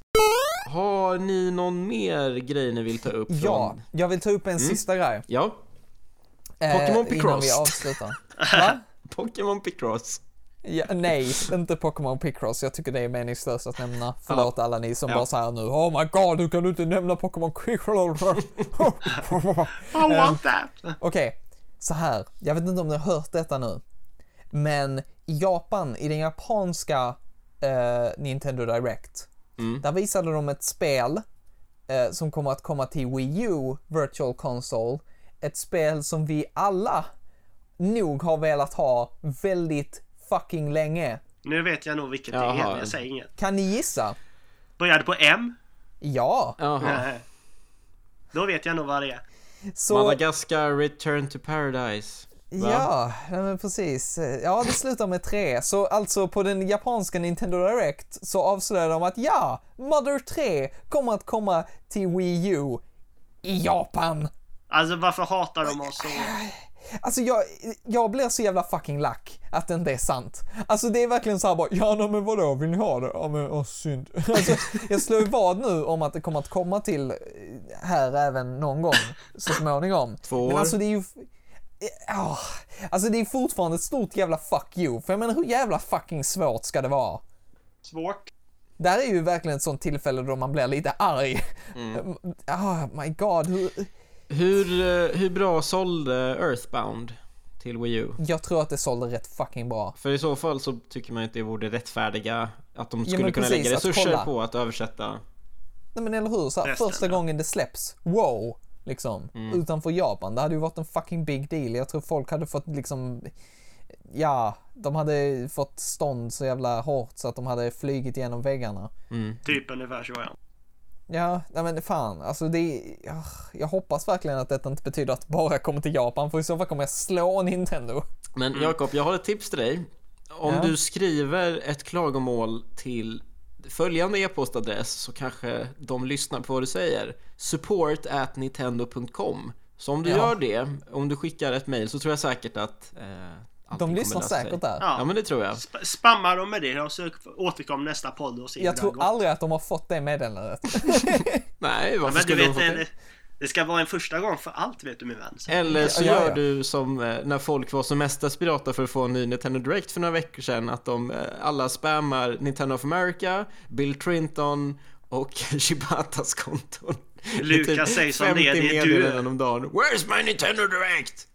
S2: Har ni någon mer grej ni vill ta upp? Från...
S1: Ja, jag vill ta upp en sista grej.
S2: Ja,
S1: eh,
S2: Pokémon
S1: Innan
S2: Picross.
S1: vi avslutar. Va?
S2: Pokémon Picross.
S1: Ja, nej, inte Pokémon Picross. Jag tycker det är meningslöst att nämna. Förlåt alla ni som
S2: Ja.
S1: bara säger nu Oh my god, hur kan du inte nämna Pokémon Picross?
S3: I want that!
S1: Okej, så här. Jag vet inte om ni har hört detta nu. Men i Japan, i den japanska eh, Nintendo Direct,
S2: Mm.
S1: där visade de ett spel eh, som kommer att komma till Wii U Virtual Console. Ett spel som vi alla nog har velat ha väldigt fucking länge.
S3: Nu vet jag nog vilket det
S2: Jaha.
S3: är, men jag säger inget.
S1: Kan ni gissa?
S3: Började på M?
S1: Ja.
S2: Jaha.
S3: Då vet jag nog vad det är.
S1: Så,
S2: Madagaskar Return to Paradise. Va?
S1: ja, men precis. Ja, det slutar med tre. Så alltså på den japanska Nintendo Direct så avslöjade de att ja, Mother 3 kommer att komma till Wii U i Japan.
S3: Alltså varför hatar de oss så?
S1: Alltså jag, jag blir så jävla fucking lack att det inte är sant. Alltså det är verkligen så här bara, ja men vadå, vill ni ha det? Ja men åh synd. Alltså, jag slår ju vad nu om att det kommer att komma till eh, här även någon gång så småningom.
S2: Två
S1: Men
S2: år.
S1: alltså det är ju... Ja, alltså det är fortfarande ett stort jävla fuck you. För jag menar hur jävla fucking svårt ska det vara?
S3: Svårt.
S1: Där är ju verkligen ett sånt tillfälle då man blir lite arg. Oh my god, hur...
S2: Hur, eh, hur bra sålde Earthbound till Wii U?
S1: Jag tror att det sålde rätt fucking bra.
S2: För i så fall så tycker man att det vore rättfärdiga att de skulle
S1: men
S2: kunna
S1: precis,
S2: lägga
S1: att
S2: resurser
S1: kolla.
S2: på att översätta.
S1: Nej men eller hur, så här,
S3: Resten,
S1: första
S3: ja.
S1: gången det släpps, wow, liksom,
S2: Mm.
S1: utanför Japan. Det hade ju varit en fucking big deal. Jag tror folk hade fått liksom, ja, de hade fått stånd så jävla hårt så att de hade flygit genom väggarna.
S2: Mm.
S3: Typ ungefär så ja.
S1: Ja, nej men fan, alltså det är, ja, jag hoppas verkligen att detta inte betyder att bara kommer till Japan, för i så fall kommer jag slå Nintendo.
S2: Men Jakob, jag har ett tips till dig. Om
S1: Ja.
S2: du skriver ett klagomål till följande e-postadress så kanske de lyssnar på vad du säger. Support at nintendo.com. Så om du
S1: Ja.
S2: gör det, om du skickar ett mail så tror jag säkert att eh,
S1: De lyssnar säkert där.
S3: Ja.
S2: Ja men det tror jag.
S3: Sp- Spamma dem med det och så återkom nästa podd och se
S1: Jag tror aldrig att de har fått det meddelandet.
S2: Nej, varför
S3: Men du
S2: skulle de få
S3: det,
S2: det?
S3: Det ska vara en första gång för allt vet du min vän. Så-
S2: Eller så
S1: Ja, ja,
S2: gör
S1: ja.
S2: du som eh, när folk var som mest desperata för att få en ny Nintendo Direct för några veckor sedan, att de eh, alla spammar Nintendo of America, Bill Trinton och Shibatas konton.
S3: Lukas
S2: Typ
S3: säger som det är,
S2: 50
S3: det är du.
S2: om dagen. Where's my Nintendo Direct?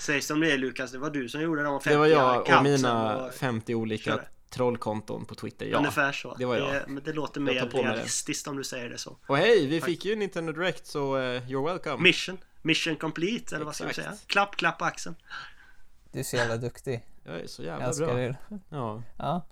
S3: Säg som det är Lukas, det var du som gjorde de 50
S2: Det var jag och mina
S3: och
S2: 50 olika trollkonton på Twitter, ja.
S3: Ungefär så.
S2: det var jag.
S3: Det, men det låter
S2: Jag
S3: mer
S2: det.
S3: realistiskt om du säger det så.
S2: Och hej, vi fick ju Nintendo Direct så eh, you're welcome.
S3: Mission. Mission complete, eller vad ska vi säga? Klapp, klapp på axeln.
S1: Du är så jävla duktig.
S2: Jag är så
S1: Jag
S2: jävla
S1: älskar
S2: bra.
S1: det.
S2: Ja.
S1: Ja.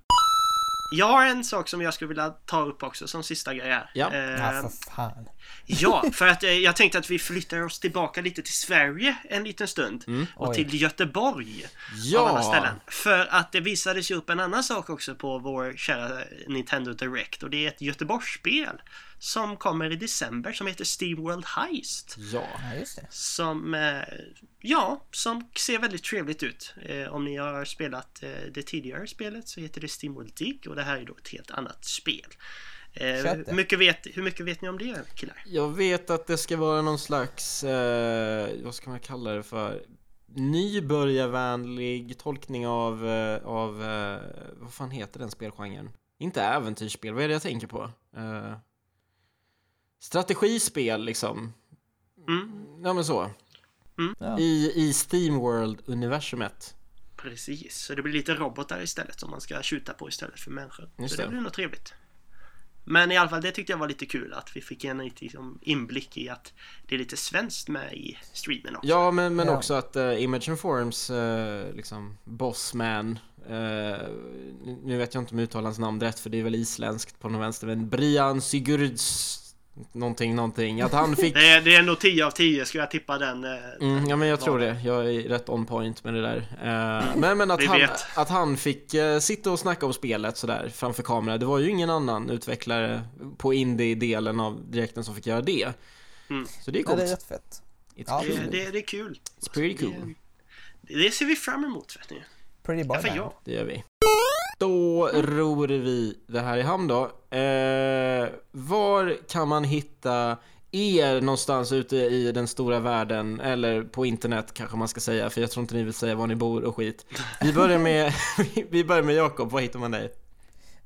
S3: Jag har en sak som jag skulle vilja ta upp också som sista grej här.
S2: Ja.
S3: Eh,
S1: ja, för fan.
S3: Ja, för att eh, jag tänkte att vi flyttar oss tillbaka lite till Sverige en liten stund. Och
S1: Oj.
S3: till Göteborg.
S2: Ja.
S3: Av alla ställen. För att det visades ju upp en annan sak också på vår kära Nintendo Direct. Och det är ett Göteborgsspel. Som kommer i december som heter SteamWorld Heist.
S2: Ja.
S1: Just det.
S3: Som, eh, ja, som ser väldigt trevligt ut. Eh, om ni har spelat eh, det tidigare spelet så heter det SteamWorld Dig och det här är då ett helt annat spel. Hur, mycket vet, hur mycket vet ni om det killar?
S2: Jag vet att det ska vara någon slags, vad ska man kalla det för? Nybörjarvänlig tolkning av, av vad fan heter den spelgenren? Inte äventyrsspel, vad är det jag tänker på? Strategispel liksom.
S3: Mm,
S2: Ja men så.
S1: Ja.
S2: I, i Steamworld-universumet.
S3: precis, så det blir lite robotar istället som man ska skjuta på istället för människor.
S2: Just
S3: så det
S2: det.
S3: blir nog trevligt. Men i alla fall, det tyckte jag var lite kul att vi fick en lite, liksom, inblick i att det är lite svenskt med i streamen också.
S2: Ja, men, men
S1: Ja.
S2: också att uh, Image and Forms, uh, liksom, bossman, uh, nu vet jag inte om jag uttalar hans namn rätt för det är väl isländskt på någon vänster, men Brian Sigurds någonting, någonting, att han fick...
S3: Det, är, det är nog 10 av 10 skulle jag tippa den. eh,
S2: Mm, ja men jag tror det, jag är rätt on point med det där. Eh, men men att, han, att han fick eh, sitta och snacka om spelet sådär framför kamera, det var ju ingen annan utvecklare på indie-delen av direkten som fick göra det.
S3: Mm.
S2: Så det är
S1: Ja,
S2: coolt.
S1: det är rätt fett. Ja,
S2: cool.
S3: Det, det, det är kul.
S2: It's pretty cool.
S3: Det, det ser vi fram emot vet ni.
S1: Pretty boy
S3: Därför
S1: band.
S3: jag.
S2: Det gör vi. Då ror vi det här i hamn då. Eh, var kan man hitta er någonstans ute i den stora världen, eller på internet kanske man ska säga, för jag tror inte ni vill säga var ni bor och skit. Vi börjar med, vi börjar med Jakob, var hittar man dig?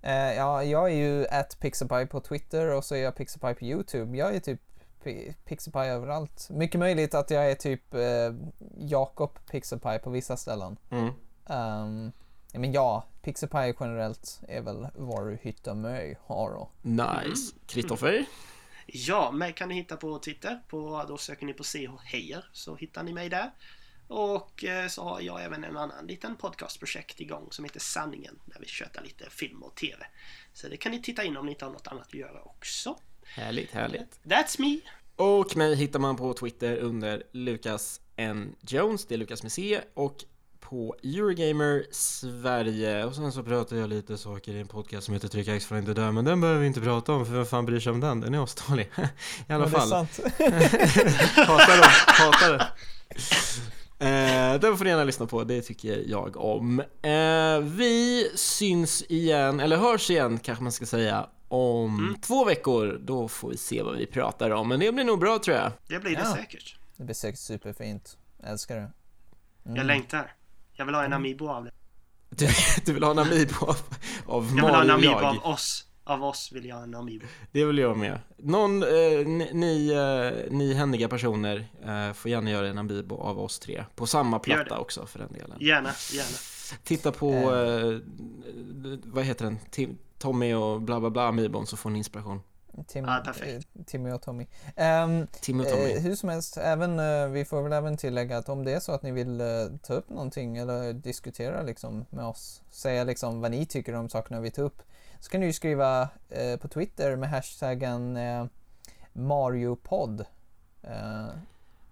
S1: Eh, ja, jag är ju at Pixabay på Twitter och så är jag Pixabay på YouTube. Jag är typ Pi- Pixabay överallt. Mycket möjligt att jag är typ eh, Jakob Pixabay på vissa ställen.
S2: Mm.
S1: Um, men ja, Pixabay generellt är väl var du hittar mig, Haro.
S2: Nice. Kristoffer?
S3: Ja, mig kan ni hitta på Twitter. På, då söker ni på CH Heijer så hittar ni mig där. Och eh, så har jag även en annan liten podcastprojekt igång som heter Sanningen. Där vi tjötar lite film och TV. Så det kan ni titta in om ni inte har något annat att göra också.
S2: Härligt, härligt.
S3: That's me!
S2: Och mig hittar man på Twitter under Lukas N. Jones, det är Lukas med C, och på Eurogamer Sverige. Och sen så pratar jag lite saker i en podcast som heter Tryck X att inte dö, men den behöver vi inte prata om, för vem fan bryr sig om den? Den är asdålig. I alla
S1: Men det är
S2: fall.
S1: sant.
S2: Hatar den, hatar den. Eh, den får ni gärna lyssna på, det tycker jag om. Eh, vi syns igen, eller hörs igen kanske man ska säga, om två veckor. Då får vi se vad vi pratar om, men det blir nog bra tror jag.
S3: Det blir det
S1: Ja.
S3: säkert.
S1: Det blir säkert superfint. Älskar det.
S3: Jag längtar. Jag vill ha en Amiibo av det.
S2: Du, du vill ha en Amiibo av, av
S3: Jag vill ha en Amiibo av oss. Av oss vill jag ha en Amiibo.
S2: Det vill jag med. Någon, eh, ni, ni, eh, ni händiga personer eh, får gärna göra en Amiibo av oss tre. På samma platta också för den delen.
S3: Gärna, gärna.
S2: Titta på, eh, vad heter den? Tim, Tommy och bla bla bla Amiibon så får ni inspiration.
S1: Tim,
S3: Ja, perfekt.
S1: eh, Timmy och Tommy. Ehm,
S2: Timmy och Tommy.
S1: Eh, hur som helst, även, eh, vi får väl även tillägga att om det är så att ni vill ta upp någonting eller diskutera liksom med oss, säga liksom vad ni tycker om sakerna vi tar upp, så kan ni ju skriva eh, på Twitter med hashtaggen eh, MarioPod. Eh,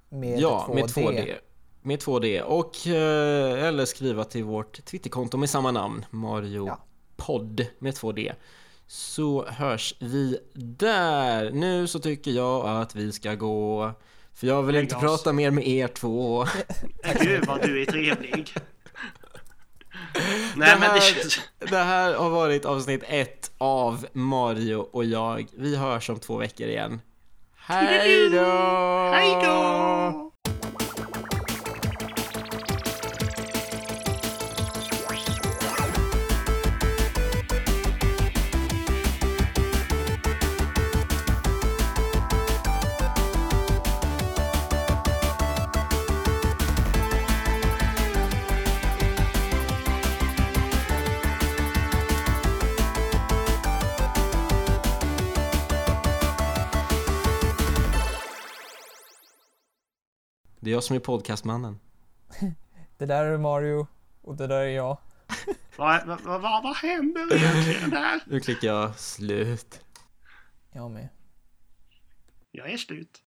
S1: med
S2: ja,
S1: 2D.
S2: med 2D. Med 2D. Och, eh, eller skriva till vårt Twitterkonto med samma namn, Mario
S1: Ja.
S2: podd med 2D. Så hörs vi där. Nu så tycker jag att vi ska gå. För jag vill
S3: Lägg
S2: inte
S3: oss.
S2: prata mer med er två.
S3: Gud vad du är trevlig.
S2: Det
S3: Nej men det
S2: här-
S3: känns...
S2: Det här har varit avsnitt ett av Mario och jag. Vi hörs om två veckor igen. Hej då!
S3: Hej då!
S2: Det är jag som är podcastmannen.
S1: Det där är Mario och det där är jag.
S3: Vad, vad, vad, vad händer egentligen här?
S2: Nu klickar jag slut.
S1: Jag med.
S3: Jag är slut.